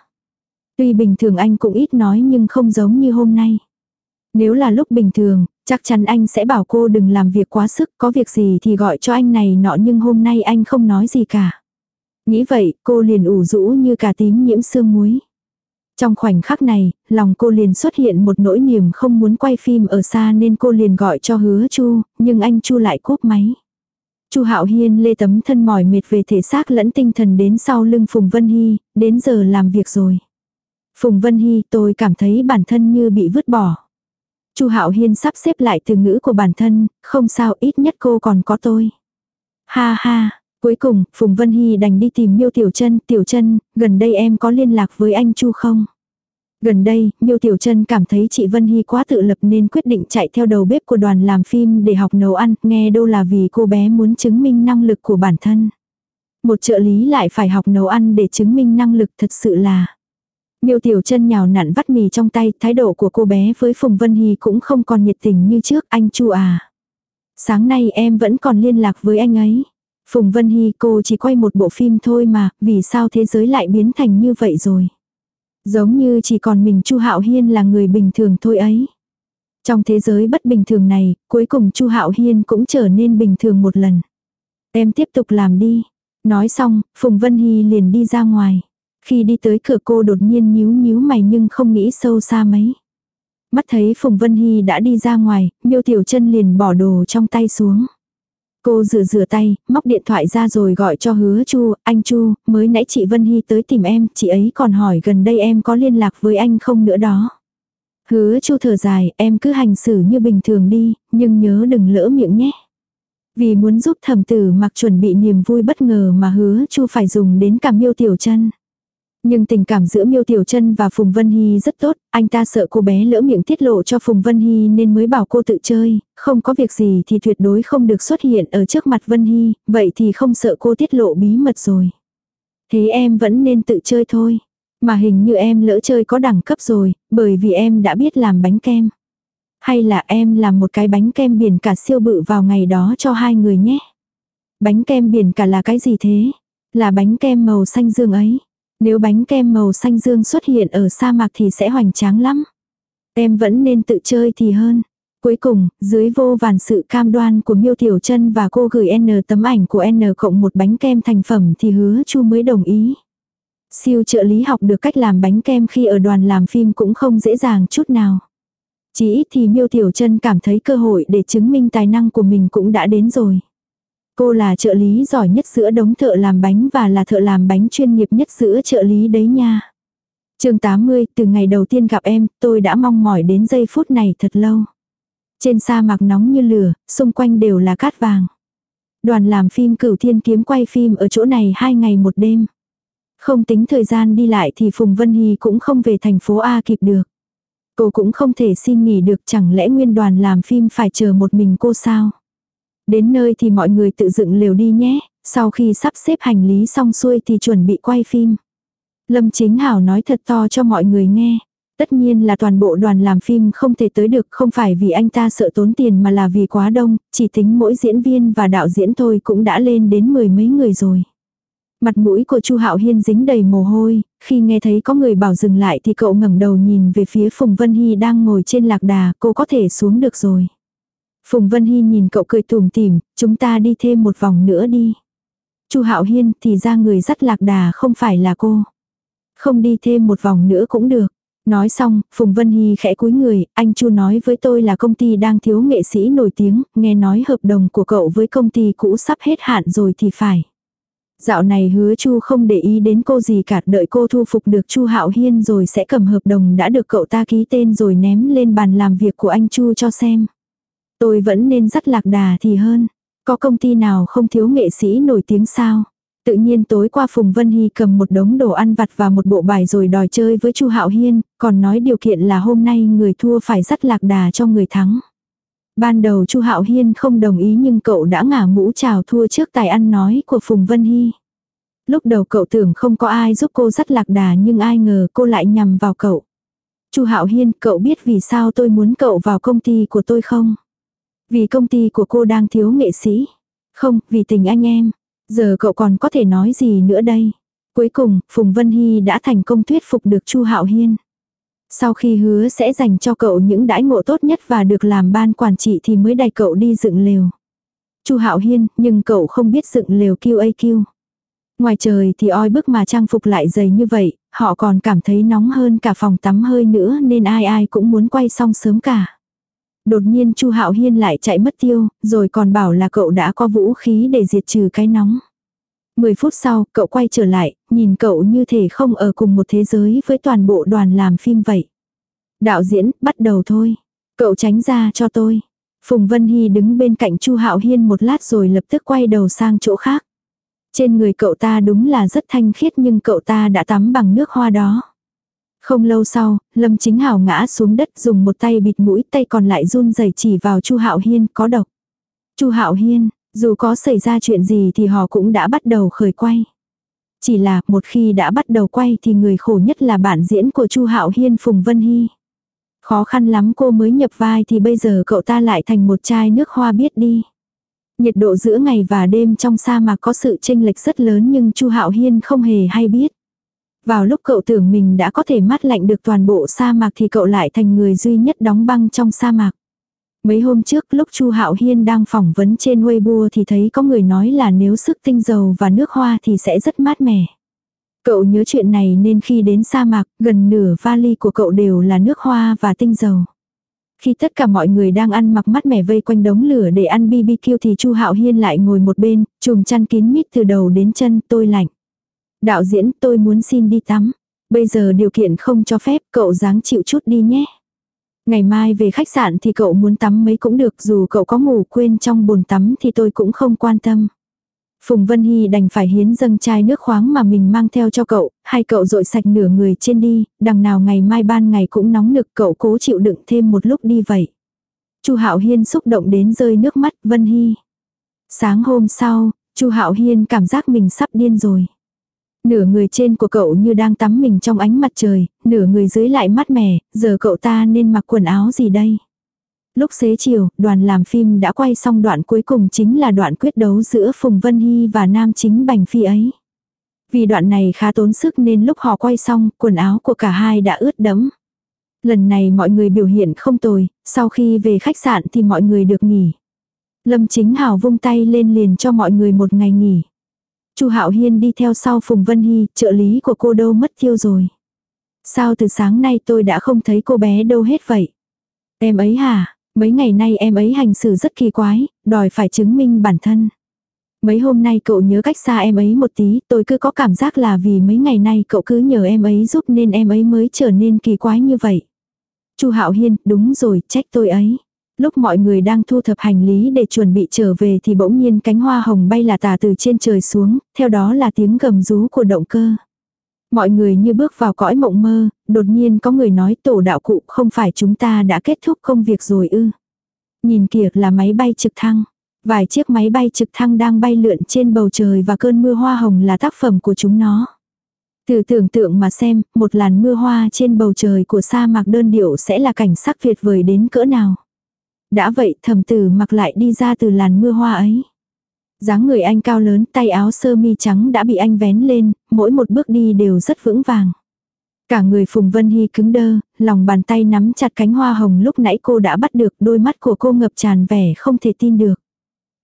Tuy bình thường anh cũng ít nói nhưng không giống như hôm nay. Nếu là lúc bình thường, Chắc chắn anh sẽ bảo cô đừng làm việc quá sức, có việc gì thì gọi cho anh này nọ nhưng hôm nay anh không nói gì cả. Nghĩ vậy, cô liền ủ rũ như cà tím nhiễm sương muối. Trong khoảnh khắc này, lòng cô liền xuất hiện một nỗi niềm không muốn quay phim ở xa nên cô liền gọi cho hứa Chu, nhưng anh Chu lại cúp máy. Chu Hạo Hiên lê tấm thân mỏi mệt về thể xác lẫn tinh thần đến sau lưng Phùng Vân Hy, đến giờ làm việc rồi. Phùng Vân Hy, tôi cảm thấy bản thân như bị vứt bỏ. Chu Hạo Hiên sắp xếp lại từ ngữ của bản thân, không sao ít nhất cô còn có tôi. Ha ha, cuối cùng, Phùng Vân Hy đành đi tìm Miêu Tiểu Chân, "Tiểu Chân, gần đây em có liên lạc với anh Chu không?" Gần đây, Miêu Tiểu Chân cảm thấy chị Vân Hy quá tự lập nên quyết định chạy theo đầu bếp của đoàn làm phim để học nấu ăn, nghe đâu là vì cô bé muốn chứng minh năng lực của bản thân. Một trợ lý lại phải học nấu ăn để chứng minh năng lực thật sự là Miêu Tiểu Chân nhào nặn vắt mì trong tay, thái độ của cô bé với Phùng Vân Hy cũng không còn nhiệt tình như trước, anh Chu à. Sáng nay em vẫn còn liên lạc với anh ấy. Phùng Vân Hy cô chỉ quay một bộ phim thôi mà, vì sao thế giới lại biến thành như vậy rồi. Giống như chỉ còn mình Chu Hạo Hiên là người bình thường thôi ấy. Trong thế giới bất bình thường này, cuối cùng Chu Hạo Hiên cũng trở nên bình thường một lần. Em tiếp tục làm đi. Nói xong, Phùng Vân Hy liền đi ra ngoài. Khi đi tới cửa cô đột nhiên nhíu nhíu mày nhưng không nghĩ sâu xa mấy. Mắt thấy Phùng Vân Hy đã đi ra ngoài, miêu tiểu chân liền bỏ đồ trong tay xuống. Cô rửa rửa tay, móc điện thoại ra rồi gọi cho hứa Chu, anh Chu, mới nãy chị Vân Hy tới tìm em, chị ấy còn hỏi gần đây em có liên lạc với anh không nữa đó. Hứa Chu thở dài, em cứ hành xử như bình thường đi, nhưng nhớ đừng lỡ miệng nhé. Vì muốn giúp thẩm tử mặc chuẩn bị niềm vui bất ngờ mà hứa Chu phải dùng đến cả miêu tiểu chân. Nhưng tình cảm giữa Miêu Tiểu Trân và Phùng Vân Hy rất tốt, anh ta sợ cô bé lỡ miệng tiết lộ cho Phùng Vân Hy nên mới bảo cô tự chơi, không có việc gì thì tuyệt đối không được xuất hiện ở trước mặt Vân Hy, vậy thì không sợ cô tiết lộ bí mật rồi. Thế em vẫn nên tự chơi thôi. Mà hình như em lỡ chơi có đẳng cấp rồi, bởi vì em đã biết làm bánh kem. Hay là em làm một cái bánh kem biển cả siêu bự vào ngày đó cho hai người nhé. Bánh kem biển cả là cái gì thế? Là bánh kem màu xanh dương ấy. Nếu bánh kem màu xanh dương xuất hiện ở sa mạc thì sẽ hoành tráng lắm. Em vẫn nên tự chơi thì hơn. Cuối cùng, dưới vô vàn sự cam đoan của Miêu Tiểu Trân và cô gửi N tấm ảnh của N cộng một bánh kem thành phẩm thì hứa Chu mới đồng ý. Siêu trợ lý học được cách làm bánh kem khi ở đoàn làm phim cũng không dễ dàng chút nào. Chỉ ít thì Miêu Tiểu Trân cảm thấy cơ hội để chứng minh tài năng của mình cũng đã đến rồi. Cô là trợ lý giỏi nhất giữa đống thợ làm bánh và là thợ làm bánh chuyên nghiệp nhất giữa trợ lý đấy nha. chương 80, từ ngày đầu tiên gặp em, tôi đã mong mỏi đến giây phút này thật lâu. Trên sa mạc nóng như lửa, xung quanh đều là cát vàng. Đoàn làm phim cửu thiên kiếm quay phim ở chỗ này hai ngày một đêm. Không tính thời gian đi lại thì Phùng Vân Hy cũng không về thành phố A kịp được. Cô cũng không thể xin nghỉ được chẳng lẽ nguyên đoàn làm phim phải chờ một mình cô sao? Đến nơi thì mọi người tự dựng lều đi nhé, sau khi sắp xếp hành lý xong xuôi thì chuẩn bị quay phim. Lâm Chính Hảo nói thật to cho mọi người nghe. Tất nhiên là toàn bộ đoàn làm phim không thể tới được không phải vì anh ta sợ tốn tiền mà là vì quá đông, chỉ tính mỗi diễn viên và đạo diễn thôi cũng đã lên đến mười mấy người rồi. Mặt mũi của Chu Hạo Hiên dính đầy mồ hôi, khi nghe thấy có người bảo dừng lại thì cậu ngẩng đầu nhìn về phía Phùng Vân Hy đang ngồi trên lạc đà, cô có thể xuống được rồi. Phùng Vân Hy nhìn cậu cười tủm tỉm, chúng ta đi thêm một vòng nữa đi. Chu Hạo Hiên thì ra người dắt lạc đà không phải là cô. Không đi thêm một vòng nữa cũng được. Nói xong, Phùng Vân Hy khẽ cúi người, anh Chu nói với tôi là công ty đang thiếu nghệ sĩ nổi tiếng, nghe nói hợp đồng của cậu với công ty cũ sắp hết hạn rồi thì phải. Dạo này hứa Chu không để ý đến cô gì cả, đợi cô thu phục được Chu Hạo Hiên rồi sẽ cầm hợp đồng đã được cậu ta ký tên rồi ném lên bàn làm việc của anh Chu cho xem. Tôi vẫn nên dắt lạc đà thì hơn. Có công ty nào không thiếu nghệ sĩ nổi tiếng sao? Tự nhiên tối qua Phùng Vân Hy cầm một đống đồ ăn vặt và một bộ bài rồi đòi chơi với Chu Hạo Hiên, còn nói điều kiện là hôm nay người thua phải dắt lạc đà cho người thắng. Ban đầu Chu Hạo Hiên không đồng ý nhưng cậu đã ngả mũ chào thua trước tài ăn nói của Phùng Vân Hy. Lúc đầu cậu tưởng không có ai giúp cô dắt lạc đà nhưng ai ngờ cô lại nhầm vào cậu. Chu Hạo Hiên, cậu biết vì sao tôi muốn cậu vào công ty của tôi không? Vì công ty của cô đang thiếu nghệ sĩ. Không, vì tình anh em. Giờ cậu còn có thể nói gì nữa đây? Cuối cùng, Phùng Vân Hy đã thành công thuyết phục được Chu Hạo Hiên. Sau khi hứa sẽ dành cho cậu những đãi ngộ tốt nhất và được làm ban quản trị thì mới đẩy cậu đi dựng lều. Chu Hạo Hiên, nhưng cậu không biết dựng lều QAQ. Ngoài trời thì oi bức mà trang phục lại dày như vậy, họ còn cảm thấy nóng hơn cả phòng tắm hơi nữa nên ai ai cũng muốn quay xong sớm cả. Đột nhiên Chu Hạo Hiên lại chạy mất tiêu, rồi còn bảo là cậu đã có vũ khí để diệt trừ cái nóng. 10 phút sau, cậu quay trở lại, nhìn cậu như thể không ở cùng một thế giới với toàn bộ đoàn làm phim vậy. Đạo diễn, bắt đầu thôi. Cậu tránh ra cho tôi. Phùng Vân Hy đứng bên cạnh Chu Hạo Hiên một lát rồi lập tức quay đầu sang chỗ khác. Trên người cậu ta đúng là rất thanh khiết nhưng cậu ta đã tắm bằng nước hoa đó. Không lâu sau, Lâm Chính Hảo ngã xuống đất dùng một tay bịt mũi, tay còn lại run rẩy chỉ vào Chu Hạo Hiên, có độc. Chu Hạo Hiên, dù có xảy ra chuyện gì thì họ cũng đã bắt đầu khởi quay. Chỉ là một khi đã bắt đầu quay thì người khổ nhất là bản diễn của Chu Hạo Hiên Phùng Vân Hy. Khó khăn lắm cô mới nhập vai thì bây giờ cậu ta lại thành một chai nước hoa biết đi. Nhiệt độ giữa ngày và đêm trong sa mạc có sự chênh lệch rất lớn nhưng Chu Hạo Hiên không hề hay biết. Vào lúc cậu tưởng mình đã có thể mát lạnh được toàn bộ sa mạc thì cậu lại thành người duy nhất đóng băng trong sa mạc. Mấy hôm trước lúc Chu Hạo Hiên đang phỏng vấn trên Weibo thì thấy có người nói là nếu sức tinh dầu và nước hoa thì sẽ rất mát mẻ. Cậu nhớ chuyện này nên khi đến sa mạc, gần nửa vali của cậu đều là nước hoa và tinh dầu. Khi tất cả mọi người đang ăn mặc mắt mẻ vây quanh đống lửa để ăn BBQ thì Chu Hạo Hiên lại ngồi một bên, chùm chăn kín mít từ đầu đến chân, tôi lạnh. Đạo diễn, tôi muốn xin đi tắm. Bây giờ điều kiện không cho phép, cậu dáng chịu chút đi nhé. Ngày mai về khách sạn thì cậu muốn tắm mấy cũng được, dù cậu có ngủ quên trong bồn tắm thì tôi cũng không quan tâm. Phùng Vân Hy đành phải hiến dâng chai nước khoáng mà mình mang theo cho cậu, hay cậu dội sạch nửa người trên đi, đằng nào ngày mai ban ngày cũng nóng nực cậu cố chịu đựng thêm một lúc đi vậy. Chu Hạo Hiên xúc động đến rơi nước mắt Vân Hy. Sáng hôm sau, Chu Hạo Hiên cảm giác mình sắp điên rồi. Nửa người trên của cậu như đang tắm mình trong ánh mặt trời, nửa người dưới lại mát mẻ, giờ cậu ta nên mặc quần áo gì đây? Lúc xế chiều, đoàn làm phim đã quay xong đoạn cuối cùng chính là đoạn quyết đấu giữa Phùng Vân Hy và nam chính Bành Phi ấy. Vì đoạn này khá tốn sức nên lúc họ quay xong, quần áo của cả hai đã ướt đẫm. Lần này mọi người biểu hiện không tồi, sau khi về khách sạn thì mọi người được nghỉ. Lâm Chính Hào vung tay lên liền cho mọi người một ngày nghỉ. Chu Hạo Hiên đi theo sau Phùng Vân Hy, trợ lý của cô đâu mất tiêu rồi. Sao từ sáng nay tôi đã không thấy cô bé đâu hết vậy? Em ấy hả? Mấy ngày nay em ấy hành xử rất kỳ quái, đòi phải chứng minh bản thân. Mấy hôm nay cậu nhớ cách xa em ấy một tí, tôi cứ có cảm giác là vì mấy ngày nay cậu cứ nhờ em ấy giúp nên em ấy mới trở nên kỳ quái như vậy. Chu Hạo Hiên, đúng rồi, trách tôi ấy. Lúc mọi người đang thu thập hành lý để chuẩn bị trở về thì bỗng nhiên cánh hoa hồng bay là tà từ trên trời xuống, theo đó là tiếng gầm rú của động cơ. Mọi người như bước vào cõi mộng mơ, đột nhiên có người nói tổ đạo cụ không phải chúng ta đã kết thúc công việc rồi ư. Nhìn kìa là máy bay trực thăng. Vài chiếc máy bay trực thăng đang bay lượn trên bầu trời và cơn mưa hoa hồng là tác phẩm của chúng nó. Từ tưởng tượng mà xem, một làn mưa hoa trên bầu trời của sa mạc đơn điệu sẽ là cảnh sắc tuyệt vời đến cỡ nào. Đã vậy thầm tử mặc lại đi ra từ làn mưa hoa ấy dáng người anh cao lớn, tay áo sơ mi trắng đã bị anh vén lên, mỗi một bước đi đều rất vững vàng. Cả người Phùng Vân Hy cứng đơ, lòng bàn tay nắm chặt cánh hoa hồng lúc nãy cô đã bắt được, đôi mắt của cô ngập tràn vẻ không thể tin được.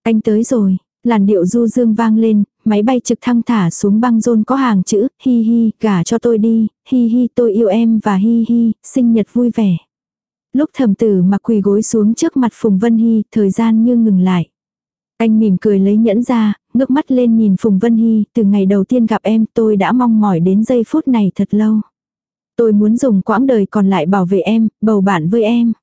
Anh tới rồi, làn điệu du dương vang lên, máy bay trực thăng thả xuống băng rôn có hàng chữ, hi hi, gả cho tôi đi, hi hi tôi yêu em và hi hi, sinh nhật vui vẻ. Lúc thầm tử mặc quỳ gối xuống trước mặt Phùng Vân Hy, thời gian như ngừng lại. Anh mỉm cười lấy nhẫn ra, ngước mắt lên nhìn Phùng Vân Hy, từ ngày đầu tiên gặp em tôi đã mong mỏi đến giây phút này thật lâu. Tôi muốn dùng quãng đời còn lại bảo vệ em, bầu bạn với em.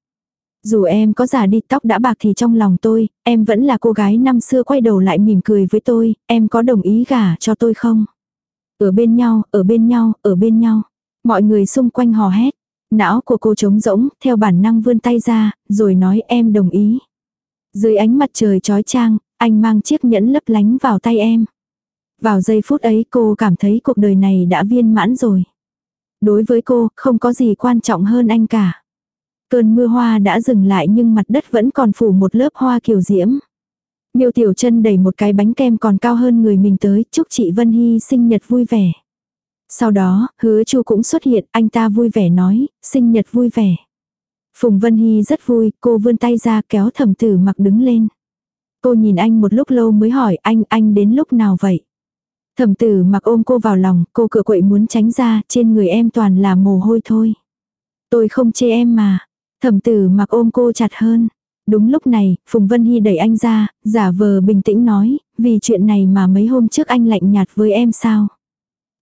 Dù em có già đi tóc đã bạc thì trong lòng tôi, em vẫn là cô gái năm xưa quay đầu lại mỉm cười với tôi, em có đồng ý gả cho tôi không? Ở bên nhau, ở bên nhau, ở bên nhau. Mọi người xung quanh hò hét. Não của cô trống rỗng, theo bản năng vươn tay ra, rồi nói em đồng ý. Dưới ánh mặt trời trói trang, anh mang chiếc nhẫn lấp lánh vào tay em. Vào giây phút ấy cô cảm thấy cuộc đời này đã viên mãn rồi. Đối với cô, không có gì quan trọng hơn anh cả. Cơn mưa hoa đã dừng lại nhưng mặt đất vẫn còn phủ một lớp hoa kiều diễm. Miêu Tiểu chân đẩy một cái bánh kem còn cao hơn người mình tới, chúc chị Vân Hy sinh nhật vui vẻ. Sau đó, hứa chu cũng xuất hiện, anh ta vui vẻ nói, sinh nhật vui vẻ. Phùng Vân Hy rất vui, cô vươn tay ra kéo thẩm tử mặc đứng lên. Cô nhìn anh một lúc lâu mới hỏi anh, anh đến lúc nào vậy? Thẩm tử mặc ôm cô vào lòng, cô cựa quậy muốn tránh ra, trên người em toàn là mồ hôi thôi. Tôi không chê em mà. Thẩm tử mặc ôm cô chặt hơn. Đúng lúc này, Phùng Vân Hy đẩy anh ra, giả vờ bình tĩnh nói, vì chuyện này mà mấy hôm trước anh lạnh nhạt với em sao?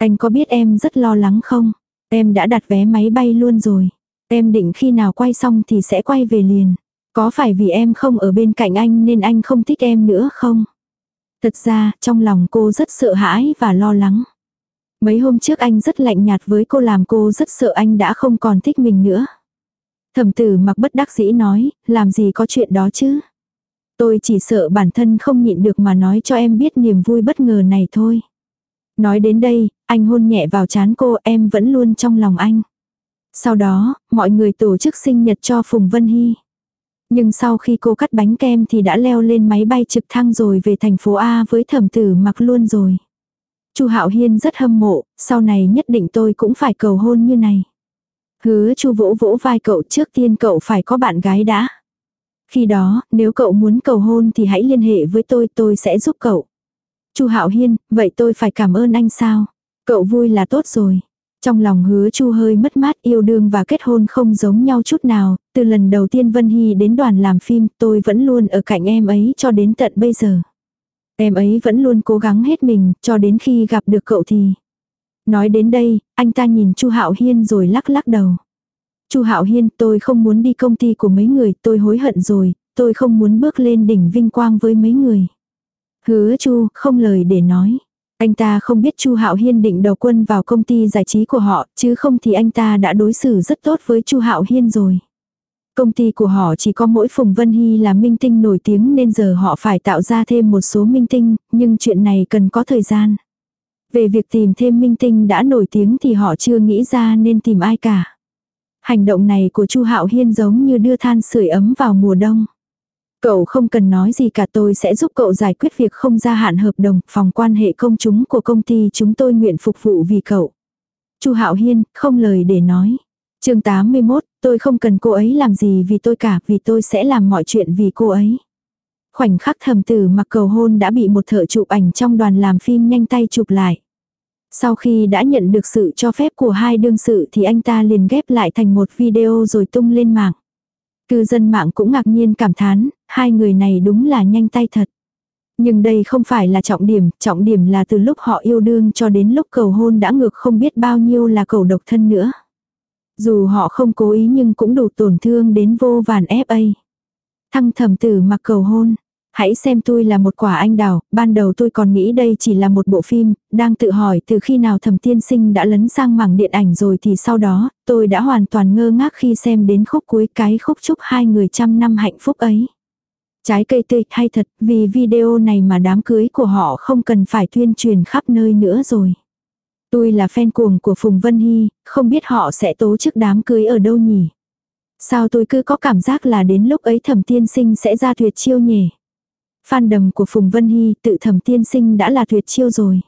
Anh có biết em rất lo lắng không? Em đã đặt vé máy bay luôn rồi. Em định khi nào quay xong thì sẽ quay về liền. Có phải vì em không ở bên cạnh anh nên anh không thích em nữa không? Thật ra, trong lòng cô rất sợ hãi và lo lắng. Mấy hôm trước anh rất lạnh nhạt với cô làm cô rất sợ anh đã không còn thích mình nữa. Thẩm tử mặc bất đắc dĩ nói, làm gì có chuyện đó chứ. Tôi chỉ sợ bản thân không nhịn được mà nói cho em biết niềm vui bất ngờ này thôi. Nói đến đây, anh hôn nhẹ vào chán cô em vẫn luôn trong lòng anh. Sau đó, mọi người tổ chức sinh nhật cho Phùng Vân Hy. Nhưng sau khi cô cắt bánh kem thì đã leo lên máy bay trực thăng rồi về thành phố A với thẩm tử mặc luôn rồi. Chu Hạo Hiên rất hâm mộ, sau này nhất định tôi cũng phải cầu hôn như này. Hứa Chu vỗ vỗ vai cậu trước tiên cậu phải có bạn gái đã. Khi đó, nếu cậu muốn cầu hôn thì hãy liên hệ với tôi, tôi sẽ giúp cậu. Chu Hạo Hiên, vậy tôi phải cảm ơn anh sao? Cậu vui là tốt rồi. Trong lòng hứa chu hơi mất mát yêu đương và kết hôn không giống nhau chút nào, từ lần đầu tiên Vân Hy đến đoàn làm phim tôi vẫn luôn ở cạnh em ấy cho đến tận bây giờ. Em ấy vẫn luôn cố gắng hết mình cho đến khi gặp được cậu thì. Nói đến đây, anh ta nhìn Chu Hạo Hiên rồi lắc lắc đầu. Chu Hạo Hiên, tôi không muốn đi công ty của mấy người, tôi hối hận rồi, tôi không muốn bước lên đỉnh vinh quang với mấy người. Hứa Chu, không lời để nói. Anh ta không biết Chu Hạo Hiên định đầu quân vào công ty giải trí của họ, chứ không thì anh ta đã đối xử rất tốt với Chu Hạo Hiên rồi. Công ty của họ chỉ có mỗi Phùng Vân Hy là minh tinh nổi tiếng nên giờ họ phải tạo ra thêm một số minh tinh, nhưng chuyện này cần có thời gian. Về việc tìm thêm minh tinh đã nổi tiếng thì họ chưa nghĩ ra nên tìm ai cả. Hành động này của Chu Hạo Hiên giống như đưa than sưởi ấm vào mùa đông. Cậu không cần nói gì cả tôi sẽ giúp cậu giải quyết việc không gia hạn hợp đồng, phòng quan hệ công chúng của công ty chúng tôi nguyện phục vụ vì cậu. Chu Hạo Hiên, không lời để nói. chương 81, tôi không cần cô ấy làm gì vì tôi cả, vì tôi sẽ làm mọi chuyện vì cô ấy. Khoảnh khắc thầm tử mặc cầu hôn đã bị một thợ chụp ảnh trong đoàn làm phim nhanh tay chụp lại. Sau khi đã nhận được sự cho phép của hai đương sự thì anh ta liền ghép lại thành một video rồi tung lên mạng. Cư dân mạng cũng ngạc nhiên cảm thán, hai người này đúng là nhanh tay thật. Nhưng đây không phải là trọng điểm, trọng điểm là từ lúc họ yêu đương cho đến lúc cầu hôn đã ngược không biết bao nhiêu là cầu độc thân nữa. Dù họ không cố ý nhưng cũng đủ tổn thương đến vô vàn FA. Thăng thầm tử mặc cầu hôn. Hãy xem tôi là một quả anh đào, ban đầu tôi còn nghĩ đây chỉ là một bộ phim, đang tự hỏi từ khi nào thầm tiên sinh đã lấn sang mảng điện ảnh rồi thì sau đó, tôi đã hoàn toàn ngơ ngác khi xem đến khúc cuối cái khúc chúc hai người trăm năm hạnh phúc ấy. Trái cây tươi hay thật, vì video này mà đám cưới của họ không cần phải tuyên truyền khắp nơi nữa rồi. Tôi là fan cuồng của Phùng Vân Hy, không biết họ sẽ tố chức đám cưới ở đâu nhỉ? Sao tôi cứ có cảm giác là đến lúc ấy thẩm tiên sinh sẽ ra tuyệt chiêu nhỉ? Fan đầm của Phùng Vân Hy tự thẩm tiên sinh đã là tuyệt chiêu rồi.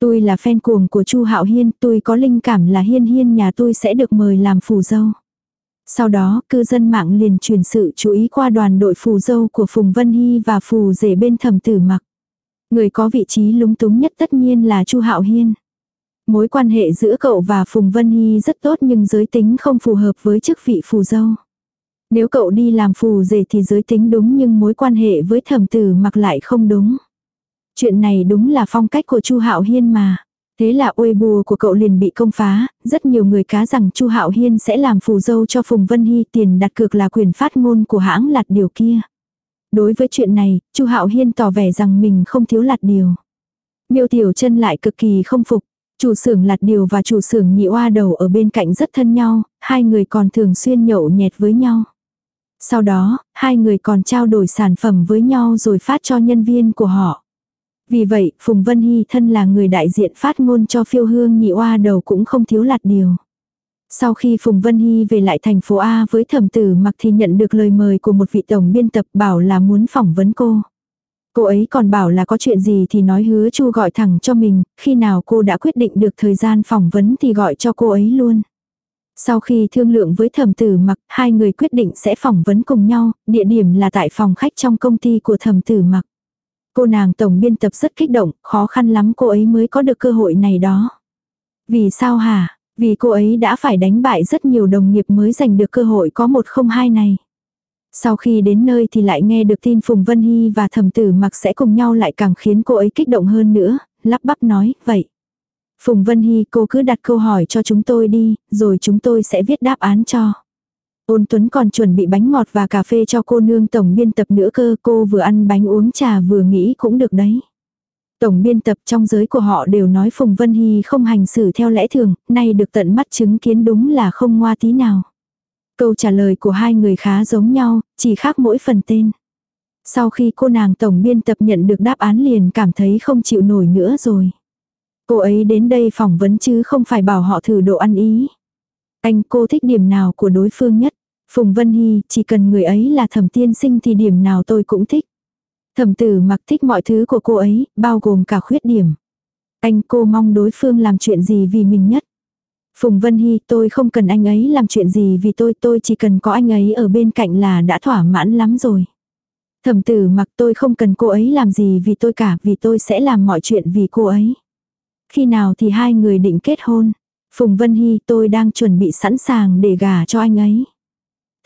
Tôi là fan cuồng của Chu Hạo Hiên, tôi có linh cảm là Hiên Hiên nhà tôi sẽ được mời làm phù dâu. Sau đó, cư dân mạng liền truyền sự chú ý qua đoàn đội phù dâu của Phùng Vân Hy và phù rể bên thẩm tử mặc. Người có vị trí lúng túng nhất tất nhiên là Chu Hạo Hiên. Mối quan hệ giữa cậu và Phùng Vân Hy rất tốt nhưng giới tính không phù hợp với chức vị phù dâu. Nếu cậu đi làm phù rể thì giới tính đúng nhưng mối quan hệ với thẩm tử mặc lại không đúng. Chuyện này đúng là phong cách của Chu Hạo Hiên mà. Thế là uê bùa của cậu liền bị công phá, rất nhiều người cá rằng Chu Hạo Hiên sẽ làm phù dâu cho Phùng Vân Hy tiền đặt cược là quyền phát ngôn của hãng lạt điều kia. Đối với chuyện này, Chu Hạo Hiên tỏ vẻ rằng mình không thiếu lạt điều. Miêu Tiểu Chân lại cực kỳ không phục. Chủ xưởng lạt điều và chủ xưởng nhị oa đầu ở bên cạnh rất thân nhau, hai người còn thường xuyên nhậu nhẹt với nhau. Sau đó, hai người còn trao đổi sản phẩm với nhau rồi phát cho nhân viên của họ. Vì vậy, Phùng Vân Hy thân là người đại diện phát ngôn cho phiêu hương nhị oa đầu cũng không thiếu lạt điều. Sau khi Phùng Vân Hy về lại thành phố A với thẩm tử mặc thì nhận được lời mời của một vị tổng biên tập bảo là muốn phỏng vấn cô. Cô ấy còn bảo là có chuyện gì thì nói hứa chu gọi thẳng cho mình, khi nào cô đã quyết định được thời gian phỏng vấn thì gọi cho cô ấy luôn. Sau khi thương lượng với thẩm tử mặc, hai người quyết định sẽ phỏng vấn cùng nhau, địa điểm là tại phòng khách trong công ty của thẩm tử mặc. Cô nàng tổng biên tập rất kích động, khó khăn lắm cô ấy mới có được cơ hội này đó. Vì sao hả? Vì cô ấy đã phải đánh bại rất nhiều đồng nghiệp mới giành được cơ hội có một không hai này. Sau khi đến nơi thì lại nghe được tin Phùng Vân Hy và thẩm tử mặc sẽ cùng nhau lại càng khiến cô ấy kích động hơn nữa, lắp bắp nói, vậy. Phùng Vân Hy cô cứ đặt câu hỏi cho chúng tôi đi, rồi chúng tôi sẽ viết đáp án cho. Ôn Tuấn còn chuẩn bị bánh ngọt và cà phê cho cô nương tổng biên tập nữa cơ, cô vừa ăn bánh uống trà vừa nghĩ cũng được đấy. Tổng biên tập trong giới của họ đều nói Phùng Vân Hy không hành xử theo lẽ thường, nay được tận mắt chứng kiến đúng là không ngoa tí nào. Câu trả lời của hai người khá giống nhau, chỉ khác mỗi phần tên. Sau khi cô nàng tổng biên tập nhận được đáp án liền cảm thấy không chịu nổi nữa rồi. Cô ấy đến đây phỏng vấn chứ không phải bảo họ thử độ ăn ý. Anh cô thích điểm nào của đối phương nhất? Phùng Vân Hy, chỉ cần người ấy là thẩm tiên sinh thì điểm nào tôi cũng thích. Thẩm tử mặc thích mọi thứ của cô ấy, bao gồm cả khuyết điểm. Anh cô mong đối phương làm chuyện gì vì mình nhất. Phùng Vân Hy, tôi không cần anh ấy làm chuyện gì vì tôi, tôi chỉ cần có anh ấy ở bên cạnh là đã thỏa mãn lắm rồi. Thẩm tử mặc tôi không cần cô ấy làm gì vì tôi cả, vì tôi sẽ làm mọi chuyện vì cô ấy. Khi nào thì hai người định kết hôn? Phùng Vân Hy tôi đang chuẩn bị sẵn sàng để gả cho anh ấy.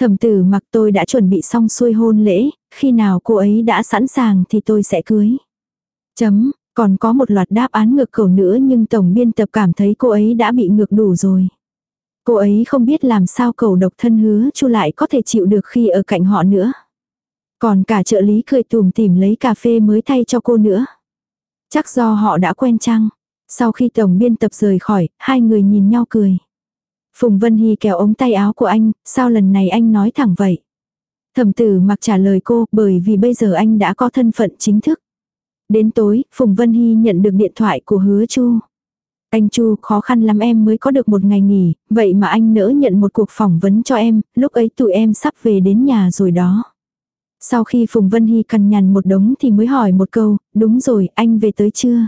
Thẩm tử mặc tôi đã chuẩn bị xong xuôi hôn lễ, khi nào cô ấy đã sẵn sàng thì tôi sẽ cưới. Chấm, còn có một loạt đáp án ngược cầu nữa nhưng tổng biên tập cảm thấy cô ấy đã bị ngược đủ rồi. Cô ấy không biết làm sao cầu độc thân hứa chu lại có thể chịu được khi ở cạnh họ nữa. Còn cả trợ lý cười tùm tìm lấy cà phê mới thay cho cô nữa. Chắc do họ đã quen chăng. Sau khi tổng biên tập rời khỏi, hai người nhìn nhau cười. Phùng Vân Hy kéo ống tay áo của anh, sao lần này anh nói thẳng vậy? Thẩm tử mặc trả lời cô, bởi vì bây giờ anh đã có thân phận chính thức. Đến tối, Phùng Vân Hy nhận được điện thoại của hứa Chu. Anh Chu, khó khăn lắm em mới có được một ngày nghỉ, vậy mà anh nỡ nhận một cuộc phỏng vấn cho em, lúc ấy tụi em sắp về đến nhà rồi đó. Sau khi Phùng Vân Hy cằn nhằn một đống thì mới hỏi một câu, đúng rồi, anh về tới chưa?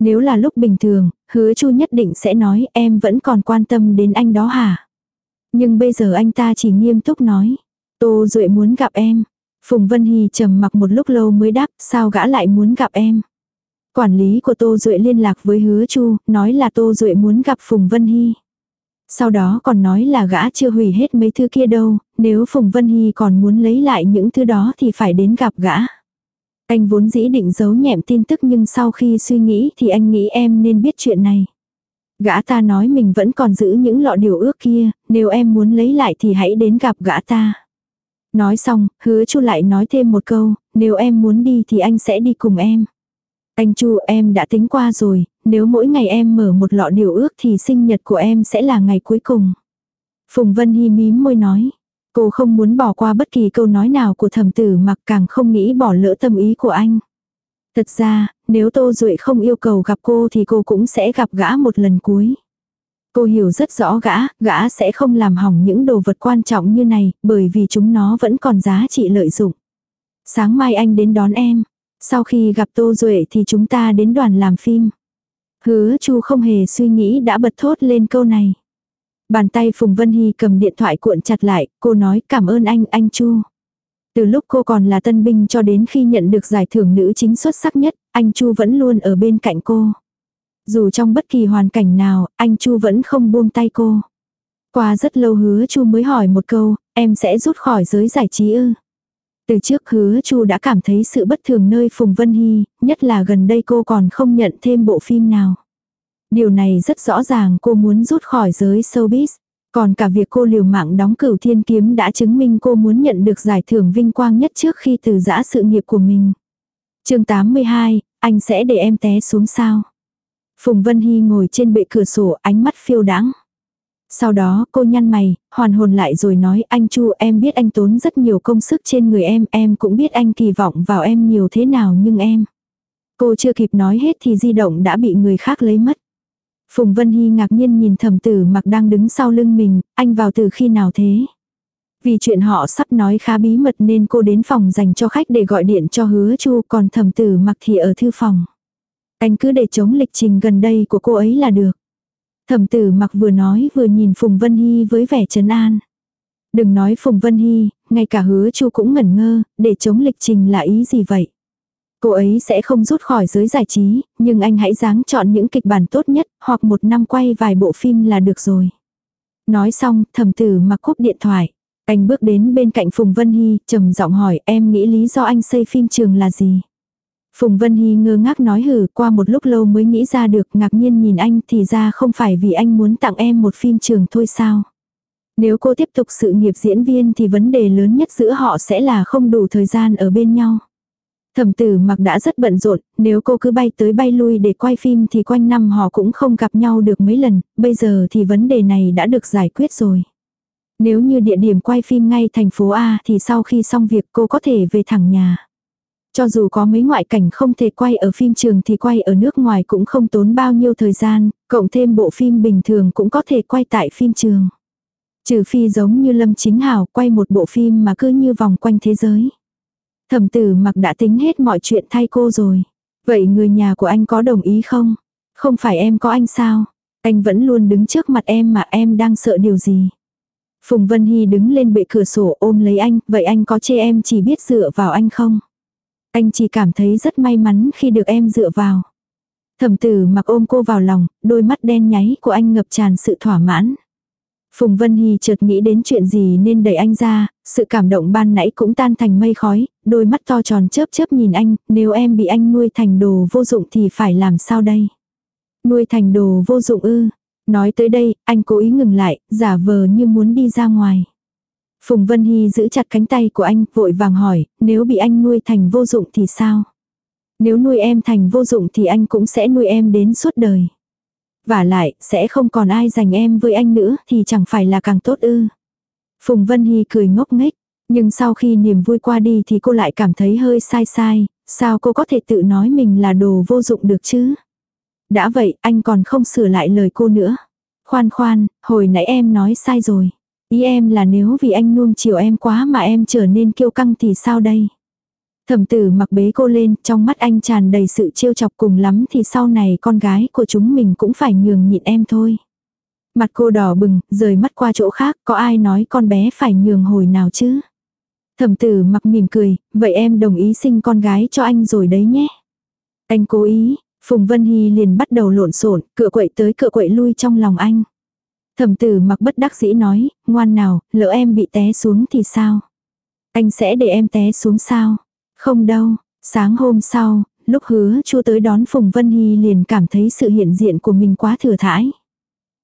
Nếu là lúc bình thường, hứa chu nhất định sẽ nói em vẫn còn quan tâm đến anh đó hả? Nhưng bây giờ anh ta chỉ nghiêm túc nói. Tô Duệ muốn gặp em. Phùng Vân Hy trầm mặc một lúc lâu mới đáp sao gã lại muốn gặp em. Quản lý của Tô Duệ liên lạc với hứa chu, nói là Tô Duệ muốn gặp Phùng Vân Hy. Sau đó còn nói là gã chưa hủy hết mấy thứ kia đâu, nếu Phùng Vân Hy còn muốn lấy lại những thứ đó thì phải đến gặp gã. Anh vốn dĩ định giấu nhẹm tin tức nhưng sau khi suy nghĩ thì anh nghĩ em nên biết chuyện này. Gã ta nói mình vẫn còn giữ những lọ điều ước kia, nếu em muốn lấy lại thì hãy đến gặp gã ta. Nói xong, hứa chu lại nói thêm một câu, nếu em muốn đi thì anh sẽ đi cùng em. Anh chu em đã tính qua rồi, nếu mỗi ngày em mở một lọ điều ước thì sinh nhật của em sẽ là ngày cuối cùng. Phùng Vân Hy mím môi nói. Cô không muốn bỏ qua bất kỳ câu nói nào của thẩm tử mặc càng không nghĩ bỏ lỡ tâm ý của anh. Thật ra, nếu Tô Duệ không yêu cầu gặp cô thì cô cũng sẽ gặp gã một lần cuối. Cô hiểu rất rõ gã, gã sẽ không làm hỏng những đồ vật quan trọng như này, bởi vì chúng nó vẫn còn giá trị lợi dụng. Sáng mai anh đến đón em. Sau khi gặp Tô Duệ thì chúng ta đến đoàn làm phim. Hứa Chu không hề suy nghĩ đã bật thốt lên câu này. Bàn tay Phùng Vân Hy cầm điện thoại cuộn chặt lại, cô nói cảm ơn anh, anh Chu. Từ lúc cô còn là tân binh cho đến khi nhận được giải thưởng nữ chính xuất sắc nhất, anh Chu vẫn luôn ở bên cạnh cô. Dù trong bất kỳ hoàn cảnh nào, anh Chu vẫn không buông tay cô. Qua rất lâu hứa Chu mới hỏi một câu, em sẽ rút khỏi giới giải trí ư. Từ trước hứa Chu đã cảm thấy sự bất thường nơi Phùng Vân Hy, nhất là gần đây cô còn không nhận thêm bộ phim nào. Điều này rất rõ ràng cô muốn rút khỏi giới showbiz. Còn cả việc cô liều mạng đóng cửu thiên kiếm đã chứng minh cô muốn nhận được giải thưởng vinh quang nhất trước khi từ giã sự nghiệp của mình. chương 82, anh sẽ để em té xuống sao. Phùng Vân Hy ngồi trên bệ cửa sổ ánh mắt phiêu đáng. Sau đó cô nhăn mày, hoàn hồn lại rồi nói anh Chu em biết anh tốn rất nhiều công sức trên người em, em cũng biết anh kỳ vọng vào em nhiều thế nào nhưng em. Cô chưa kịp nói hết thì di động đã bị người khác lấy mất. Phùng Vân Hy ngạc nhiên nhìn thẩm tử mặc đang đứng sau lưng mình, anh vào từ khi nào thế? Vì chuyện họ sắp nói khá bí mật nên cô đến phòng dành cho khách để gọi điện cho hứa chu còn thẩm tử mặc thì ở thư phòng. Anh cứ để chống lịch trình gần đây của cô ấy là được. Thẩm tử mặc vừa nói vừa nhìn Phùng Vân Hy với vẻ trấn an. Đừng nói Phùng Vân Hy, ngay cả hứa chu cũng ngẩn ngơ, để chống lịch trình là ý gì vậy? Cô ấy sẽ không rút khỏi giới giải trí, nhưng anh hãy dáng chọn những kịch bản tốt nhất, hoặc một năm quay vài bộ phim là được rồi. Nói xong, thầm tử mặc cúp điện thoại. Anh bước đến bên cạnh Phùng Vân Hy, trầm giọng hỏi em nghĩ lý do anh xây phim trường là gì? Phùng Vân Hy ngơ ngác nói hử qua một lúc lâu mới nghĩ ra được ngạc nhiên nhìn anh thì ra không phải vì anh muốn tặng em một phim trường thôi sao. Nếu cô tiếp tục sự nghiệp diễn viên thì vấn đề lớn nhất giữa họ sẽ là không đủ thời gian ở bên nhau. Thẩm tử mặc đã rất bận rộn, nếu cô cứ bay tới bay lui để quay phim thì quanh năm họ cũng không gặp nhau được mấy lần, bây giờ thì vấn đề này đã được giải quyết rồi. Nếu như địa điểm quay phim ngay thành phố A thì sau khi xong việc cô có thể về thẳng nhà. Cho dù có mấy ngoại cảnh không thể quay ở phim trường thì quay ở nước ngoài cũng không tốn bao nhiêu thời gian, cộng thêm bộ phim bình thường cũng có thể quay tại phim trường. Trừ phi giống như Lâm Chính Hảo quay một bộ phim mà cứ như vòng quanh thế giới. Thẩm tử mặc đã tính hết mọi chuyện thay cô rồi. Vậy người nhà của anh có đồng ý không? Không phải em có anh sao? Anh vẫn luôn đứng trước mặt em mà em đang sợ điều gì? Phùng Vân Hy đứng lên bệ cửa sổ ôm lấy anh, vậy anh có chê em chỉ biết dựa vào anh không? Anh chỉ cảm thấy rất may mắn khi được em dựa vào. Thẩm tử mặc ôm cô vào lòng, đôi mắt đen nháy của anh ngập tràn sự thỏa mãn. Phùng Vân Hy chợt nghĩ đến chuyện gì nên đẩy anh ra, sự cảm động ban nãy cũng tan thành mây khói, đôi mắt to tròn chớp chớp nhìn anh, nếu em bị anh nuôi thành đồ vô dụng thì phải làm sao đây? Nuôi thành đồ vô dụng ư? Nói tới đây, anh cố ý ngừng lại, giả vờ như muốn đi ra ngoài. Phùng Vân Hy giữ chặt cánh tay của anh, vội vàng hỏi, nếu bị anh nuôi thành vô dụng thì sao? Nếu nuôi em thành vô dụng thì anh cũng sẽ nuôi em đến suốt đời. Và lại, sẽ không còn ai dành em với anh nữa thì chẳng phải là càng tốt ư. Phùng Vân Hy cười ngốc nghếch, nhưng sau khi niềm vui qua đi thì cô lại cảm thấy hơi sai sai, sao cô có thể tự nói mình là đồ vô dụng được chứ? Đã vậy, anh còn không sửa lại lời cô nữa. Khoan khoan, hồi nãy em nói sai rồi. Ý em là nếu vì anh nuông chiều em quá mà em trở nên kiêu căng thì sao đây? Thẩm tử mặc bế cô lên, trong mắt anh tràn đầy sự trêu chọc cùng lắm thì sau này con gái của chúng mình cũng phải nhường nhịn em thôi. Mặt cô đỏ bừng, rời mắt qua chỗ khác, có ai nói con bé phải nhường hồi nào chứ? Thẩm tử mặc mỉm cười, vậy em đồng ý sinh con gái cho anh rồi đấy nhé. Anh cố ý, Phùng Vân Hy liền bắt đầu lộn xộn, cựa quậy tới cựa quậy lui trong lòng anh. Thẩm tử mặc bất đắc dĩ nói, ngoan nào, lỡ em bị té xuống thì sao? Anh sẽ để em té xuống sao? Không đâu, sáng hôm sau, lúc hứa chu tới đón Phùng Vân Hy liền cảm thấy sự hiện diện của mình quá thừa thãi.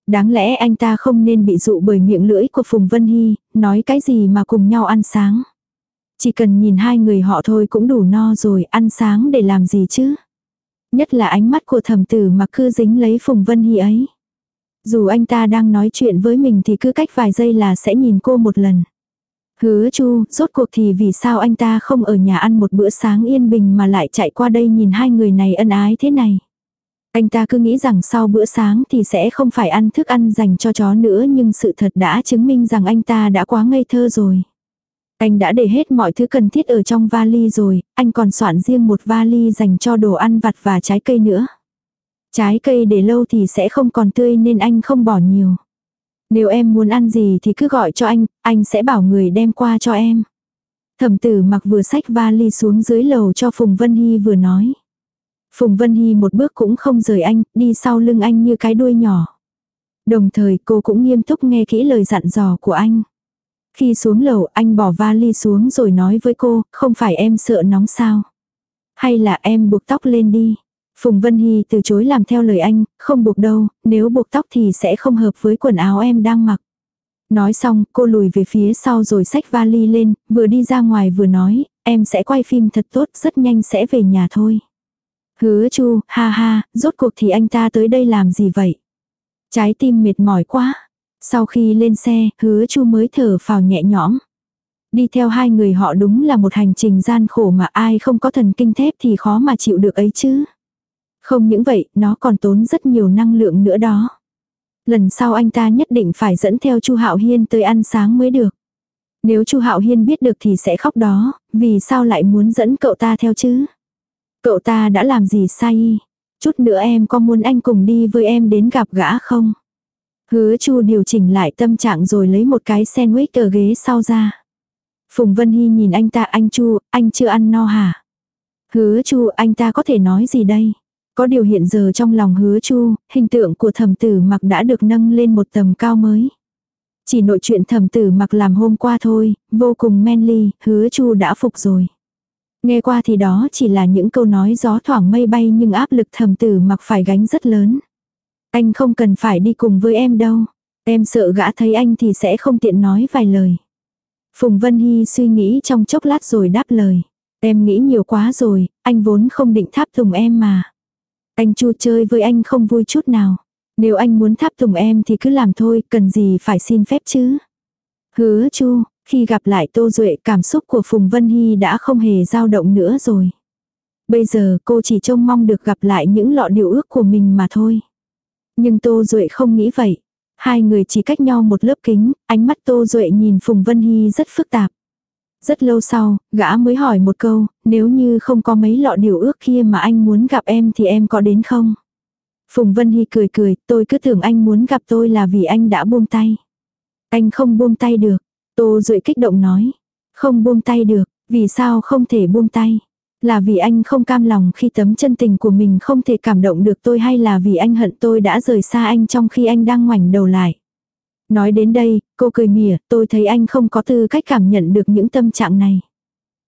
Đáng lẽ anh ta không nên bị dụ bởi miệng lưỡi của Phùng Vân Hy, nói cái gì mà cùng nhau ăn sáng. Chỉ cần nhìn hai người họ thôi cũng đủ no rồi, ăn sáng để làm gì chứ. Nhất là ánh mắt của thẩm tử mà cứ dính lấy Phùng Vân Hy ấy. Dù anh ta đang nói chuyện với mình thì cứ cách vài giây là sẽ nhìn cô một lần. Hứa chu, rốt cuộc thì vì sao anh ta không ở nhà ăn một bữa sáng yên bình mà lại chạy qua đây nhìn hai người này ân ái thế này. Anh ta cứ nghĩ rằng sau bữa sáng thì sẽ không phải ăn thức ăn dành cho chó nữa nhưng sự thật đã chứng minh rằng anh ta đã quá ngây thơ rồi. Anh đã để hết mọi thứ cần thiết ở trong vali rồi, anh còn soạn riêng một vali dành cho đồ ăn vặt và trái cây nữa. Trái cây để lâu thì sẽ không còn tươi nên anh không bỏ nhiều. Nếu em muốn ăn gì thì cứ gọi cho anh, anh sẽ bảo người đem qua cho em. Thẩm tử mặc vừa xách vali xuống dưới lầu cho Phùng Vân Hy vừa nói. Phùng Vân Hy một bước cũng không rời anh, đi sau lưng anh như cái đuôi nhỏ. Đồng thời cô cũng nghiêm túc nghe kỹ lời dặn dò của anh. Khi xuống lầu anh bỏ vali xuống rồi nói với cô, không phải em sợ nóng sao. Hay là em buộc tóc lên đi. Phùng Vân Hy từ chối làm theo lời anh, không buộc đâu, nếu buộc tóc thì sẽ không hợp với quần áo em đang mặc. Nói xong, cô lùi về phía sau rồi xách vali lên, vừa đi ra ngoài vừa nói, em sẽ quay phim thật tốt, rất nhanh sẽ về nhà thôi. Hứa chu, ha ha, rốt cuộc thì anh ta tới đây làm gì vậy? Trái tim mệt mỏi quá. Sau khi lên xe, hứa chu mới thở phào nhẹ nhõm. Đi theo hai người họ đúng là một hành trình gian khổ mà ai không có thần kinh thép thì khó mà chịu được ấy chứ. Không những vậy, nó còn tốn rất nhiều năng lượng nữa đó. Lần sau anh ta nhất định phải dẫn theo Chu Hạo Hiên tới ăn sáng mới được. Nếu Chu Hạo Hiên biết được thì sẽ khóc đó, vì sao lại muốn dẫn cậu ta theo chứ? Cậu ta đã làm gì sai? Chút nữa em có muốn anh cùng đi với em đến gặp gã không? Hứa Chu điều chỉnh lại tâm trạng rồi lấy một cái sandwich ở ghế sau ra. Phùng Vân Hy nhìn anh ta anh Chu, anh chưa ăn no hả? Hứa Chu anh ta có thể nói gì đây? Có điều hiện giờ trong lòng hứa Chu, hình tượng của thẩm tử mặc đã được nâng lên một tầm cao mới. Chỉ nội chuyện thẩm tử mặc làm hôm qua thôi, vô cùng manly, hứa Chu đã phục rồi. Nghe qua thì đó chỉ là những câu nói gió thoảng mây bay nhưng áp lực thầm tử mặc phải gánh rất lớn. Anh không cần phải đi cùng với em đâu. Em sợ gã thấy anh thì sẽ không tiện nói vài lời. Phùng Vân Hy suy nghĩ trong chốc lát rồi đáp lời. Em nghĩ nhiều quá rồi, anh vốn không định tháp tùng em mà. Anh Chu chơi với anh không vui chút nào. Nếu anh muốn tháp tùng em thì cứ làm thôi, cần gì phải xin phép chứ. Hứa Chu, khi gặp lại Tô Duệ cảm xúc của Phùng Vân Hy đã không hề dao động nữa rồi. Bây giờ cô chỉ trông mong được gặp lại những lọ điều ước của mình mà thôi. Nhưng Tô Duệ không nghĩ vậy. Hai người chỉ cách nhau một lớp kính, ánh mắt Tô Duệ nhìn Phùng Vân Hy rất phức tạp. Rất lâu sau, gã mới hỏi một câu, nếu như không có mấy lọ điều ước kia mà anh muốn gặp em thì em có đến không? Phùng Vân Hy cười cười, tôi cứ tưởng anh muốn gặp tôi là vì anh đã buông tay. Anh không buông tay được. Tô Duệ kích động nói. Không buông tay được, vì sao không thể buông tay? Là vì anh không cam lòng khi tấm chân tình của mình không thể cảm động được tôi hay là vì anh hận tôi đã rời xa anh trong khi anh đang ngoảnh đầu lại. Nói đến đây, cô cười mỉa, tôi thấy anh không có tư cách cảm nhận được những tâm trạng này.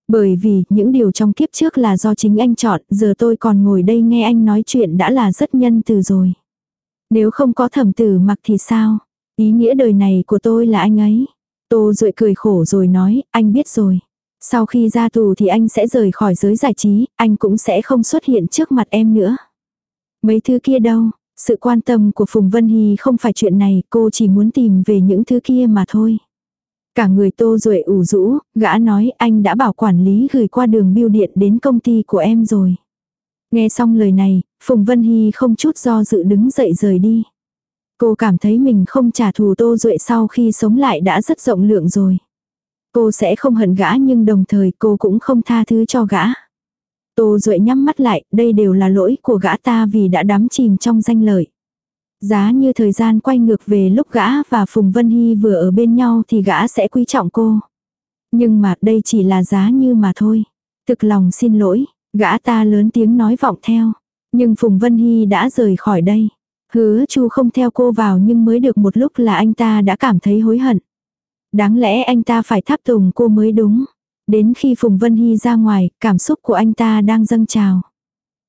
Bởi vì những điều trong kiếp trước là do chính anh chọn, giờ tôi còn ngồi đây nghe anh nói chuyện đã là rất nhân từ rồi. Nếu không có thẩm tử mặc thì sao? Ý nghĩa đời này của tôi là anh ấy. Tô Duệ cười khổ rồi nói, anh biết rồi. Sau khi ra tù thì anh sẽ rời khỏi giới giải trí, anh cũng sẽ không xuất hiện trước mặt em nữa. Mấy thứ kia đâu, sự quan tâm của Phùng Vân Hy không phải chuyện này, cô chỉ muốn tìm về những thứ kia mà thôi. Cả người tô Duệ ủ rũ, gã nói anh đã bảo quản lý gửi qua đường bưu điện đến công ty của em rồi. Nghe xong lời này, Phùng Vân Hy không chút do dự đứng dậy rời đi. Cô cảm thấy mình không trả thù tô duệ sau khi sống lại đã rất rộng lượng rồi. Cô sẽ không hận gã nhưng đồng thời cô cũng không tha thứ cho gã. Tô Duệ nhắm mắt lại, đây đều là lỗi của gã ta vì đã đắm chìm trong danh lợi. Giá như thời gian quay ngược về lúc gã và Phùng Vân Hy vừa ở bên nhau thì gã sẽ quý trọng cô. Nhưng mà đây chỉ là giá như mà thôi. Thực lòng xin lỗi, gã ta lớn tiếng nói vọng theo. Nhưng Phùng Vân Hy đã rời khỏi đây. Hứa chu không theo cô vào nhưng mới được một lúc là anh ta đã cảm thấy hối hận. Đáng lẽ anh ta phải tháp tùng cô mới đúng. Đến khi Phùng Vân Hy ra ngoài, cảm xúc của anh ta đang dâng trào.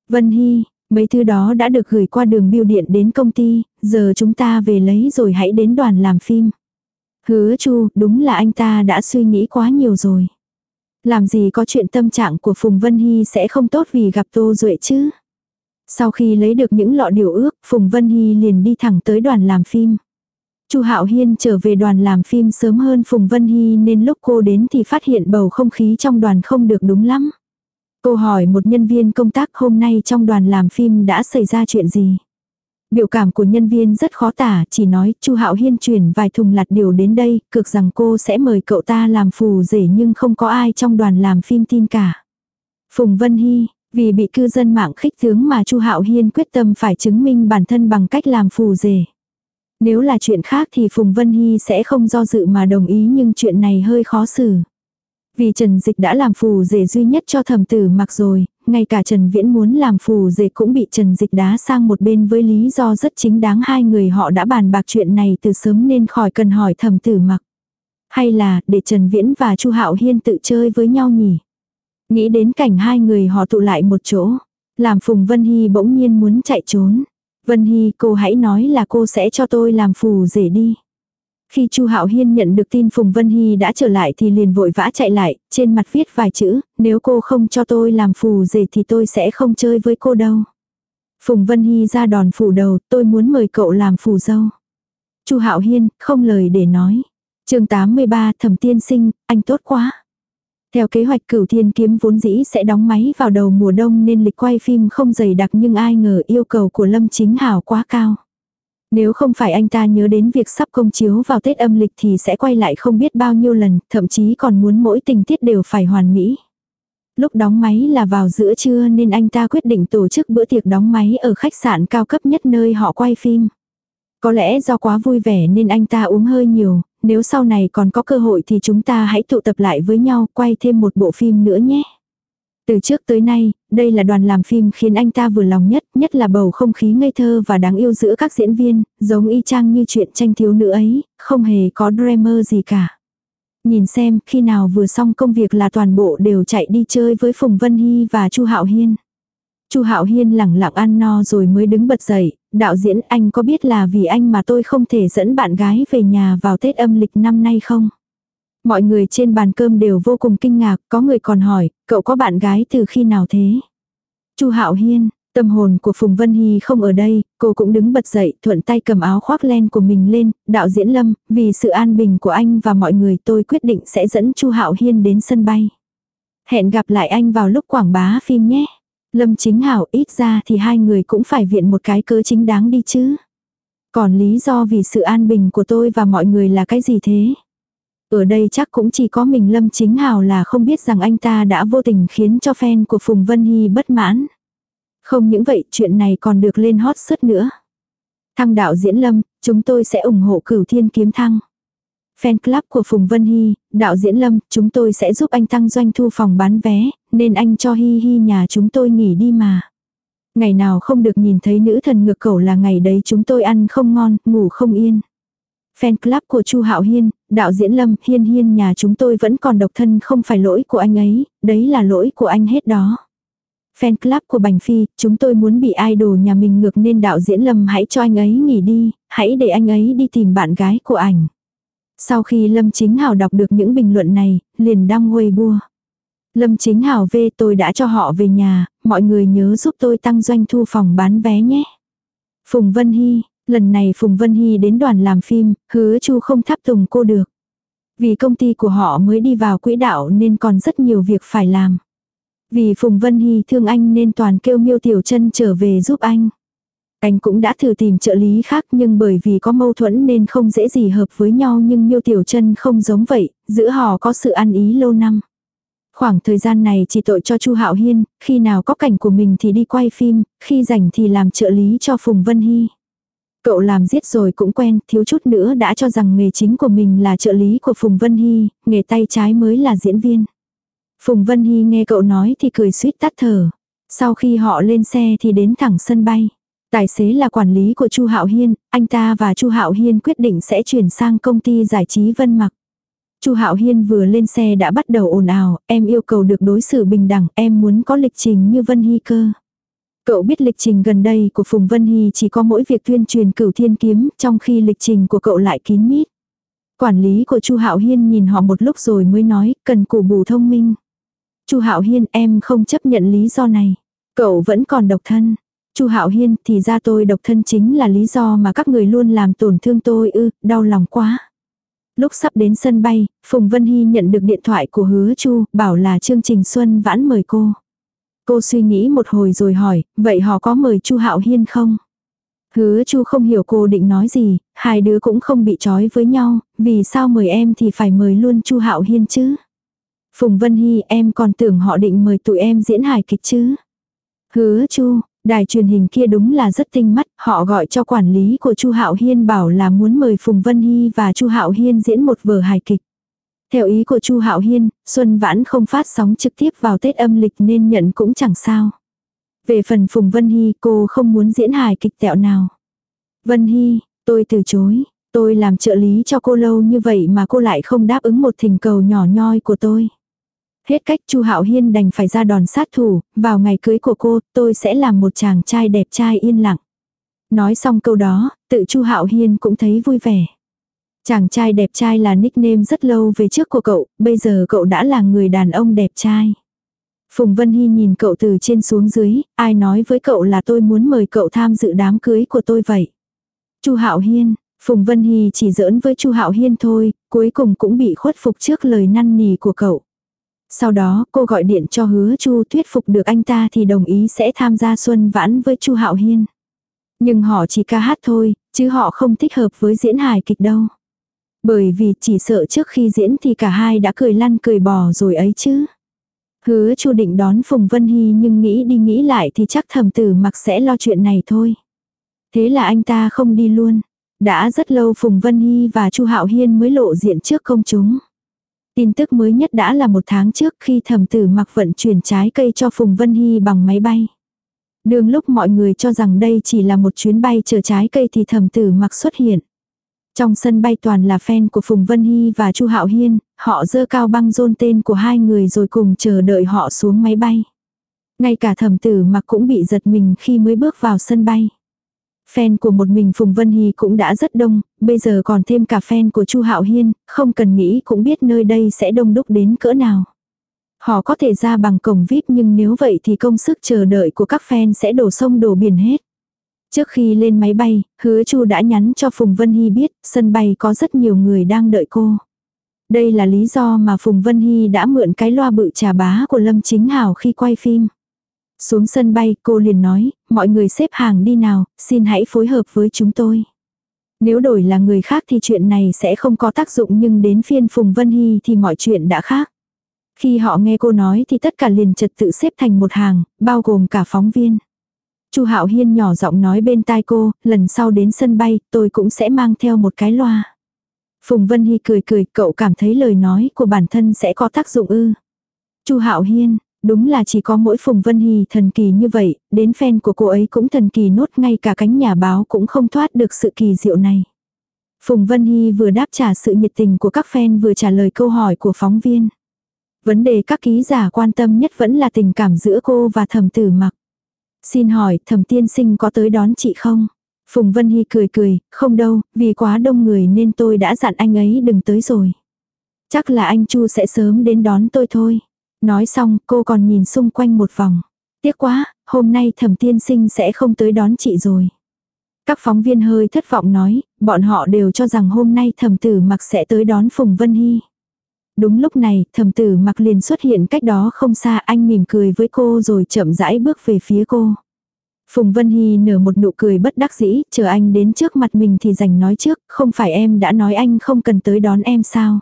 Vân Hy, mấy thứ đó đã được gửi qua đường bưu điện đến công ty, giờ chúng ta về lấy rồi hãy đến đoàn làm phim. Hứa Chu, đúng là anh ta đã suy nghĩ quá nhiều rồi. Làm gì có chuyện tâm trạng của Phùng Vân Hy sẽ không tốt vì gặp Tô Duệ chứ. Sau khi lấy được những lọ điều ước, Phùng Vân Hy liền đi thẳng tới đoàn làm phim. Chu Hạo Hiên trở về đoàn làm phim sớm hơn Phùng Vân Hy nên lúc cô đến thì phát hiện bầu không khí trong đoàn không được đúng lắm. Cô hỏi một nhân viên công tác hôm nay trong đoàn làm phim đã xảy ra chuyện gì. Biểu cảm của nhân viên rất khó tả, chỉ nói Chu Hạo Hiên chuyển vài thùng lạt điều đến đây, cực rằng cô sẽ mời cậu ta làm phù rể nhưng không có ai trong đoàn làm phim tin cả. Phùng Vân Hy, vì bị cư dân mạng khích tướng mà Chu Hạo Hiên quyết tâm phải chứng minh bản thân bằng cách làm phù rể. Nếu là chuyện khác thì Phùng Vân Hy sẽ không do dự mà đồng ý nhưng chuyện này hơi khó xử. Vì Trần Dịch đã làm phù rể duy nhất cho thầm tử mặc rồi, ngay cả Trần Viễn muốn làm phù rể cũng bị Trần Dịch đá sang một bên với lý do rất chính đáng hai người họ đã bàn bạc chuyện này từ sớm nên khỏi cần hỏi thầm tử mặc. Hay là để Trần Viễn và Chu Hạo Hiên tự chơi với nhau nhỉ? Nghĩ đến cảnh hai người họ tụ lại một chỗ, làm Phùng Vân Hy bỗng nhiên muốn chạy trốn. Vân Hy cô hãy nói là cô sẽ cho tôi làm phù rể đi. Khi Chu Hạo Hiên nhận được tin Phùng Vân Hy đã trở lại thì liền vội vã chạy lại, trên mặt viết vài chữ, nếu cô không cho tôi làm phù rể thì tôi sẽ không chơi với cô đâu. Phùng Vân Hy ra đòn phủ đầu, tôi muốn mời cậu làm phù dâu. Chu Hạo Hiên, không lời để nói. chương 83 thẩm tiên sinh, anh tốt quá. Theo kế hoạch cửu thiên kiếm vốn dĩ sẽ đóng máy vào đầu mùa đông nên lịch quay phim không dày đặc nhưng ai ngờ yêu cầu của Lâm Chính Hảo quá cao. Nếu không phải anh ta nhớ đến việc sắp công chiếu vào Tết âm lịch thì sẽ quay lại không biết bao nhiêu lần, thậm chí còn muốn mỗi tình tiết đều phải hoàn mỹ. Lúc đóng máy là vào giữa trưa nên anh ta quyết định tổ chức bữa tiệc đóng máy ở khách sạn cao cấp nhất nơi họ quay phim. Có lẽ do quá vui vẻ nên anh ta uống hơi nhiều, nếu sau này còn có cơ hội thì chúng ta hãy tụ tập lại với nhau quay thêm một bộ phim nữa nhé. Từ trước tới nay, đây là đoàn làm phim khiến anh ta vừa lòng nhất, nhất là bầu không khí ngây thơ và đáng yêu giữa các diễn viên, giống y chang như chuyện tranh thiếu nữ ấy, không hề có drama gì cả. Nhìn xem, khi nào vừa xong công việc là toàn bộ đều chạy đi chơi với Phùng Vân Hy và Chu Hạo Hiên. Chu Hạo Hiên lẳng lặng ăn no rồi mới đứng bật dậy, đạo diễn anh có biết là vì anh mà tôi không thể dẫn bạn gái về nhà vào Tết âm lịch năm nay không? Mọi người trên bàn cơm đều vô cùng kinh ngạc, có người còn hỏi, cậu có bạn gái từ khi nào thế? Chu Hạo Hiên, tâm hồn của Phùng Vân Hy không ở đây, cô cũng đứng bật dậy, thuận tay cầm áo khoác len của mình lên, đạo diễn Lâm, vì sự an bình của anh và mọi người tôi quyết định sẽ dẫn Chu Hạo Hiên đến sân bay. Hẹn gặp lại anh vào lúc quảng bá phim nhé. Lâm chính hảo ít ra thì hai người cũng phải viện một cái cớ chính đáng đi chứ. Còn lý do vì sự an bình của tôi và mọi người là cái gì thế? Ở đây chắc cũng chỉ có mình Lâm Chính Hào là không biết rằng anh ta đã vô tình khiến cho fan của Phùng Vân Hy bất mãn. Không những vậy chuyện này còn được lên hot suốt nữa. Thăng đạo diễn Lâm, chúng tôi sẽ ủng hộ cửu thiên kiếm thăng. Fan club của Phùng Vân Hy, đạo diễn Lâm, chúng tôi sẽ giúp anh tăng doanh thu phòng bán vé, nên anh cho Hi Hi nhà chúng tôi nghỉ đi mà. Ngày nào không được nhìn thấy nữ thần ngược cẩu là ngày đấy chúng tôi ăn không ngon, ngủ không yên. Fan club của Chu Hạo Hiên, đạo diễn Lâm, Hiên Hiên nhà chúng tôi vẫn còn độc thân không phải lỗi của anh ấy, đấy là lỗi của anh hết đó. Fan club của Bành Phi, chúng tôi muốn bị idol nhà mình ngược nên đạo diễn Lâm hãy cho anh ấy nghỉ đi, hãy để anh ấy đi tìm bạn gái của ảnh. Sau khi Lâm Chính Hảo đọc được những bình luận này, liền đăng Weibo. Lâm Chính Hảo về tôi đã cho họ về nhà, mọi người nhớ giúp tôi tăng doanh thu phòng bán vé nhé. Phùng Vân Hy, lần này Phùng Vân Hy đến đoàn làm phim, hứa chu không tháp tùng cô được. Vì công ty của họ mới đi vào quỹ đạo nên còn rất nhiều việc phải làm. Vì Phùng Vân Hy thương anh nên toàn kêu Miêu Tiểu Chân trở về giúp anh. Anh cũng đã thử tìm trợ lý khác nhưng bởi vì có mâu thuẫn nên không dễ gì hợp với nhau nhưng Miêu Tiểu Chân không giống vậy, giữa họ có sự ăn ý lâu năm. Khoảng thời gian này chỉ tội cho Chu Hạo Hiên, khi nào có cảnh của mình thì đi quay phim, khi rảnh thì làm trợ lý cho Phùng Vân Hy. Cậu làm giết rồi cũng quen, thiếu chút nữa đã cho rằng nghề chính của mình là trợ lý của Phùng Vân Hy, nghề tay trái mới là diễn viên. Phùng Vân Hy nghe cậu nói thì cười suýt tắt thở. Sau khi họ lên xe thì đến thẳng sân bay. Tài xế là quản lý của Chu Hạo Hiên, anh ta và Chu Hạo Hiên quyết định sẽ chuyển sang công ty giải trí Vân Mặc. Chu Hạo Hiên vừa lên xe đã bắt đầu ồn ào, em yêu cầu được đối xử bình đẳng, em muốn có lịch trình như Vân Hy cơ. Cậu biết lịch trình gần đây của Phùng Vân Hy chỉ có mỗi việc tuyên truyền cửu thiên kiếm, trong khi lịch trình của cậu lại kín mít. Quản lý của Chu Hạo Hiên nhìn họ một lúc rồi mới nói, cần cù bù thông minh. Chu Hạo Hiên, em không chấp nhận lý do này. Cậu vẫn còn độc thân. Chu Hạo Hiên, thì ra tôi độc thân chính là lý do mà các người luôn làm tổn thương tôi ư, đau lòng quá. Lúc sắp đến sân bay, Phùng Vân Hy nhận được điện thoại của Hứa Chu, bảo là chương trình Xuân Vãn mời cô. Cô suy nghĩ một hồi rồi hỏi, vậy họ có mời Chu Hạo Hiên không? Hứa Chu không hiểu cô định nói gì, hai đứa cũng không bị trói với nhau, vì sao mời em thì phải mời luôn Chu Hạo Hiên chứ? Phùng Vân Hy em còn tưởng họ định mời tụi em diễn hài kịch chứ? Hứa Chu, đài truyền hình kia đúng là rất tinh mắt, họ gọi cho quản lý của Chu Hạo Hiên bảo là muốn mời Phùng Vân Hy và Chu Hạo Hiên diễn một vở hài kịch. Theo ý của Chu Hạo Hiên, Xuân Vãn không phát sóng trực tiếp vào Tết âm lịch nên nhận cũng chẳng sao. Về phần Phùng Vân Hy cô không muốn diễn hài kịch tẹo nào. Vân Hy, tôi từ chối. Tôi làm trợ lý cho cô lâu như vậy mà cô lại không đáp ứng một thỉnh cầu nhỏ nhoi của tôi. Hết cách Chu Hạo Hiên đành phải ra đòn sát thủ, vào ngày cưới của cô, tôi sẽ làm một chàng trai đẹp trai yên lặng. Nói xong câu đó, tự Chu Hạo Hiên cũng thấy vui vẻ. Chàng trai đẹp trai là nickname rất lâu về trước của cậu, bây giờ cậu đã là người đàn ông đẹp trai. Phùng Vân Hy nhìn cậu từ trên xuống dưới, ai nói với cậu là tôi muốn mời cậu tham dự đám cưới của tôi vậy. Chu Hạo Hiên, Phùng Vân Hy chỉ giỡn với Chu Hạo Hiên thôi, cuối cùng cũng bị khuất phục trước lời năn nỉ của cậu. Sau đó, cô gọi điện cho Hứa Chu thuyết phục được anh ta thì đồng ý sẽ tham gia xuân vãn với Chu Hạo Hiên. Nhưng họ chỉ ca hát thôi, chứ họ không thích hợp với diễn hài kịch đâu. Bởi vì chỉ sợ trước khi diễn thì cả hai đã cười lăn cười bò rồi ấy chứ. Hứa Chu định đón Phùng Vân Hy nhưng nghĩ đi nghĩ lại thì chắc thầm tử mặc sẽ lo chuyện này thôi. Thế là anh ta không đi luôn. Đã rất lâu Phùng Vân Hy và Chu Hạo Hiên mới lộ diện trước công chúng. Tin tức mới nhất đã là một tháng trước khi thẩm tử mặc vận chuyển trái cây cho Phùng Vân Hy bằng máy bay. Đường lúc mọi người cho rằng đây chỉ là một chuyến bay chở trái cây thì thẩm tử mặc xuất hiện. Trong sân bay toàn là fan của Phùng Vân Hy và Chu Hạo Hiên, họ dơ cao băng rôn tên của hai người rồi cùng chờ đợi họ xuống máy bay. Ngay cả thẩm tử mặc cũng bị giật mình khi mới bước vào sân bay. Fan của một mình Phùng Vân Hy cũng đã rất đông, bây giờ còn thêm cả fan của Chu Hạo Hiên, không cần nghĩ cũng biết nơi đây sẽ đông đúc đến cỡ nào. Họ có thể ra bằng cổng VIP nhưng nếu vậy thì công sức chờ đợi của các fan sẽ đổ sông đổ biển hết. Trước khi lên máy bay, hứa Chu đã nhắn cho Phùng Vân Hy biết sân bay có rất nhiều người đang đợi cô. Đây là lý do mà Phùng Vân Hy đã mượn cái loa bự trà bá của Lâm Chính Hảo khi quay phim. Xuống sân bay cô liền nói, mọi người xếp hàng đi nào, xin hãy phối hợp với chúng tôi. Nếu đổi là người khác thì chuyện này sẽ không có tác dụng nhưng đến phiên Phùng Vân Hy thì mọi chuyện đã khác. Khi họ nghe cô nói thì tất cả liền trật tự xếp thành một hàng, bao gồm cả phóng viên. Chu Hạo Hiên nhỏ giọng nói bên tai cô, lần sau đến sân bay, tôi cũng sẽ mang theo một cái loa. Phùng Vân Hy cười cười, cậu cảm thấy lời nói của bản thân sẽ có tác dụng ư? Chu Hạo Hiên, đúng là chỉ có mỗi Phùng Vân Hì thần kỳ như vậy, đến fan của cô ấy cũng thần kỳ nốt ngay cả cánh nhà báo cũng không thoát được sự kỳ diệu này. Phùng Vân Hy vừa đáp trả sự nhiệt tình của các fan vừa trả lời câu hỏi của phóng viên. Vấn đề các ký giả quan tâm nhất vẫn là tình cảm giữa cô và thẩm tử mặc. Xin hỏi thẩm tiên sinh có tới đón chị không? Phùng Vân Hy cười cười, không đâu, vì quá đông người nên tôi đã dặn anh ấy đừng tới rồi. Chắc là anh Chu sẽ sớm đến đón tôi thôi. Nói xong cô còn nhìn xung quanh một vòng. Tiếc quá, hôm nay thẩm tiên sinh sẽ không tới đón chị rồi. Các phóng viên hơi thất vọng nói, bọn họ đều cho rằng hôm nay thẩm tử mặc sẽ tới đón Phùng Vân Hy. Đúng lúc này, thầm tử mặc liền xuất hiện cách đó không xa anh mỉm cười với cô rồi chậm rãi bước về phía cô. Phùng Vân Hy nở một nụ cười bất đắc dĩ, chờ anh đến trước mặt mình thì dành nói trước, không phải em đã nói anh không cần tới đón em sao.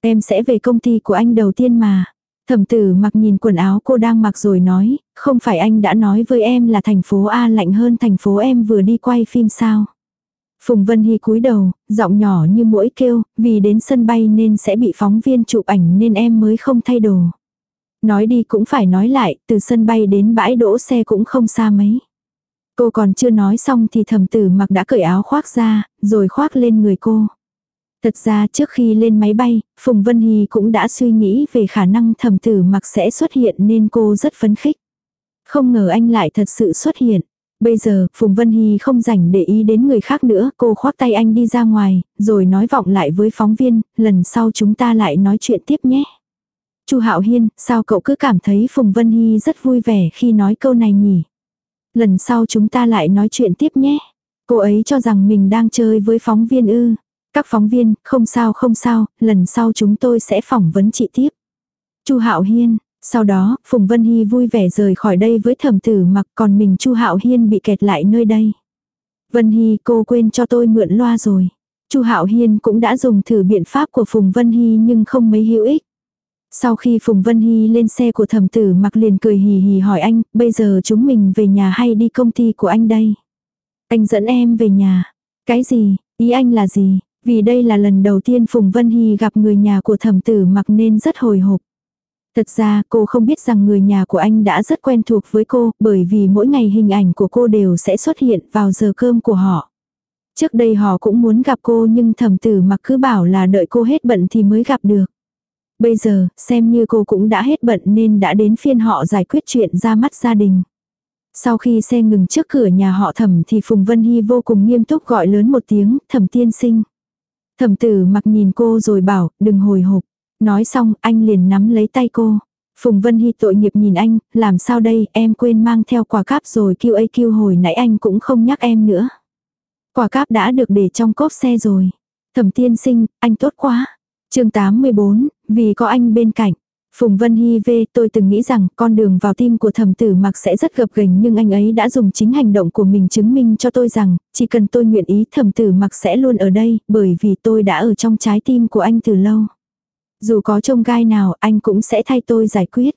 Em sẽ về công ty của anh đầu tiên mà. Thẩm tử mặc nhìn quần áo cô đang mặc rồi nói, không phải anh đã nói với em là thành phố A lạnh hơn thành phố em vừa đi quay phim sao. Phùng Vân Hy cúi đầu, giọng nhỏ như mũi kêu, vì đến sân bay nên sẽ bị phóng viên chụp ảnh nên em mới không thay đồ. Nói đi cũng phải nói lại, từ sân bay đến bãi đỗ xe cũng không xa mấy. Cô còn chưa nói xong thì thẩm tử mặc đã cởi áo khoác ra, rồi khoác lên người cô. Thật ra trước khi lên máy bay, Phùng Vân Hy cũng đã suy nghĩ về khả năng thẩm tử mặc sẽ xuất hiện nên cô rất phấn khích. Không ngờ anh lại thật sự xuất hiện. Bây giờ, Phùng Vân Hy không rảnh để ý đến người khác nữa, cô khoác tay anh đi ra ngoài, rồi nói vọng lại với phóng viên, lần sau chúng ta lại nói chuyện tiếp nhé. Chu Hạo Hiên, sao cậu cứ cảm thấy Phùng Vân Hy rất vui vẻ khi nói câu này nhỉ? Lần sau chúng ta lại nói chuyện tiếp nhé. Cô ấy cho rằng mình đang chơi với phóng viên ư. Các phóng viên, không sao không sao, lần sau chúng tôi sẽ phỏng vấn chị tiếp. Chu Hạo Hiên, sau đó, Phùng Vân Hy vui vẻ rời khỏi đây với thẩm tử mặc còn mình Chu Hạo Hiên bị kẹt lại nơi đây. Vân Hy cô quên cho tôi mượn loa rồi. Chu Hạo Hiên cũng đã dùng thử biện pháp của Phùng Vân Hy nhưng không mấy hữu ích. Sau khi Phùng Vân Hy lên xe của thẩm tử mặc liền cười hì hì hỏi anh, bây giờ chúng mình về nhà hay đi công ty của anh đây? Anh dẫn em về nhà. Cái gì, ý anh là gì? Vì đây là lần đầu tiên Phùng Vân Hy gặp người nhà của thẩm tử mặc nên rất hồi hộp. Thật ra cô không biết rằng người nhà của anh đã rất quen thuộc với cô bởi vì mỗi ngày hình ảnh của cô đều sẽ xuất hiện vào giờ cơm của họ. Trước đây họ cũng muốn gặp cô nhưng thẩm tử mặc cứ bảo là đợi cô hết bận thì mới gặp được. Bây giờ, xem như cô cũng đã hết bận nên đã đến phiên họ giải quyết chuyện ra mắt gia đình. Sau khi xe ngừng trước cửa nhà họ thẩm thì Phùng Vân Hy vô cùng nghiêm túc gọi lớn một tiếng, thẩm tiên sinh. Thẩm tử mặc nhìn cô rồi bảo, đừng hồi hộp. Nói xong, anh liền nắm lấy tay cô. Phùng Vân Hy tội nghiệp nhìn anh, làm sao đây, em quên mang theo quả cáp rồi kêu ấy kêu hồi nãy anh cũng không nhắc em nữa. Quả cáp đã được để trong cốp xe rồi. Thẩm tiên sinh, anh tốt quá. chương 84, vì có anh bên cạnh. Phùng Vân Hy về, tôi từng nghĩ rằng con đường vào tim của Thẩm tử mặc sẽ rất gập ghềnh nhưng anh ấy đã dùng chính hành động của mình chứng minh cho tôi rằng, chỉ cần tôi nguyện ý Thẩm tử mặc sẽ luôn ở đây, bởi vì tôi đã ở trong trái tim của anh từ lâu. Dù có trông gai nào, anh cũng sẽ thay tôi giải quyết.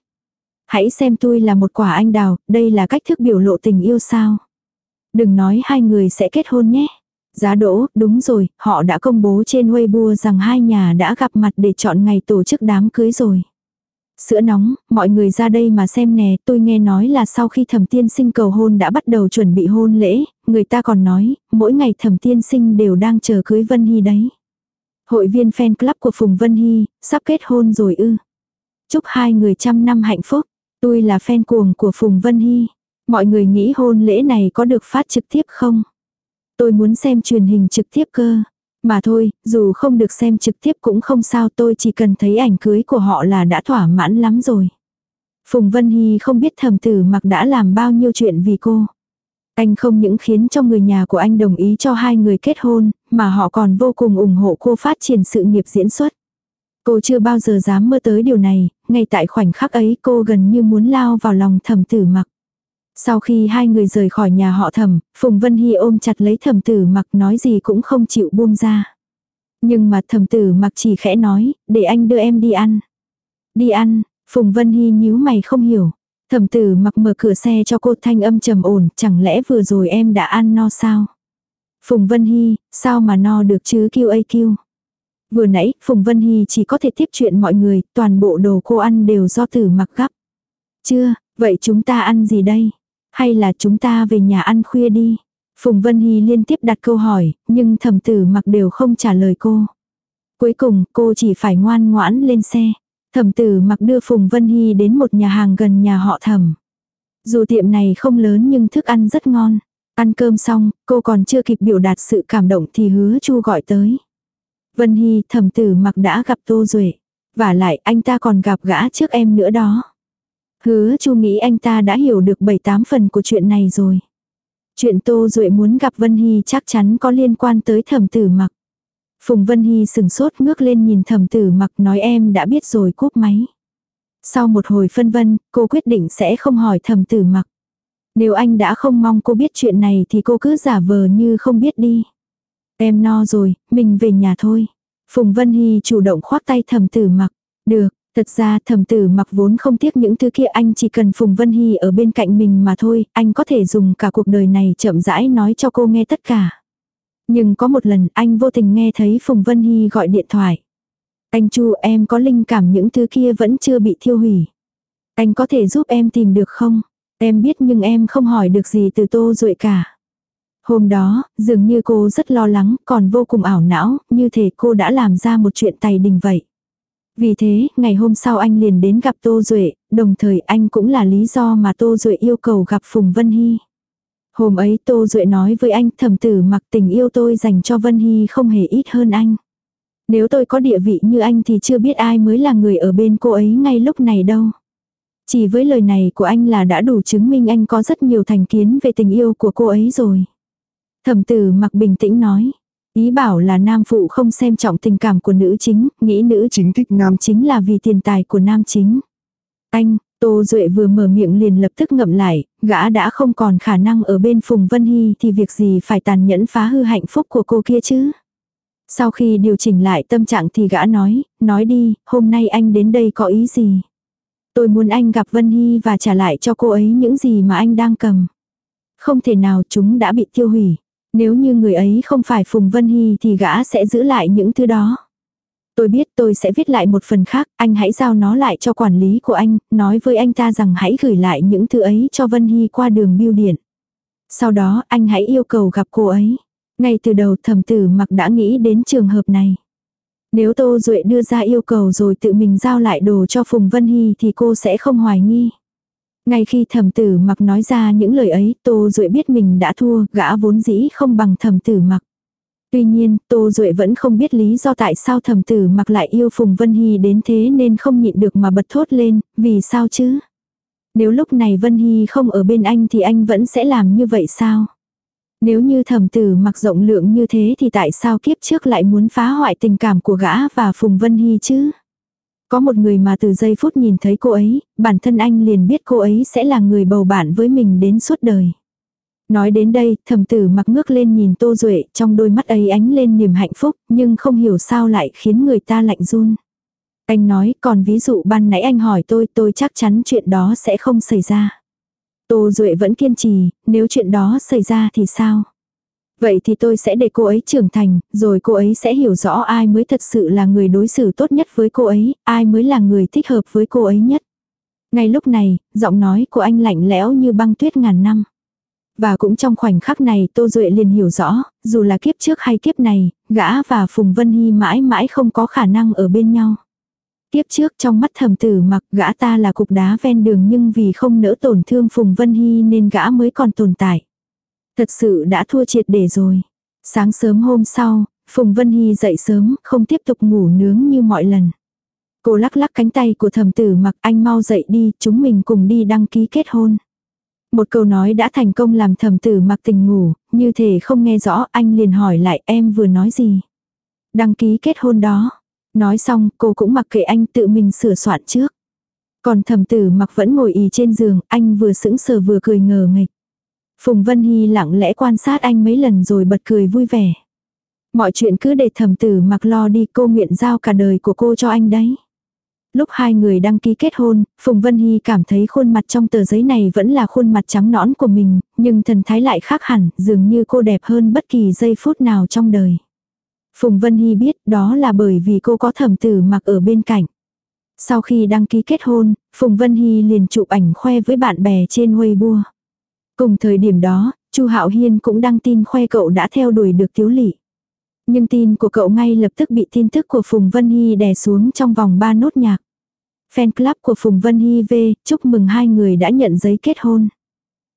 Hãy xem tôi là một quả anh đào, đây là cách thức biểu lộ tình yêu sao. Đừng nói hai người sẽ kết hôn nhé. Giá đỗ, đúng rồi, họ đã công bố trên Weibo rằng hai nhà đã gặp mặt để chọn ngày tổ chức đám cưới rồi. Sữa nóng, mọi người ra đây mà xem nè, tôi nghe nói là sau khi thẩm tiên sinh cầu hôn đã bắt đầu chuẩn bị hôn lễ, người ta còn nói, mỗi ngày thẩm tiên sinh đều đang chờ cưới Vân Hy đấy. Hội viên fan club của Phùng Vân Hy, sắp kết hôn rồi ư. Chúc hai người trăm năm hạnh phúc. Tôi là fan cuồng của Phùng Vân Hy. Mọi người nghĩ hôn lễ này có được phát trực tiếp không? Tôi muốn xem truyền hình trực tiếp cơ. Mà thôi, dù không được xem trực tiếp cũng không sao tôi chỉ cần thấy ảnh cưới của họ là đã thỏa mãn lắm rồi. Phùng Vân Hy không biết thầm tử mặc đã làm bao nhiêu chuyện vì cô. Anh không những khiến cho người nhà của anh đồng ý cho hai người kết hôn, mà họ còn vô cùng ủng hộ cô phát triển sự nghiệp diễn xuất. Cô chưa bao giờ dám mơ tới điều này, ngay tại khoảnh khắc ấy cô gần như muốn lao vào lòng thầm tử mặc. Sau khi hai người rời khỏi nhà họ thẩm, Phùng Vân Hy ôm chặt lấy thẩm tử mặc nói gì cũng không chịu buông ra. Nhưng mà thẩm tử mặc chỉ khẽ nói, để anh đưa em đi ăn. Đi ăn, Phùng Vân Hy nhíu mày không hiểu. Thẩm tử mặc mở cửa xe cho cô thanh âm trầm ổn, chẳng lẽ vừa rồi em đã ăn no sao? Phùng Vân Hy, sao mà no được chứ kêu ai kêu? Vừa nãy, Phùng Vân Hy chỉ có thể tiếp chuyện mọi người, toàn bộ đồ cô ăn đều do tử mặc gấp. Chưa, vậy chúng ta ăn gì đây? Hay là chúng ta về nhà ăn khuya đi? Phùng Vân Hy liên tiếp đặt câu hỏi, nhưng thẩm tử mặc đều không trả lời cô. Cuối cùng, cô chỉ phải ngoan ngoãn lên xe. Thẩm tử mặc đưa Phùng Vân Hy đến một nhà hàng gần nhà họ thẩm. Dù tiệm này không lớn nhưng thức ăn rất ngon. Ăn cơm xong, cô còn chưa kịp biểu đạt sự cảm động thì hứa chu gọi tới. Vân Hy thẩm tử mặc đã gặp Tô Duệ. Và lại anh ta còn gặp gã trước em nữa đó. Hứa chu nghĩ anh ta đã hiểu được bảy tám phần của chuyện này rồi. Chuyện Tô Duệ muốn gặp Vân Hy chắc chắn có liên quan tới thẩm tử mặc. Phùng Vân Hy sừng sốt ngước lên nhìn thẩm tử mặc nói em đã biết rồi cúp máy. Sau một hồi phân vân, cô quyết định sẽ không hỏi thẩm tử mặc. Nếu anh đã không mong cô biết chuyện này thì cô cứ giả vờ như không biết đi. Em no rồi, mình về nhà thôi. Phùng Vân Hy chủ động khoác tay thẩm tử mặc. Được, Thật ra thầm tử mặc vốn không tiếc những thứ kia anh chỉ cần Phùng Vân Hy ở bên cạnh mình mà thôi, anh có thể dùng cả cuộc đời này chậm rãi nói cho cô nghe tất cả. Nhưng có một lần anh vô tình nghe thấy Phùng Vân Hy gọi điện thoại. Anh Chu em có linh cảm những thứ kia vẫn chưa bị thiêu hủy. Anh có thể giúp em tìm được không? Em biết nhưng em không hỏi được gì từ Tô ruội cả. Hôm đó, dường như cô rất lo lắng, còn vô cùng ảo não, như thể cô đã làm ra một chuyện tài đình vậy. Vì thế, ngày hôm sau anh liền đến gặp Tô Duệ, đồng thời anh cũng là lý do mà Tô Duệ yêu cầu gặp Phùng Vân Hy. Hôm ấy Tô Duệ nói với anh thầm tử mặc tình yêu tôi dành cho Vân Hy không hề ít hơn anh. Nếu tôi có địa vị như anh thì chưa biết ai mới là người ở bên cô ấy ngay lúc này đâu. Chỉ với lời này của anh là đã đủ chứng minh anh có rất nhiều thành kiến về tình yêu của cô ấy rồi. Thẩm tử mặc bình tĩnh nói. Ý bảo là nam phụ không xem trọng tình cảm của nữ chính, nghĩ nữ chính thích nam chính là vì tiền tài của nam chính. Anh, Tô Duệ vừa mở miệng liền lập tức ngậm lại, gã đã không còn khả năng ở bên Phùng Vân Hy thì việc gì phải tàn nhẫn phá hư hạnh phúc của cô kia chứ. Sau khi điều chỉnh lại tâm trạng thì gã nói, nói đi, hôm nay anh đến đây có ý gì? Tôi muốn anh gặp Vân Hy và trả lại cho cô ấy những gì mà anh đang cầm. Không thể nào chúng đã bị tiêu hủy. Nếu như người ấy không phải Phùng Vân Hy thì gã sẽ giữ lại những thứ đó. Tôi biết tôi sẽ viết lại một phần khác, anh hãy giao nó lại cho quản lý của anh, nói với anh ta rằng hãy gửi lại những thứ ấy cho Vân Hy qua đường bưu điện. Sau đó anh hãy yêu cầu gặp cô ấy. Ngay từ đầu thẩm tử mặc đã nghĩ đến trường hợp này. Nếu Tô Duệ đưa ra yêu cầu rồi tự mình giao lại đồ cho Phùng Vân Hy thì cô sẽ không hoài nghi. Ngay khi thẩm tử mặc nói ra những lời ấy, Tô Duệ biết mình đã thua, gã vốn dĩ không bằng thẩm tử mặc. Tuy nhiên, Tô Duệ vẫn không biết lý do tại sao thẩm tử mặc lại yêu Phùng Vân Hy đến thế nên không nhịn được mà bật thốt lên, vì sao chứ? Nếu lúc này Vân Hy không ở bên anh thì anh vẫn sẽ làm như vậy sao? Nếu như thẩm tử mặc rộng lượng như thế thì tại sao kiếp trước lại muốn phá hoại tình cảm của gã và Phùng Vân Hy chứ? Có một người mà từ giây phút nhìn thấy cô ấy, bản thân anh liền biết cô ấy sẽ là người bầu bạn với mình đến suốt đời. Nói đến đây, thầm tử mặc ngước lên nhìn Tô Duệ, trong đôi mắt ấy ánh lên niềm hạnh phúc, nhưng không hiểu sao lại khiến người ta lạnh run. Anh nói, còn ví dụ ban nãy anh hỏi tôi, tôi chắc chắn chuyện đó sẽ không xảy ra. Tô Duệ vẫn kiên trì, nếu chuyện đó xảy ra thì sao? Vậy thì tôi sẽ để cô ấy trưởng thành, rồi cô ấy sẽ hiểu rõ ai mới thật sự là người đối xử tốt nhất với cô ấy, ai mới là người thích hợp với cô ấy nhất. Ngay lúc này, giọng nói của anh lạnh lẽo như băng tuyết ngàn năm. Và cũng trong khoảnh khắc này Tô Duệ liền hiểu rõ, dù là kiếp trước hay kiếp này, gã và Phùng Vân Hy mãi mãi không có khả năng ở bên nhau. Kiếp trước trong mắt thầm tử mặc gã ta là cục đá ven đường nhưng vì không nỡ tổn thương Phùng Vân Hy nên gã mới còn tồn tại. Thật sự đã thua triệt để rồi. Sáng sớm hôm sau, Phùng Vân Hy dậy sớm, không tiếp tục ngủ nướng như mọi lần. Cô lắc lắc cánh tay của thầm tử mặc anh mau dậy đi, chúng mình cùng đi đăng ký kết hôn. Một câu nói đã thành công làm thầm tử mặc tình ngủ, như thể không nghe rõ anh liền hỏi lại em vừa nói gì. Đăng ký kết hôn đó. Nói xong cô cũng mặc kệ anh tự mình sửa soạn trước. Còn thầm tử mặc vẫn ngồi ý trên giường, anh vừa sững sờ vừa cười ngờ nghịch. Phùng Vân Hy lặng lẽ quan sát anh mấy lần rồi bật cười vui vẻ. Mọi chuyện cứ để thầm tử mặc lo đi cô nguyện giao cả đời của cô cho anh đấy. Lúc hai người đăng ký kết hôn, Phùng Vân Hy cảm thấy khuôn mặt trong tờ giấy này vẫn là khuôn mặt trắng nõn của mình, nhưng thần thái lại khác hẳn, dường như cô đẹp hơn bất kỳ giây phút nào trong đời. Phùng Vân Hy biết đó là bởi vì cô có thẩm tử mặc ở bên cạnh. Sau khi đăng ký kết hôn, Phùng Vân Hy liền chụp ảnh khoe với bạn bè trên Weibo. Cùng thời điểm đó, Chu Hạo Hiên cũng đăng tin khoe cậu đã theo đuổi được Tiếu Lị. Nhưng tin của cậu ngay lập tức bị tin tức của Phùng Vân Hy đè xuống trong vòng 3 nốt nhạc. Fan club của Phùng Vân Hy V, chúc mừng hai người đã nhận giấy kết hôn.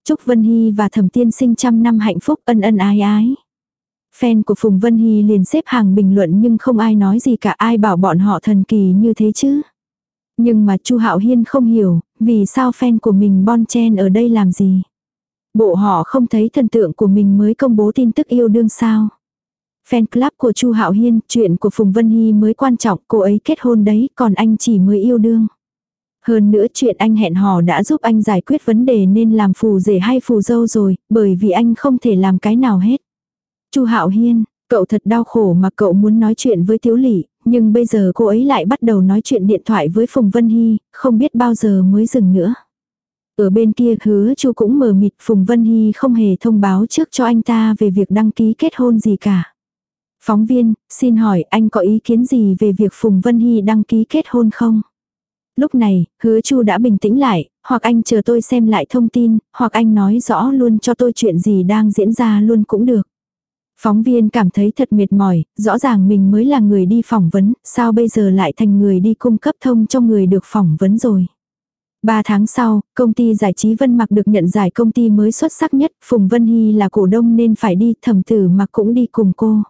Chúc Vân Hy và Thẩm Tiên sinh trăm năm hạnh phúc ân ân ái ái. Fan của Phùng Vân Hy liền xếp hàng bình luận nhưng không ai nói gì cả ai bảo bọn họ thần kỳ như thế chứ. Nhưng mà Chu Hạo Hiên không hiểu, vì sao fan của mình bon chen ở đây làm gì. Bộ họ không thấy thần tượng của mình mới công bố tin tức yêu đương sao. Fan club của Chu Hạo Hiên, chuyện của Phùng Vân Hy mới quan trọng, cô ấy kết hôn đấy, còn anh chỉ mới yêu đương. Hơn nữa chuyện anh hẹn hò đã giúp anh giải quyết vấn đề nên làm phù rể hay phù dâu rồi, bởi vì anh không thể làm cái nào hết. Chu Hạo Hiên, cậu thật đau khổ mà cậu muốn nói chuyện với Tiếu lị nhưng bây giờ cô ấy lại bắt đầu nói chuyện điện thoại với Phùng Vân Hy, không biết bao giờ mới dừng nữa. Ở bên kia hứa Chu cũng mờ mịt Phùng Vân Hy không hề thông báo trước cho anh ta về việc đăng ký kết hôn gì cả. Phóng viên, xin hỏi anh có ý kiến gì về việc Phùng Vân Hy đăng ký kết hôn không? Lúc này, hứa chu đã bình tĩnh lại, hoặc anh chờ tôi xem lại thông tin, hoặc anh nói rõ luôn cho tôi chuyện gì đang diễn ra luôn cũng được. Phóng viên cảm thấy thật mệt mỏi, rõ ràng mình mới là người đi phỏng vấn, sao bây giờ lại thành người đi cung cấp thông cho người được phỏng vấn rồi. Ba tháng sau, công ty giải trí Vân Mặc được nhận giải công ty mới xuất sắc nhất, Phùng Vân Hy là cổ đông nên phải đi, thẩm tử mặc cũng đi cùng cô.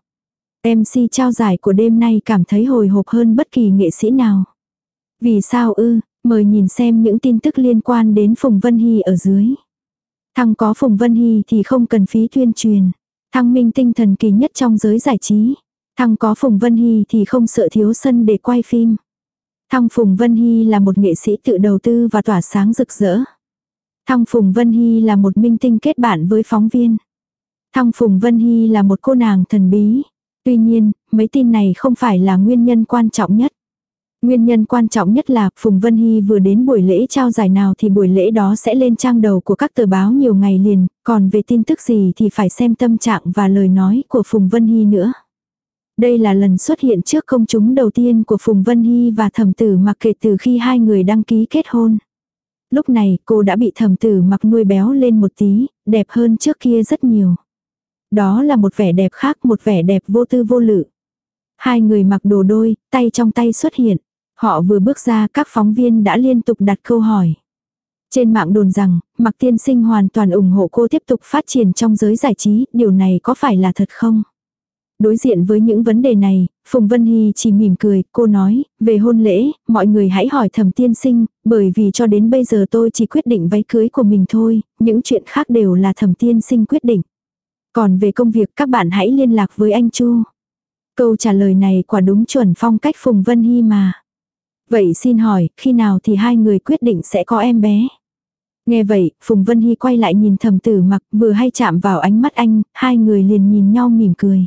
MC trao giải của đêm nay cảm thấy hồi hộp hơn bất kỳ nghệ sĩ nào. Vì sao ư, mời nhìn xem những tin tức liên quan đến Phùng Vân Hy ở dưới. Thằng có Phùng Vân Hy thì không cần phí tuyên truyền. Thăng minh tinh thần kỳ nhất trong giới giải trí. Thăng có Phùng Vân Hy thì không sợ thiếu sân để quay phim. Thăng Phùng Vân Hy là một nghệ sĩ tự đầu tư và tỏa sáng rực rỡ. Thăng Phùng Vân Hy là một minh tinh kết bạn với phóng viên. Thăng Phùng Vân Hy là một cô nàng thần bí. Tuy nhiên, mấy tin này không phải là nguyên nhân quan trọng nhất. Nguyên nhân quan trọng nhất là Phùng Vân Hy vừa đến buổi lễ trao giải nào thì buổi lễ đó sẽ lên trang đầu của các tờ báo nhiều ngày liền, còn về tin tức gì thì phải xem tâm trạng và lời nói của Phùng Vân Hy nữa. Đây là lần xuất hiện trước công chúng đầu tiên của Phùng Vân Hy và thẩm tử mặc kể từ khi hai người đăng ký kết hôn. Lúc này cô đã bị thẩm tử mặc nuôi béo lên một tí, đẹp hơn trước kia rất nhiều. Đó là một vẻ đẹp khác, một vẻ đẹp vô tư vô lự. Hai người mặc đồ đôi, tay trong tay xuất hiện. Họ vừa bước ra các phóng viên đã liên tục đặt câu hỏi. Trên mạng đồn rằng, Mạc Tiên Sinh hoàn toàn ủng hộ cô tiếp tục phát triển trong giới giải trí, điều này có phải là thật không? Đối diện với những vấn đề này, Phùng Vân Hy chỉ mỉm cười, cô nói, về hôn lễ, mọi người hãy hỏi thẩm tiên sinh, bởi vì cho đến bây giờ tôi chỉ quyết định váy cưới của mình thôi, những chuyện khác đều là thẩm tiên sinh quyết định. Còn về công việc các bạn hãy liên lạc với anh Chu. Câu trả lời này quả đúng chuẩn phong cách Phùng Vân Hy mà. Vậy xin hỏi, khi nào thì hai người quyết định sẽ có em bé? Nghe vậy, Phùng Vân Hy quay lại nhìn thầm tử mặc vừa hay chạm vào ánh mắt anh, hai người liền nhìn nhau mỉm cười.